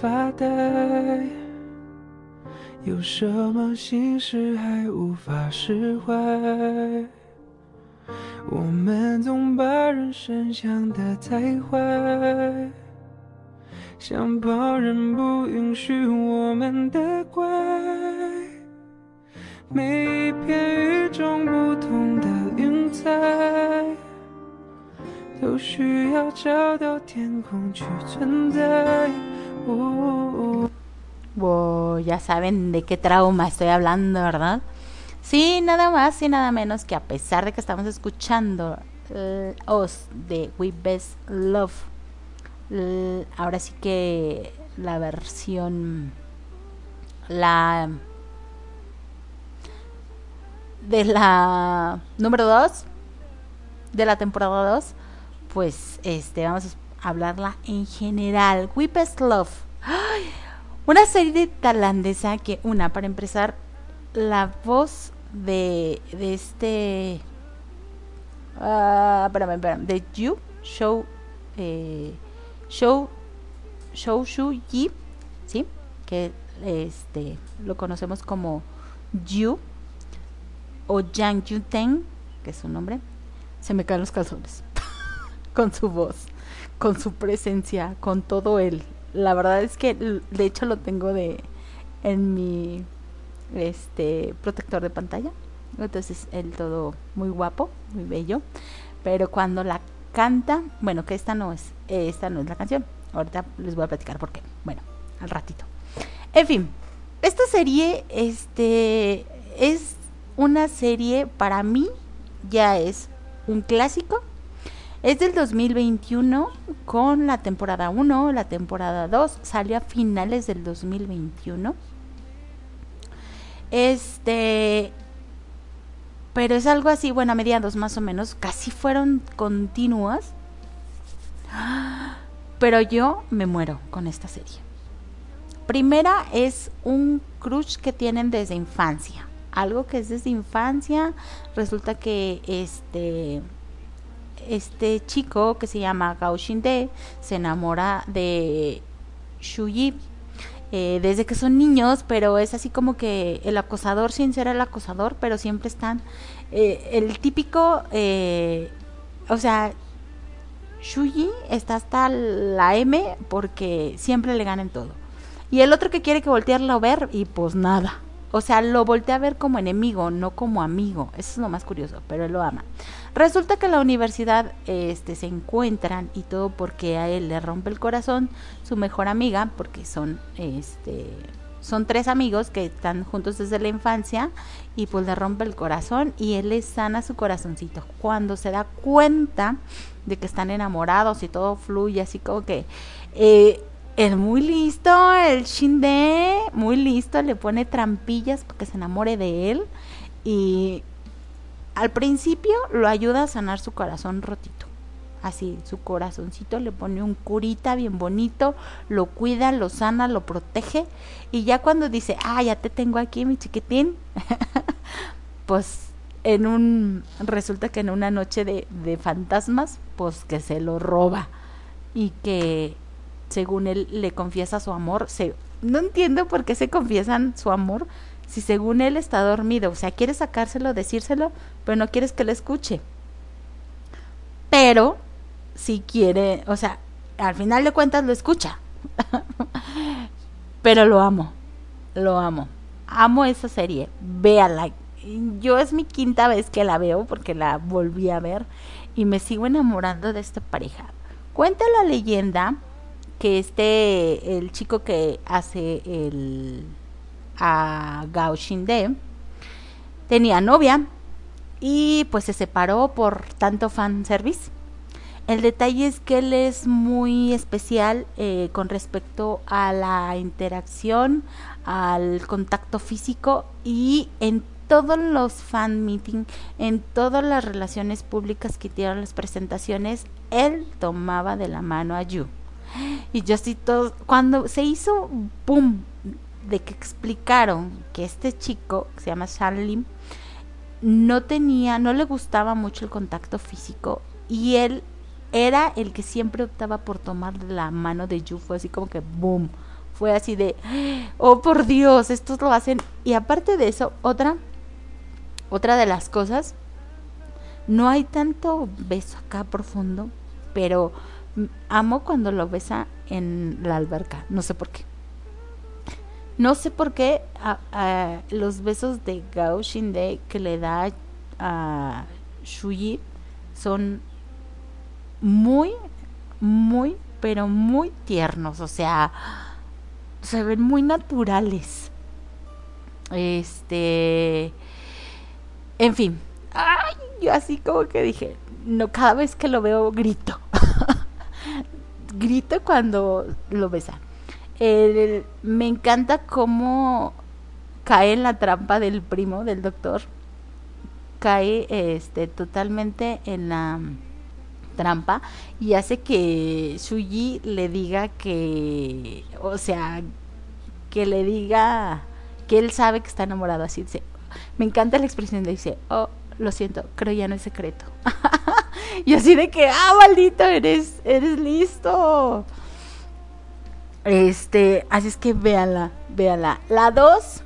发呆？有什么心事还无法释怀？我们总把人生想得太坏，想旁人不允许我们的怪。每一片与众不同的云彩，都需要找到天空去存在。哦 Wow, ya saben de qué trauma estoy hablando, ¿verdad? Sí, nada más y nada menos que a pesar de que estamos escuchando eh, Oz de We Best Love, l- ahora sí que la versión, la de la número 2 de la temporada 2, pues este vamos a hablarla en general. Best Love. Una serie tailandesa que una, para empezar, la voz de, de este... ah, espérame, de You, Show, eh, Show, Show Shu Yi, ¿sí? Que este, lo conocemos como Yu, o Yang Yuten, que es su nombre, se me caen los calzones con su voz, con su presencia, con todo él. La verdad es que de hecho lo tengo de en mi este protector de pantalla. Entonces él todo muy guapo, muy bello, pero cuando la canta, bueno, que esta no es esta no es la canción. Ahorita les voy a platicar por qué. Bueno, al ratito. En fin, esta serie este es una serie para mí ya es un clásico es del 2021 con la temporada 1, la temporada 2 salió a finales del 2021. Este pero es algo así, bueno, a mediados más o menos, casi fueron continuas. Pero yo me muero con esta serie. Primera es un crush que tienen desde infancia. Algo que es desde infancia. Resulta que este este chico que se llama Gao Xinde se enamora de Shuyi eh, desde que son niños, pero es así como que el acosador sin ser el acosador, pero siempre están eh, el típico, eh, o sea, Shuyi está hasta la M porque siempre le ganan todo. Y el otro que quiere que voltearlo a ver y pues nada. O sea, lo voltea a ver como enemigo, no como amigo. Eso es lo más curioso, pero él lo ama. Resulta que en la universidad este, se encuentran y todo porque a él le rompe el corazón su mejor amiga, porque son, este, son tres amigos que están juntos desde la infancia y pues le rompe el corazón y él le sana su corazoncito. Cuando se da cuenta de que están enamorados y todo fluye así como que... Eh, es muy listo, el Shinde, muy listo, le pone trampillas para que se enamore de él. Y al principio lo ayuda a sanar su corazón rotito. Así, su corazoncito le pone un curita bien bonito, lo cuida, lo sana, lo protege. Y ya cuando dice, ah, ya te tengo aquí mi chiquitín, pues en un, resulta que en una noche de, de fantasmas, pues que se lo roba. Y que según él le confiesa su amor, se, no entiendo por qué se confiesan su amor si según él está dormido, o sea, quiere sacárselo, decírselo, pero no quieres que le escuche. Pero si quiere, o sea, al final de cuentas lo escucha. pero lo amo. Lo amo. Amo esa serie. Véala. Yo es mi quinta vez que la veo porque la volví a ver y me sigo enamorando de esta pareja. Cuenta la leyenda que este el chico que hace el a Gao Shinde tenía novia y pues se separó por tanto fanservice. El detalle es que él es muy especial eh, con respecto a la interacción, al contacto físico y en todos los fan meeting, en todas las relaciones públicas que dieron las presentaciones, él tomaba de la mano a Yu. Y yo así todo, cuando se hizo boom de que explicaron que este chico, que se llama Shan Lim, no tenía, no le gustaba mucho el contacto físico y él era el que siempre optaba por tomar la mano de Yu, fue así como que boom, fue así de, oh por Dios, estos lo hacen. Y aparte de eso, otra, otra de las cosas, no hay tanto beso acá profundo, pero amo cuando lo besa en la alberca, no sé por qué. No sé por qué los besos de Gao Shinde que le da a Shuyi son muy, muy, pero muy tiernos. O sea, se ven muy naturales. Este. En fin. Ay, yo así como que dije. No, cada vez que lo veo grito. grito cuando lo besa. Me encanta cómo cae en la trampa del primo del doctor. Cae este totalmente en la trampa y hace que Shuji le diga que, o sea, que le diga que él sabe que está enamorado. Así dice, me encanta la expresión de dice, oh, lo siento, creo ya no es secreto. y así de que, ah, maldito, eres, eres listo. Este, así es que véanla, véanla. La 2,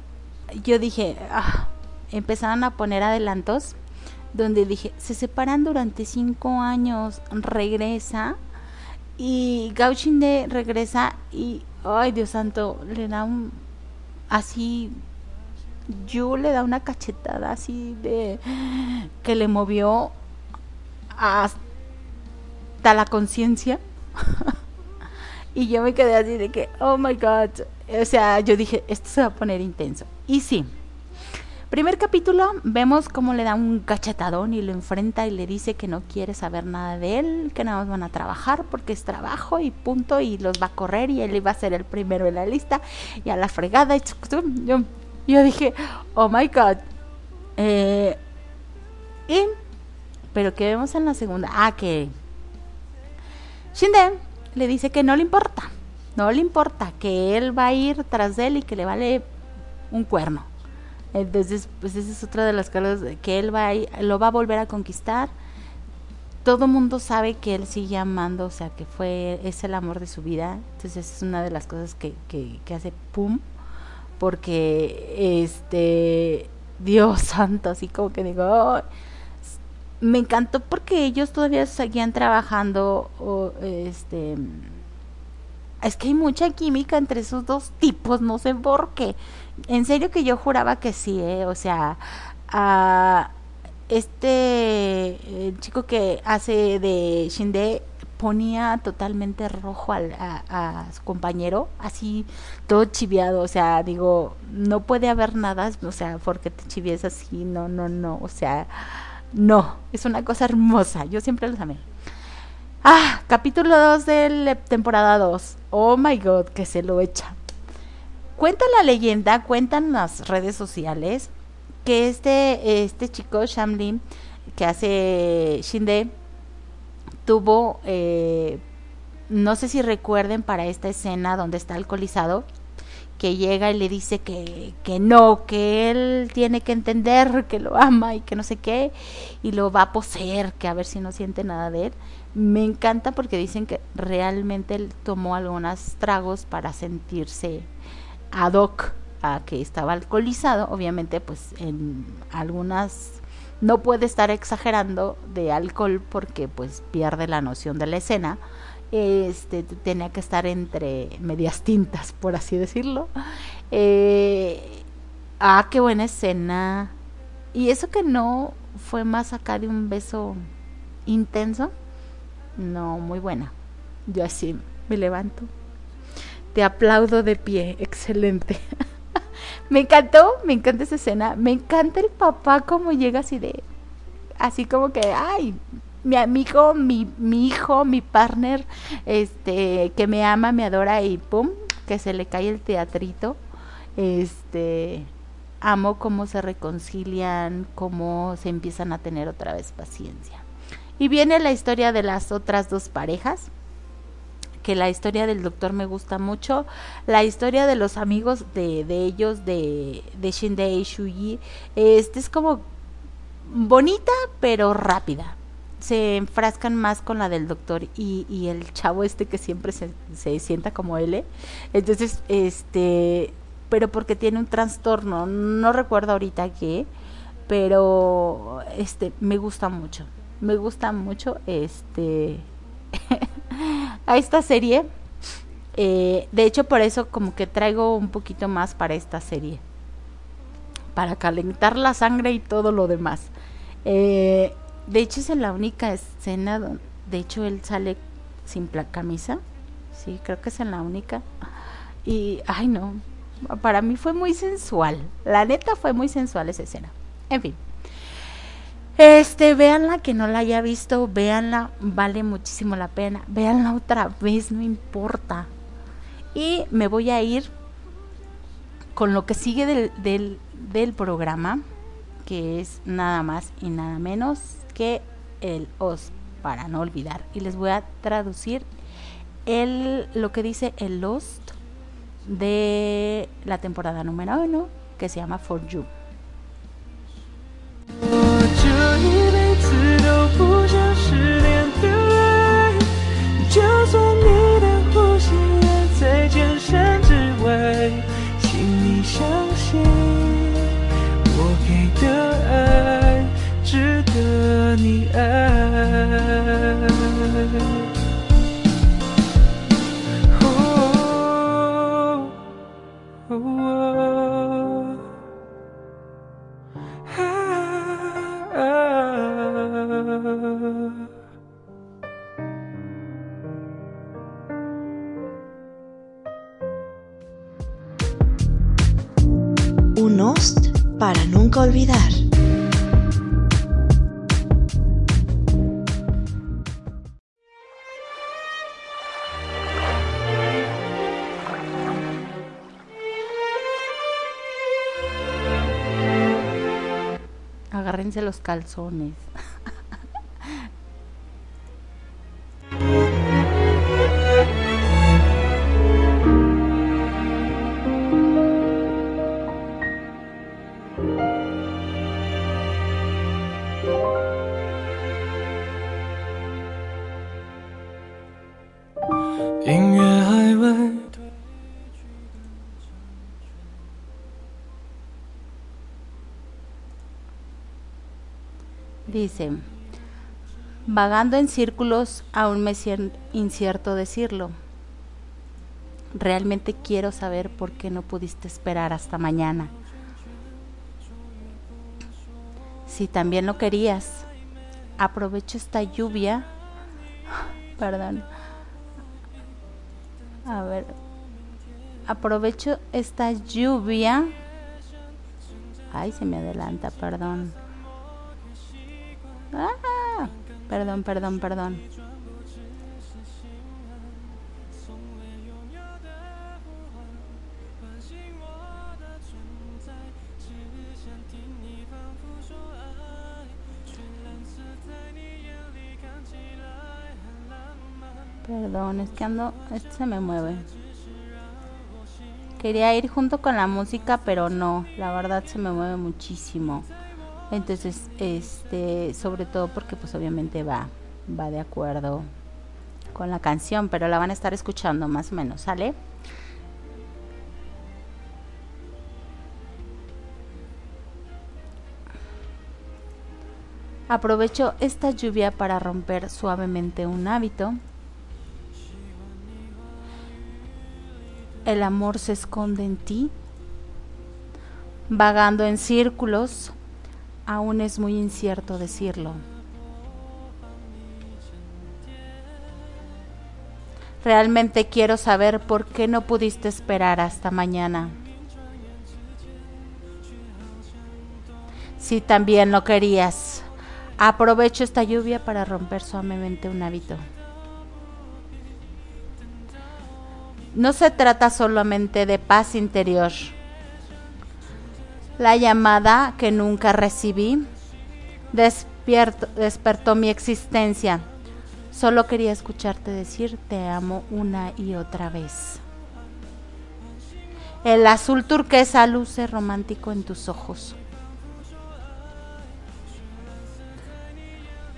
yo dije, ah, empezaron a poner adelantos donde dije, se separan durante cinco años, regresa y Gao Shinde regresa y, ay Dios santo, le da un, así, Yu le da una cachetada así de, que le movió hasta la conciencia. y yo me quedé así de que, oh my god, o sea, yo dije, esto se va a poner intenso. Y sí. Primer capítulo, vemos cómo le da un cachetadón y lo enfrenta y le dice que no quiere saber nada de él, que nada más van a trabajar porque es trabajo y punto, y los va a correr y él iba a ser el primero en la lista y a la fregada. Y yo, dije, oh my god. Eh, y, pero que vemos en la segunda, ah, que Shinden le dice que no le importa, no le importa, que él va a ir tras él y que le vale un cuerno. Entonces, pues esa es otra de las cosas que él va a ir- lo va a volver a conquistar. Todo mundo sabe que él sigue amando, o sea, que fue es el amor de su vida. Entonces es una de las cosas que, que, que hace pum, porque este Dios santo, así como que digo, me encantó porque ellos todavía seguían trabajando, este, es que hay mucha química entre esos dos tipos, no sé por qué. En serio que yo juraba que sí, ¿eh? O sea, a este el chico que hace de Shinde ponía totalmente rojo al, a, su compañero, así todo chiviado, o sea, digo, no puede haber nada, o sea, porque te chivies así, no, no, no, o sea, no, es una cosa hermosa, yo siempre los amé. Ah, capítulo 2 de la temporada 2. Oh my god, que se lo echa. Cuenta la leyenda, cuentan las redes sociales que este este chico Shamlin que hace Shinde tuvo eh, no sé si recuerden para esta escena donde está alcoholizado que llega y le dice que, que no, que él tiene que entender que lo ama y que no sé qué, y lo va a poseer, que a ver si no siente nada de él. Me encanta porque dicen que realmente él tomó algunos tragos para sentirse ad hoc a que estaba alcoholizado, obviamente pues en algunas no puede estar exagerando de alcohol porque pues pierde la noción de la escena. Este tenía que estar entre medias tintas por así decirlo. Eh, ah qué buena escena. Y eso que no fue más acá de un beso intenso no muy buena. Yo así me levanto. Te aplaudo de pie excelente me encantó me encanta esa escena me encanta el papá como llega así de así como que ay mi amigo, mi, mi hijo, mi partner, este, que me ama, me adora y pum, que se le cae el teatrito. Este, amo cómo se reconcilian, cómo se empiezan a tener otra vez paciencia. Y viene la historia de las otras dos parejas, que la historia del doctor me gusta mucho, la historia de los amigos de, de ellos, de, de Shinde y Shuyi, este es como bonita pero rápida. Se enfrascan más con la del doctor y, y el chavo este que siempre se, se sienta como L. Entonces, este, pero porque tiene un trastorno, no recuerdo ahorita qué, pero este, me gusta mucho, me gusta mucho este, a esta serie. Eh, de hecho, por eso como que traigo un poquito más para esta serie. Para calentar la sangre y todo lo demás. Eh, de hecho, es la única escena donde, de hecho, él sale sin camisa. Sí, creo que es en la única. Y, ay, no. Para mí fue muy sensual. La neta fue muy sensual esa escena. En fin. Este, véanla, que no la haya visto, véanla, vale muchísimo la pena. Véanla otra vez, no importa. Y me voy a ir con lo que sigue del, del, programa, que es nada más y nada menos que el OS, para no olvidar. Y les voy a traducir el, lo que dice el Lost de la temporada número uno, que se llama For You. Calzones. “ Dice, vagando en círculos, aún me sien- incierto decirlo. Realmente quiero saber por qué no pudiste esperar hasta mañana. Si también lo querías, aprovecho esta lluvia. Perdón. A ver. Aprovecho esta lluvia. Ay, se me adelanta, perdón. Ah, perdón, perdón, perdón. Perdón, es que ando, esto se me mueve. Quería ir junto con la música, pero no, la verdad se me mueve muchísimo. Entonces, este, sobre todo porque pues obviamente va, va de acuerdo con la canción, pero la van a estar escuchando más o menos, ¿sale? Aprovecho esta lluvia para romper suavemente un hábito. El amor se esconde en ti, vagando en círculos, aún es muy incierto decirlo. Realmente quiero saber por qué no pudiste esperar hasta mañana. Si también lo querías, aprovecho esta lluvia para romper suavemente un hábito. No se trata solamente de paz interior. La llamada que nunca recibí despertó mi existencia. Solo quería escucharte decir te amo una y otra vez. El azul turquesa luce romántico en tus ojos.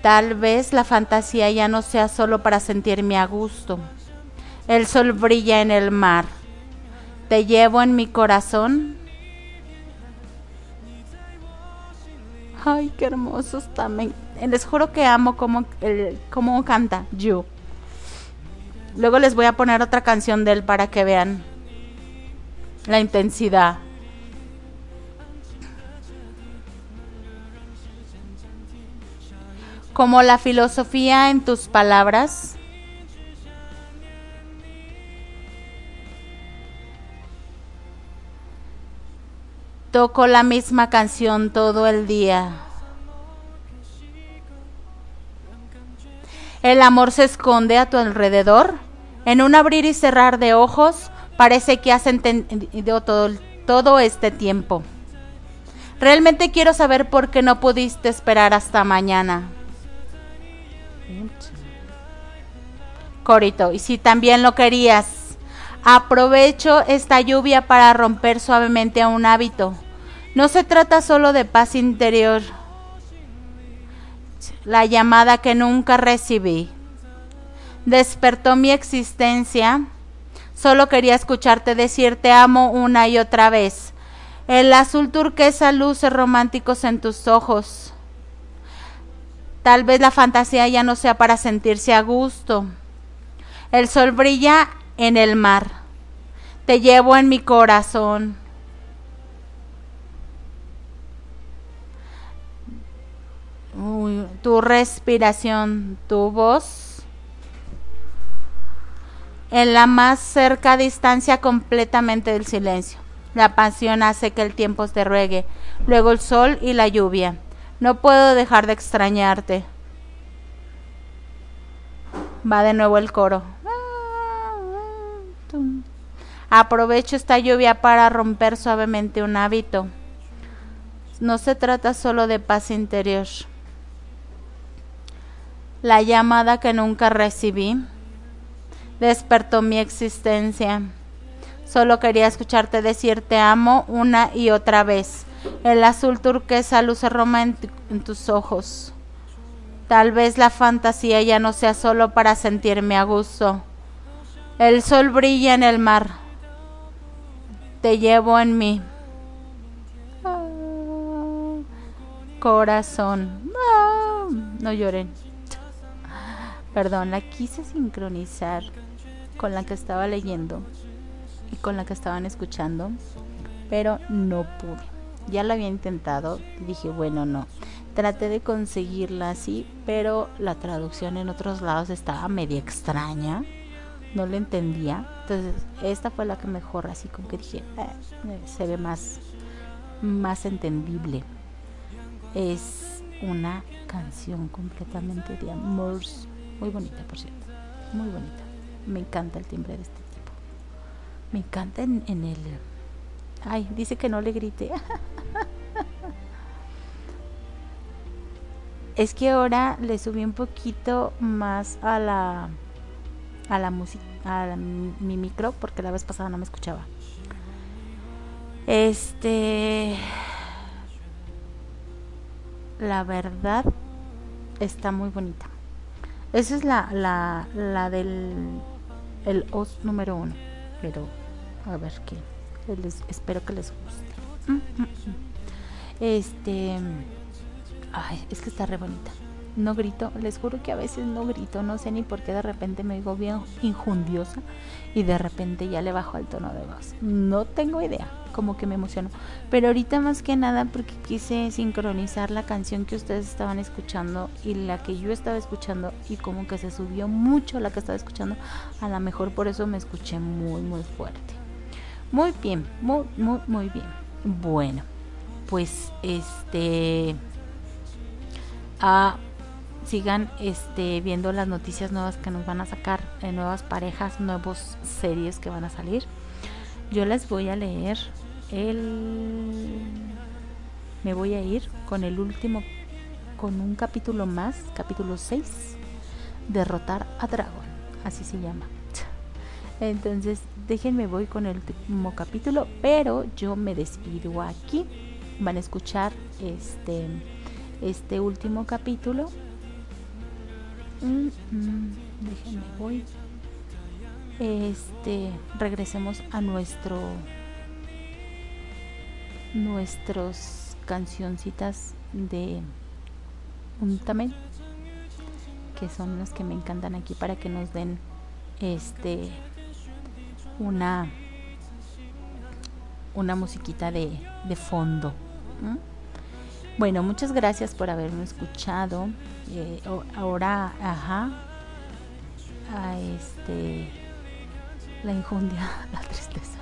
Tal vez la fantasía ya no sea solo para sentirme a gusto. El sol brilla en el mar. Te llevo en mi corazón. Ay, qué hermoso está. me- les juro que amo cómo, el- cómo canta You. Luego les voy a poner otra canción de él para que vean la intensidad. Como la filosofía en tus palabras. Toco la misma canción todo el día. El amor se esconde a tu alrededor. En un abrir y cerrar de ojos, parece que has entendido todo, todo este tiempo. Realmente quiero saber por qué no pudiste esperar hasta mañana. Corito, y si también lo querías, aprovecho esta lluvia para romper suavemente a un hábito. No se trata solo de paz interior. La llamada que nunca recibí despertó mi existencia. Solo quería escucharte decir te amo una y otra vez. El azul turquesa luce románticos en tus ojos. Tal vez la fantasía ya no sea para sentirse a gusto. El sol brilla en el mar. Te llevo en mi corazón. Tu respiración, tu voz. En la más cerca distancia completamente del silencio. La pasión hace que el tiempo te ruegue. Luego el sol y la lluvia. No puedo dejar de extrañarte. Va de nuevo el coro. Aprovecho esta lluvia para romper suavemente un hábito. No se trata solo de paz interior. La llamada que nunca recibí despertó mi existencia. Solo quería escucharte decir te amo una y otra vez. El azul turquesa luce romántico en tus ojos. Tal vez la fantasía ya no sea solo para sentirme a gusto. El sol brilla en el mar. Te llevo en mí. Corazón. Ah, no lloren. Perdón, la quise sincronizar con la que estaba leyendo y con la que estaban escuchando, pero no pude. Ya lo había intentado dije, bueno, no. Traté de conseguirla así, pero la traducción en otros lados estaba media extraña. No lo entendía. Entonces, esta fue la que mejor, así como que dije, "Eh, se ve más, más entendible. Es una canción completamente de amor. Muy bonita, por cierto. Muy bonita. Me encanta el timbre de este tipo. Me encanta en, en el... Ay, dice que no le grite. es que ahora le subí un poquito más a la a la música a mi micro porque la vez pasada no me escuchaba. Este la verdad está muy bonita. Esa es la, la, la del el os número uno. Pero a ver qué. les- espero que les guste. Mm, mm, mm. Este. Ay, es que está re bonita. No grito, les juro que a veces no grito, no sé ni por qué de repente me digo bien injundiosa y de repente ya le bajo el tono de voz. No tengo idea, como que me emociono. Pero ahorita más que nada porque quise sincronizar la canción que ustedes estaban escuchando y la que yo estaba escuchando y como que se subió mucho la que estaba escuchando. A lo mejor por eso me escuché muy, muy fuerte. Muy bien, muy, muy, muy bien. Bueno, pues este... Ah, sigan este viendo las noticias nuevas que nos van a sacar, eh, nuevas parejas, nuevos series que van a salir. Yo les voy a leer el me voy a ir con el último con un capítulo más, capítulo 6, derrotar a Dragon, así se llama. Entonces, déjenme voy con el último capítulo, pero yo me despido aquí. Van a escuchar este este último capítulo mm, mm, déjenme voy. Este, regresemos a nuestro nuestros cancioncitas de un tamel que son las que me encantan aquí para que nos den este una una musiquita de, de fondo ¿m? Bueno muchas gracias por haberme escuchado. Eh, ahora ajá a este la injundia la tristeza.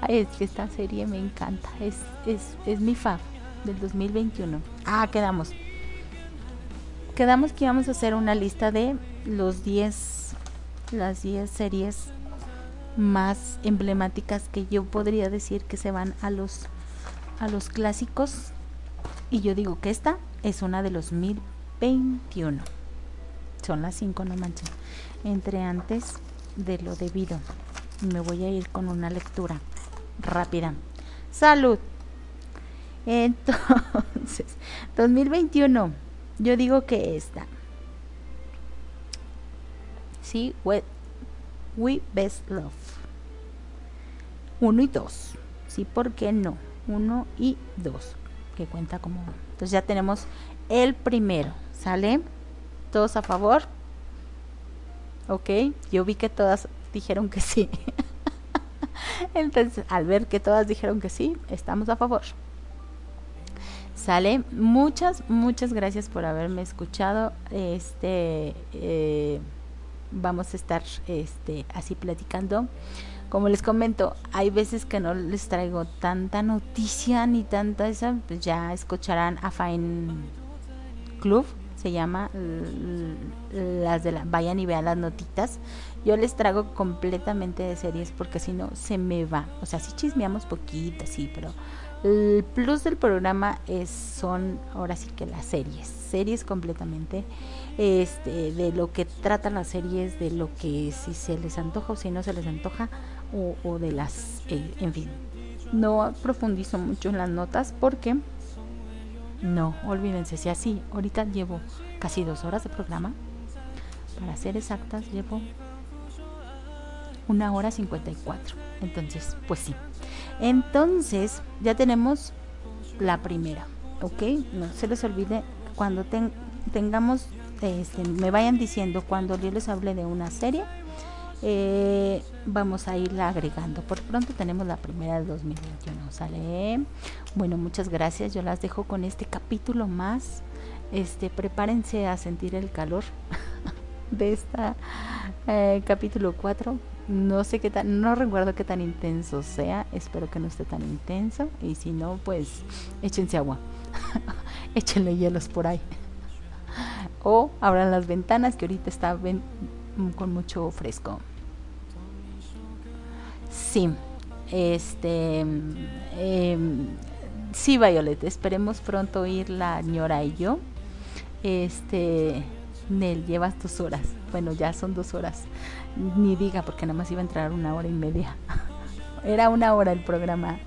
Ay, es que esta serie me encanta. Es, es, es mi fav del 2021 ah quedamos. Quedamos que íbamos a hacer una lista de los 10 las 10 series más emblemáticas que yo podría decir que se van a los a los clásicos y yo digo que esta es una de los 2021 son las 5 no manchen entre antes de lo debido. Me voy a ir con una lectura rápida. Salud. Entonces 2021 yo digo que esta. Sí we, we best love. Uno y dos. Sí por qué no uno y dos que cuenta como uno. entonces ya tenemos el primero sale todos a favor ok yo vi que todas dijeron que sí. Entonces al ver que todas dijeron que sí estamos a favor. Sale muchas muchas gracias por haberme escuchado. Este eh, vamos a estar este así platicando como les comento hay veces que no les traigo tanta noticia ni tanta esa pues ya escucharán a Fine Club se llama las de la vayan y vean las notitas. Yo les traigo completamente de series porque si no se me va. O sea sí chismeamos poquito sí pero el plus del programa es son ahora sí que las series series completamente este de lo que tratan las series de lo que si se les antoja o si no se les antoja o, de las eh, en fin. No profundizo mucho en las notas porque no olvídense si así ahorita llevo casi dos horas de programa. Para ser exactas llevo una hora 54 entonces pues sí. Entonces ya tenemos la primera ok no se les olvide cuando ten- tengamos este, me vayan diciendo cuando yo les hable de una serie eh, vamos a irla agregando. Por pronto tenemos la primera del 2021 sale. Bueno muchas gracias. Yo las dejo con este capítulo más. Este prepárense a sentir el calor de esta eh, capítulo 4 no sé qué tan no recuerdo qué tan intenso sea. Espero que no esté tan intenso. Y si no pues échense agua. Échenle hielos por ahí. O abran las ventanas que ahorita está con mucho fresco sí este em, sí Violet esperemos pronto oír la ñora y yo este Nel, llevas dos horas. Bueno, ya son dos horas. Ni diga, porque nada más iba a entrar una hora y media. Era una hora el programa.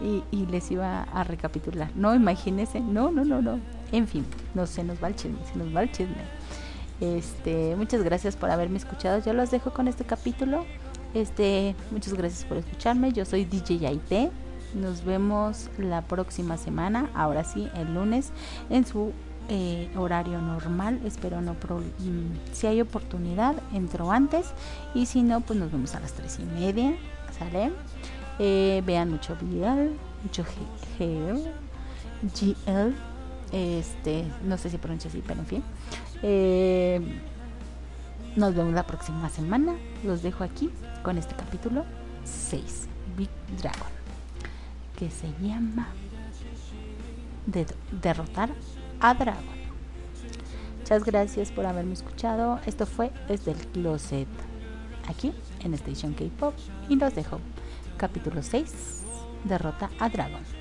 Y, y les iba a recapitular. No, imagínense. No, no, no, no. En fin, no se nos va el chisme, se nos va el chisme. Este, muchas gracias por haberme escuchado. Yo los dejo con este capítulo. Este, muchas gracias por escucharme. Yo soy DJ Yaite. Nos vemos la próxima semana, ahora sí, el lunes, en su eh, horario normal. Espero no pro- mm, si hay oportunidad, entro antes. Y si no, pues nos vemos a las tres y media. ¿Sale? Eh, vean mucho Vidal, mucho GL, GL. Este, no sé si pronuncia así, pero en fin. Eh, nos vemos la próxima semana. Los dejo aquí con este capítulo 6, Big Dragon, que se llama de derrotar a Dragon. Muchas gracias por haberme escuchado. Esto fue desde el closet aquí en Station K-Pop y los dejo. Capítulo 6, derrota a Dragon.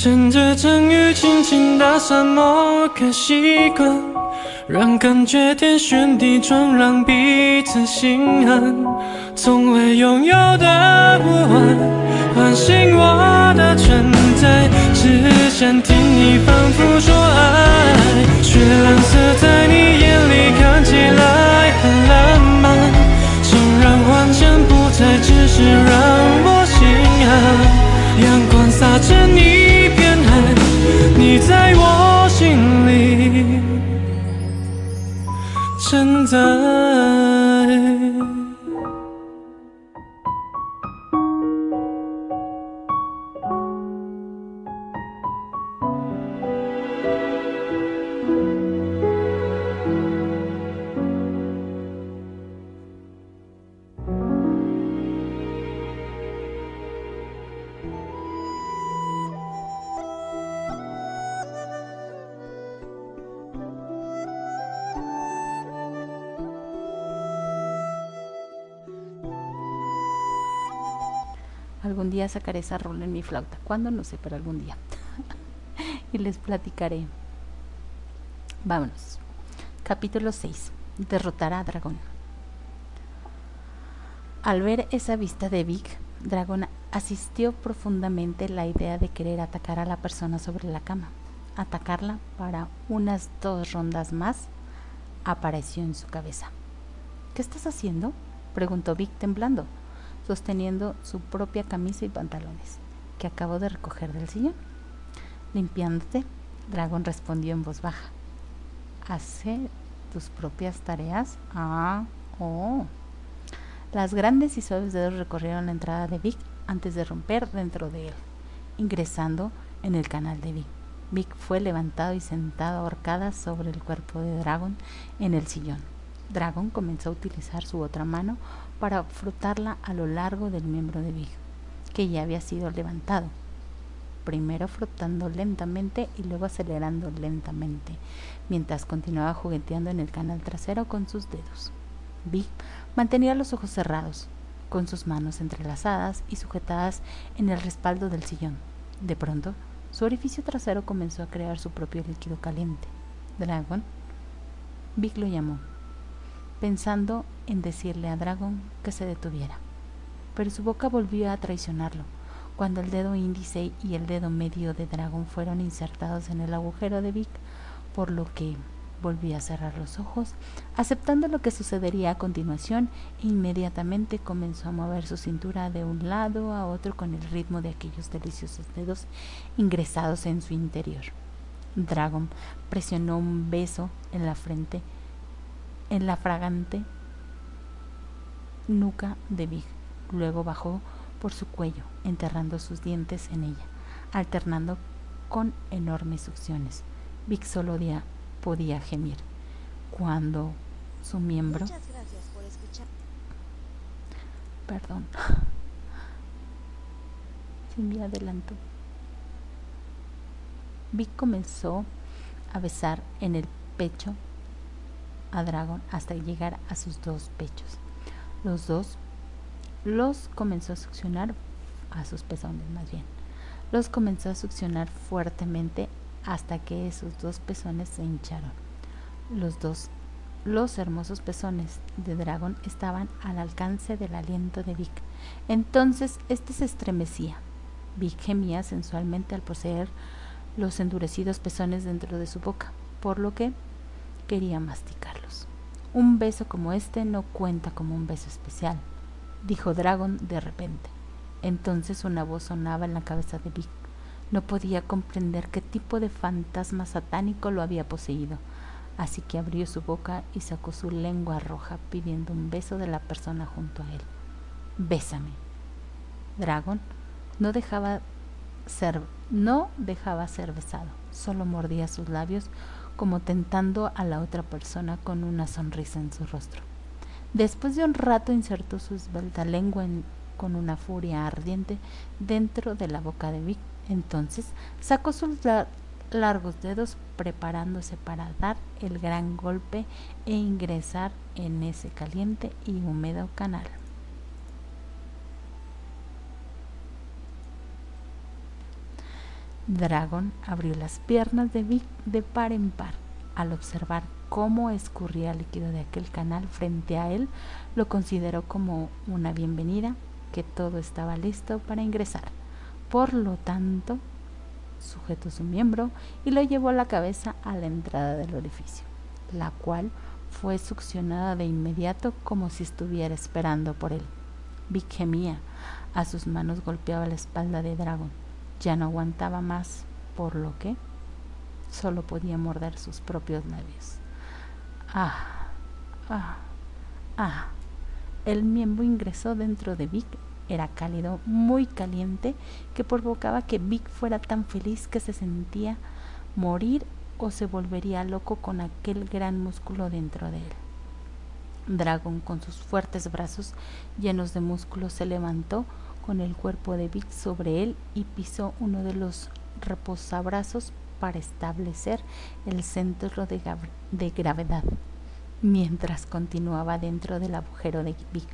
趁着阵雨轻轻打散某个习惯，让感觉天旋地转，让彼此心安。从未拥有的不安，唤醒我的存在。只想听你反复说爱，雪蓝色在你眼里看起来很浪漫。纵然幻想不再只是让我心安，阳光洒着你，在我心里真的。Sacaré esa rola en mi flauta. ¿Cuándo? No sé, pero algún día. y les platicaré. Vámonos. Capítulo 6. Derrotar a Dragón. Al ver esa vista de Vic, Dragón asistió profundamente la idea de querer atacar a la persona sobre la cama. Atacarla para unas dos rondas más apareció en su cabeza. ¿Qué estás haciendo? preguntó Vic temblando sosteniendo su propia camisa y pantalones, que acabó de recoger del sillón. Limpiándote, Dragón respondió en voz baja. ¿Hace tus propias tareas? Ah, oh. Las grandes y suaves dedos recorrieron la entrada de Vic antes de romper dentro de él, ingresando en el canal de Vic. Vic fue levantado y sentado ahorcada sobre el cuerpo de Dragon en el sillón. Dragon comenzó a utilizar su otra mano para frotarla a lo largo del miembro de Big, que ya había sido levantado, primero frotando lentamente y luego acelerando lentamente, mientras continuaba jugueteando en el canal trasero con sus dedos. Big mantenía los ojos cerrados, con sus manos entrelazadas y sujetadas en el respaldo del sillón. De pronto, su orificio trasero comenzó a crear su propio líquido caliente. Dragon. Big lo llamó pensando en decirle a Dragon que se detuviera. Pero su boca volvió a traicionarlo cuando el dedo índice y el dedo medio de Dragon fueron insertados en el agujero de Vic, por lo que volvió a cerrar los ojos, aceptando lo que sucedería a continuación e inmediatamente comenzó a mover su cintura de un lado a otro con el ritmo de aquellos deliciosos dedos ingresados en su interior. Dragon presionó un beso en la frente en la fragante nuca de Big. Luego bajó por su cuello, enterrando sus dientes en ella, alternando con enormes succiones. Big solo podía gemir cuando su miembro. Muchas gracias por escuchar. Perdón. Se me adelantó. Vic comenzó a besar en el pecho a Dragon hasta llegar a sus dos pechos. Los dos los comenzó a succionar a sus pezones más bien. Los comenzó a succionar fuertemente hasta que esos dos pezones se hincharon. Los dos los hermosos pezones de Dragon estaban al alcance del aliento de Vic. Entonces éste se estremecía. Vic gemía sensualmente al poseer los endurecidos pezones dentro de su boca, por lo que quería masticarlos. Un beso como este no cuenta como un beso especial, dijo Dragon de repente. Entonces una voz sonaba en la cabeza de Vic. No podía comprender qué tipo de fantasma satánico lo había poseído, así que abrió su boca y sacó su lengua roja pidiendo un beso de la persona junto a él. Bésame. Dragon no dejaba ser, no dejaba ser besado, solo mordía sus labios como tentando a la otra persona con una sonrisa en su rostro. Después de un rato insertó su esbelta lengua con una furia ardiente dentro de la boca de Vic. Entonces sacó sus largos dedos preparándose para dar el gran golpe e ingresar en ese caliente y húmedo canal. Dragon abrió las piernas de Vic de par en par al observar cómo escurría el líquido de aquel canal frente a él, lo consideró como una bienvenida, que todo estaba listo para ingresar. Por lo tanto, sujetó su miembro y lo llevó la cabeza a la entrada del orificio, la cual fue succionada de inmediato como si estuviera esperando por él. Vic gemía, a sus manos golpeaba la espalda de Dragon. Ya no aguantaba más, por lo que solo podía morder sus propios labios. Ah, ah, ah. El miembro ingresó dentro de Vic. Era cálido, muy caliente, que provocaba que Vic fuera tan feliz que se sentía morir o se volvería loco con aquel gran músculo dentro de él. Dragon, con sus fuertes brazos llenos de músculo, se levantó con el cuerpo de Vic sobre él y pisó uno de los reposabrazos para establecer el centro de, gravedad, mientras continuaba dentro del agujero de Vic.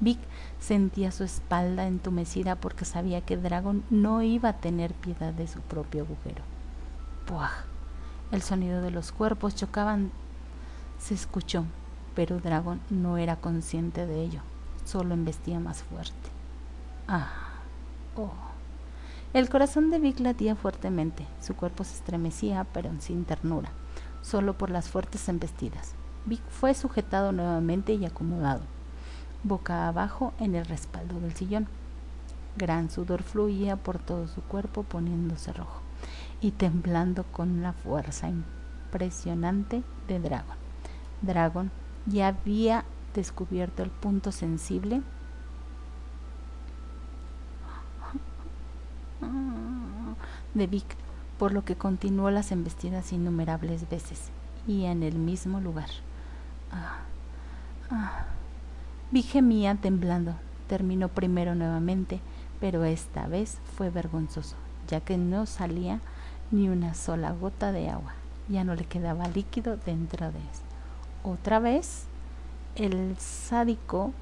Vic sentía su espalda entumecida porque sabía que Dragon no iba a tener piedad de su propio agujero. ¡Puah! El sonido de los cuerpos chocaban se escuchó, pero Dragon no era consciente de ello, solo embestía más fuerte. Ah, oh. El corazón de Vic latía fuertemente, su cuerpo se estremecía, pero sin ternura, solo por las fuertes embestidas. Vic fue sujetado nuevamente y acomodado, boca abajo en el respaldo del sillón. Gran sudor fluía por todo su cuerpo poniéndose rojo y temblando con la fuerza impresionante de Dragon. Dragon ya había descubierto el punto sensible de Vic, por lo que continuó las embestidas innumerables veces y en el mismo lugar. Ah, ah. Vic gemía temblando. Terminó primero nuevamente, pero esta vez fue vergonzoso, ya que no salía ni una sola gota de agua. Ya no le quedaba líquido dentro de eso. Otra vez, el sádico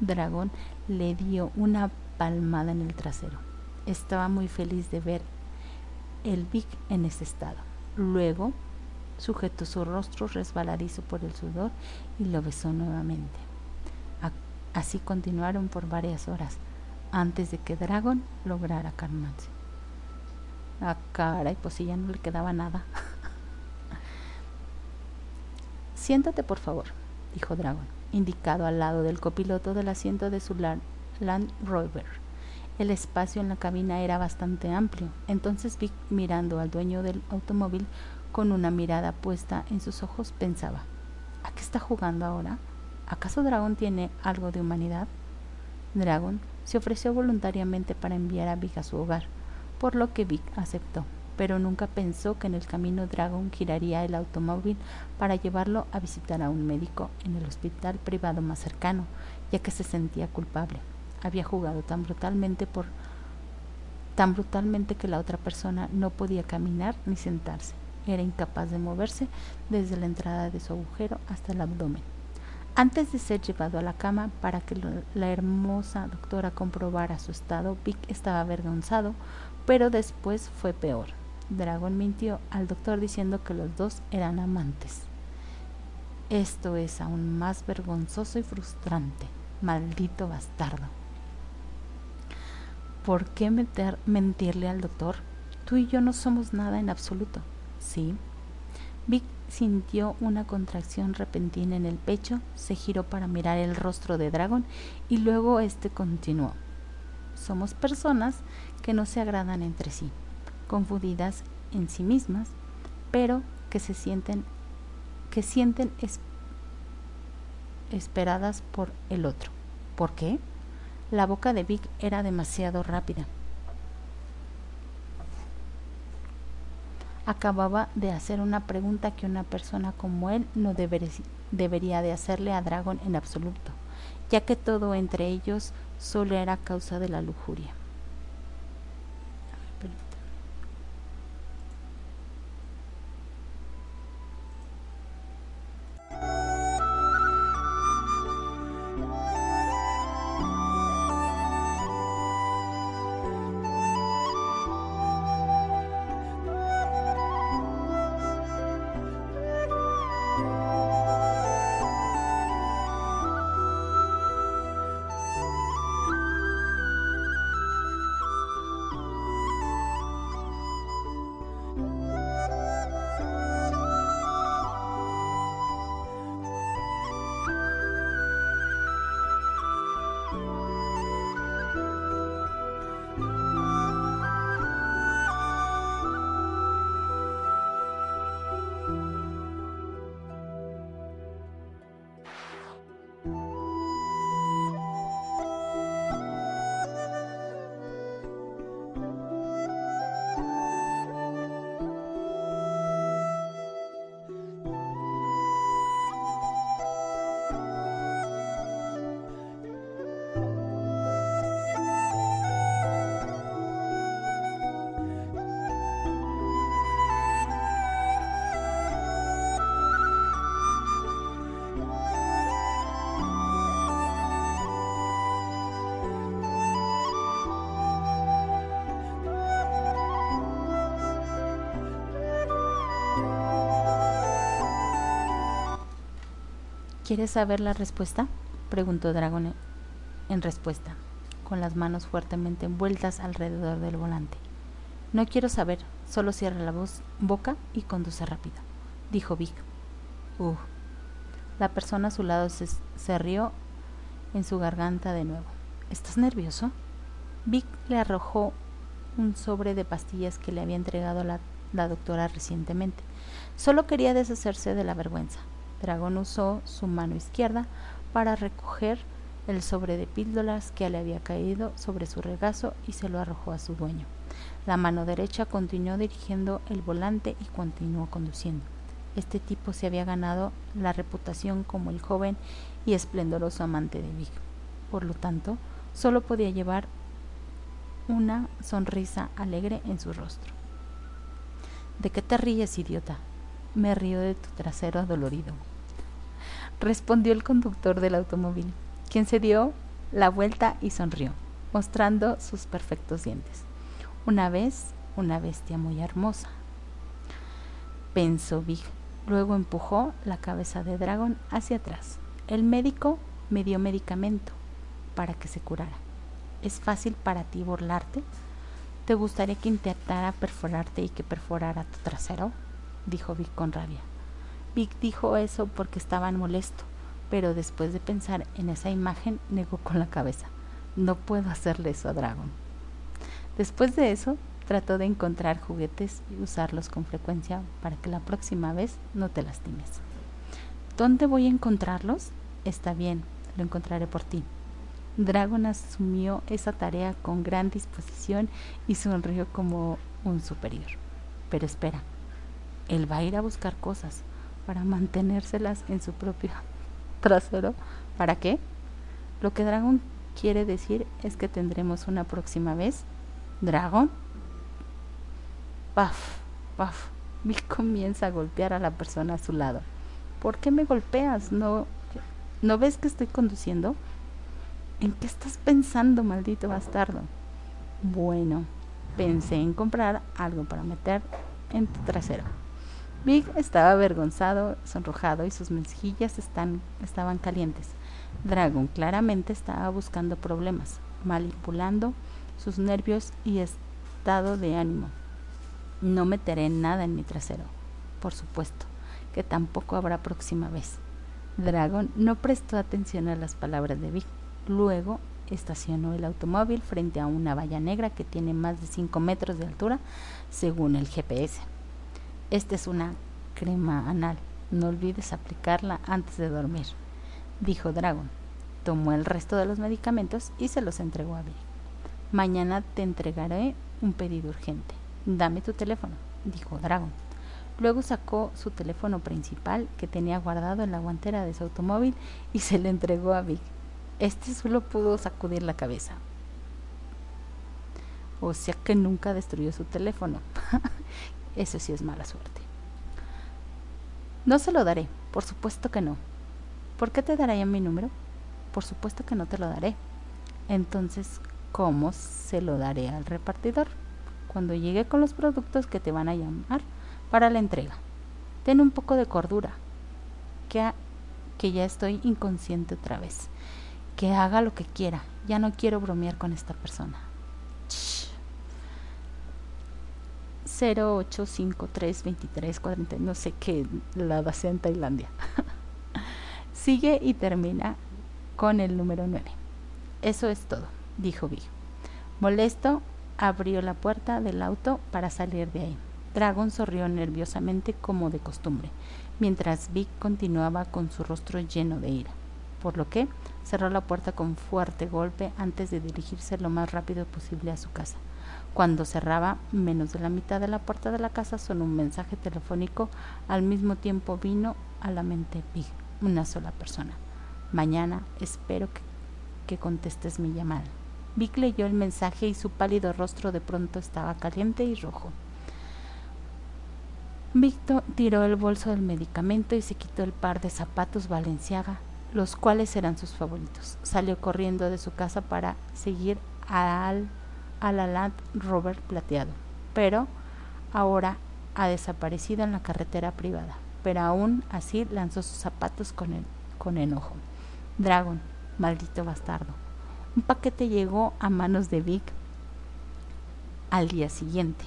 dragón le dio una palmada en el trasero. Estaba muy feliz de ver el Vic en ese estado. Luego sujetó su rostro resbaladizo por el sudor y lo besó nuevamente. Así continuaron por varias horas antes de que Dragon lograra calmarse. Ah, caray, pues si ya no le quedaba nada. Siéntate, por favor, dijo Dragon, indicado al lado del copiloto del asiento de su Land Rover. El espacio en la cabina era bastante amplio, entonces Vic, mirando al dueño del automóvil con una mirada puesta en sus ojos, pensaba, ¿a qué está jugando ahora? ¿Acaso Dragon tiene algo de humanidad? Dragon se ofreció voluntariamente para enviar a Vic a su hogar, por lo que Vic aceptó, pero nunca pensó que en el camino Dragon giraría el automóvil para llevarlo a visitar a un médico en el hospital privado más cercano, ya que se sentía culpable. Había jugado tan brutalmente por tan brutalmente que la otra persona no podía caminar ni sentarse. Era incapaz de moverse desde la entrada de su agujero hasta el abdomen. Antes de ser llevado a la cama para que la hermosa doctora comprobara su estado, Vic estaba avergonzado pero después fue peor. Dragon mintió al doctor diciendo que los dos eran amantes. Esto es aún más vergonzoso y frustrante. Maldito bastardo. ¿Por qué meter, mentirle al doctor? Tú y yo no somos nada en absoluto. Sí. Vic sintió una contracción repentina en el pecho, se giró para mirar el rostro de Dragon y luego este continuó. Somos personas que no se agradan entre sí, confundidas en sí mismas, pero que se sienten que sienten esperadas por el otro. ¿Por qué? La boca de Vic era demasiado rápida. Acababa de hacer una pregunta que una persona como él no debería de hacerle a Dragon en absoluto, ya que todo entre ellos solo era causa de la lujuria. ¿Quieres saber la respuesta? preguntó Dragon en respuesta, con las manos fuertemente envueltas alrededor del volante. No quiero saber, solo cierra la voz, boca y conduce rápido, dijo Vic. Uh. La persona a su lado se, rió en su garganta de nuevo. ¿Estás nervioso? Vic le arrojó un sobre de pastillas que le había entregado la, la doctora recientemente. Solo quería deshacerse de la vergüenza. Dragón usó su mano izquierda para recoger el sobre de píldoras que le había caído sobre su regazo y se lo arrojó a su dueño. La mano derecha continuó dirigiendo el volante y continuó conduciendo. Este tipo se había ganado la reputación como el joven y esplendoroso amante de Vic. Por lo tanto, solo podía llevar una sonrisa alegre en su rostro. ¿De qué te ríes, idiota? Me río de tu trasero adolorido. Respondió el conductor del automóvil, quien se dio la vuelta y sonrió, mostrando sus perfectos dientes. Una vez, una bestia muy hermosa. Pensó Big. Luego empujó la cabeza de Dragon hacia atrás. El médico me dio medicamento para que se curara. ¿Es fácil para ti burlarte? ¿Te gustaría que intentara perforarte y que perforara tu trasero? dijo Vic con rabia. Vic dijo eso porque estaba molesto, pero después de pensar en esa imagen negó con la cabeza. No puedo hacerle eso a Dragon. Después de eso, trató de encontrar juguetes y usarlos con frecuencia para que la próxima vez no te lastimes. ¿Dónde voy a encontrarlos? Está bien, lo encontraré por ti. Dragon asumió esa tarea con gran disposición y sonrió como un superior. Pero espera, él va a ir a buscar cosas para mantenérselas en su propio trasero. ¿Para qué? Lo que Dragon quiere decir es que tendremos una próxima vez. ¿Dragon? Paf, paf. Vic comienza a golpear a la persona a su lado. ¿Por qué me golpeas? ¿No, ¿no ves que estoy conduciendo? ¿En qué estás pensando, maldito bastardo? Bueno, pensé en comprar algo para meter en tu trasero. Vic estaba avergonzado, sonrojado y sus mejillas están, estaban calientes. Dragon claramente estaba buscando problemas, manipulando sus nervios y estado de ánimo. No meteré nada en mi trasero, por supuesto, que tampoco habrá próxima vez. Dragon no prestó atención a las palabras de Vic. Luego estacionó el automóvil frente a una valla negra que tiene más de 5 metros de altura, según el GPS. Esta es una crema anal. No olvides aplicarla antes de dormir, dijo Dragon. Tomó el resto de los medicamentos y se los entregó a Vic. Mañana te entregaré un pedido urgente. Dame tu teléfono, dijo Dragon. Luego sacó su teléfono principal que tenía guardado en la guantera de su automóvil y se le entregó a Vic. Este solo pudo sacudir la cabeza. O sea que nunca destruyó su teléfono. Eso sí es mala suerte. No se lo daré, por supuesto que no. ¿Por qué te daré mi número? Por supuesto que no te lo daré. Entonces, ¿cómo se lo daré al repartidor? cuando llegue con los productos que te van a llamar para la entrega. Ten un poco de cordura, que, que ya estoy inconsciente otra vez. Que haga lo que quiera, ya no quiero bromear con esta persona. 08532340, no sé qué la base en Tailandia. Sigue y termina con el número 9. Eso es todo, dijo Vigo. Molesto, abrió la puerta del auto para salir de ahí. Dragon sonrió nerviosamente como de costumbre, mientras Vic continuaba con su rostro lleno de ira, por lo que cerró la puerta con fuerte golpe antes de dirigirse lo más rápido posible a su casa. Cuando cerraba menos de la mitad de la puerta de la casa sonó un mensaje telefónico, al mismo tiempo vino a la mente Vic, una sola persona. Mañana espero que, que contestes mi llamada. Vic leyó el mensaje y su pálido rostro de pronto estaba caliente y rojo. Víctor tiró el bolso del medicamento y se quitó el par de zapatos Valenciaga, los cuales eran sus favoritos. Salió corriendo de su casa para seguir al, a la Land Rover plateado, pero ahora ha desaparecido en la carretera privada. Pero aún así lanzó sus zapatos con, el, con enojo. Dragon, maldito bastardo. Un paquete llegó a manos de Vic al día siguiente.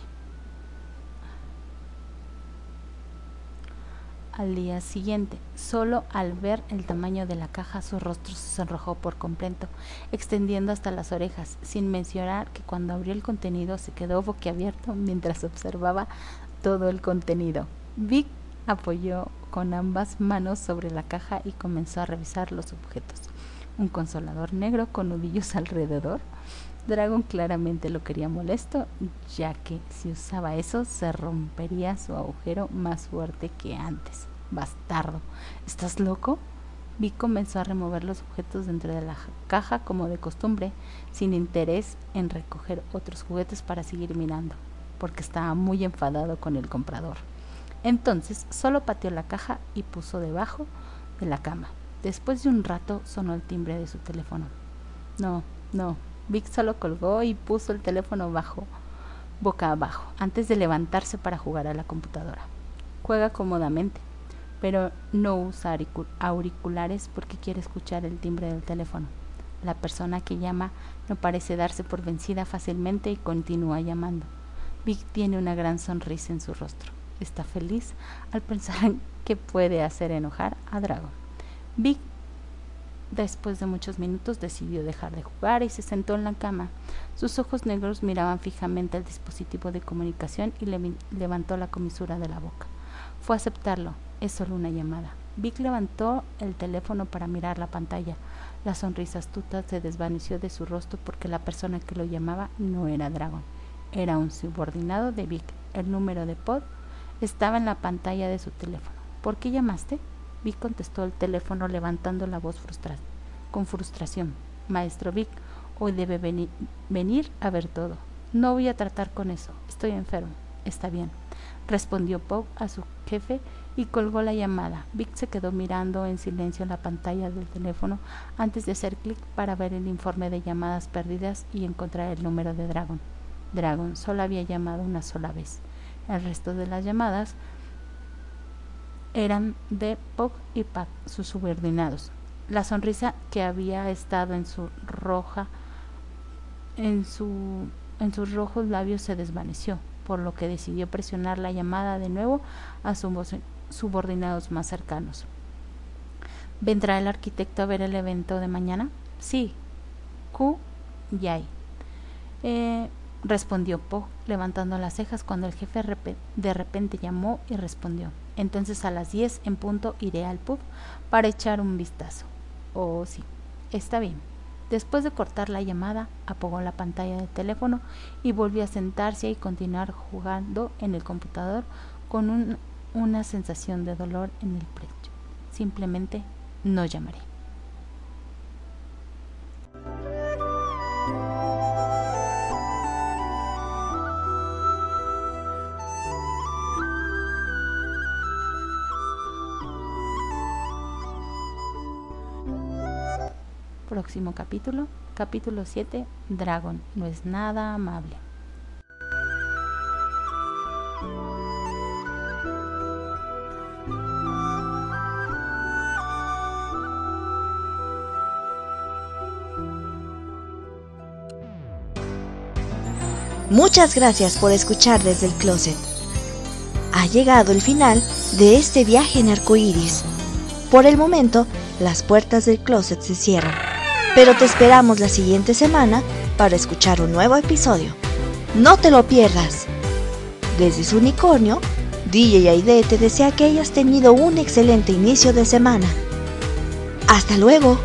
Al día siguiente, solo al ver el tamaño de la caja, su rostro se sonrojó por completo, extendiendo hasta las orejas, sin mencionar que cuando abrió el contenido se quedó boquiabierto mientras observaba todo el contenido. Vic apoyó con ambas manos sobre la caja y comenzó a revisar los objetos. Un consolador negro con nudillos alrededor. Dragon claramente lo quería molesto, ya que si usaba eso se rompería su agujero más fuerte que antes. Bastardo, ¿estás loco? Vic comenzó a remover los objetos dentro de la caja como de costumbre, sin interés en recoger otros juguetes para seguir mirando, porque estaba muy enfadado con el comprador. Entonces solo pateó la caja y puso debajo de la cama. Después de un rato sonó el timbre de su teléfono. No, no, Vic solo colgó y puso el teléfono bajo, boca abajo, antes de levantarse para jugar a la computadora. Juega cómodamente, pero no usa auriculares porque quiere escuchar el timbre del teléfono. La persona que llama no parece darse por vencida fácilmente y continúa llamando. Vic tiene una gran sonrisa en su rostro. Está feliz al pensar que puede hacer enojar a Dragon. Vic Después de muchos minutos decidió dejar de jugar y se sentó en la cama. Sus ojos negros miraban fijamente el dispositivo de comunicación y le levantó la comisura de la boca. Fue a aceptarlo. Es solo una llamada. Vic levantó el teléfono para mirar la pantalla. La sonrisa astuta se desvaneció de su rostro porque la persona que lo llamaba no era Dragon. Era un subordinado de Vic. El número de pod estaba en la pantalla de su teléfono. ¿Por qué llamaste? Vic contestó el teléfono levantando la voz frustrada, con frustración. Maestro Vic, hoy debe venir a ver todo. No voy a tratar con eso. Estoy enfermo. Está bien. Respondió Pop a su jefe y colgó la llamada. Vic se quedó mirando en silencio la pantalla del teléfono antes de hacer clic para ver el informe de llamadas perdidas y encontrar el número de Dragon. Dragon solo había llamado una sola vez. El resto de las llamadas eran de Pog y Pac, sus subordinados. La sonrisa que había estado en su roja en su en sus rojos labios se desvaneció, por lo que decidió presionar la llamada de nuevo a sus subordinados más cercanos. ¿Vendrá el arquitecto a ver el evento de mañana? Sí. Q. Yay. Eh, respondió Po, levantando las cejas cuando el jefe de repente llamó y respondió. Entonces a las 10 en punto iré al pub para echar un vistazo. Oh, sí, está bien. Después de cortar la llamada, apagó la pantalla del teléfono y volvió a sentarse y continuar jugando en el computador con una sensación de dolor en el pecho. Simplemente no llamaré. Próximo capítulo, capítulo 7, Dragon, no es nada amable. Muchas gracias por escuchar desde el closet. Ha llegado el final de este viaje en arcoíris. Por el momento, las puertas del closet se cierran pero te esperamos la siguiente semana para escuchar un nuevo episodio. No te lo pierdas. Desde su unicornio, DJ Aide te desea que hayas tenido un excelente inicio de semana. Hasta luego.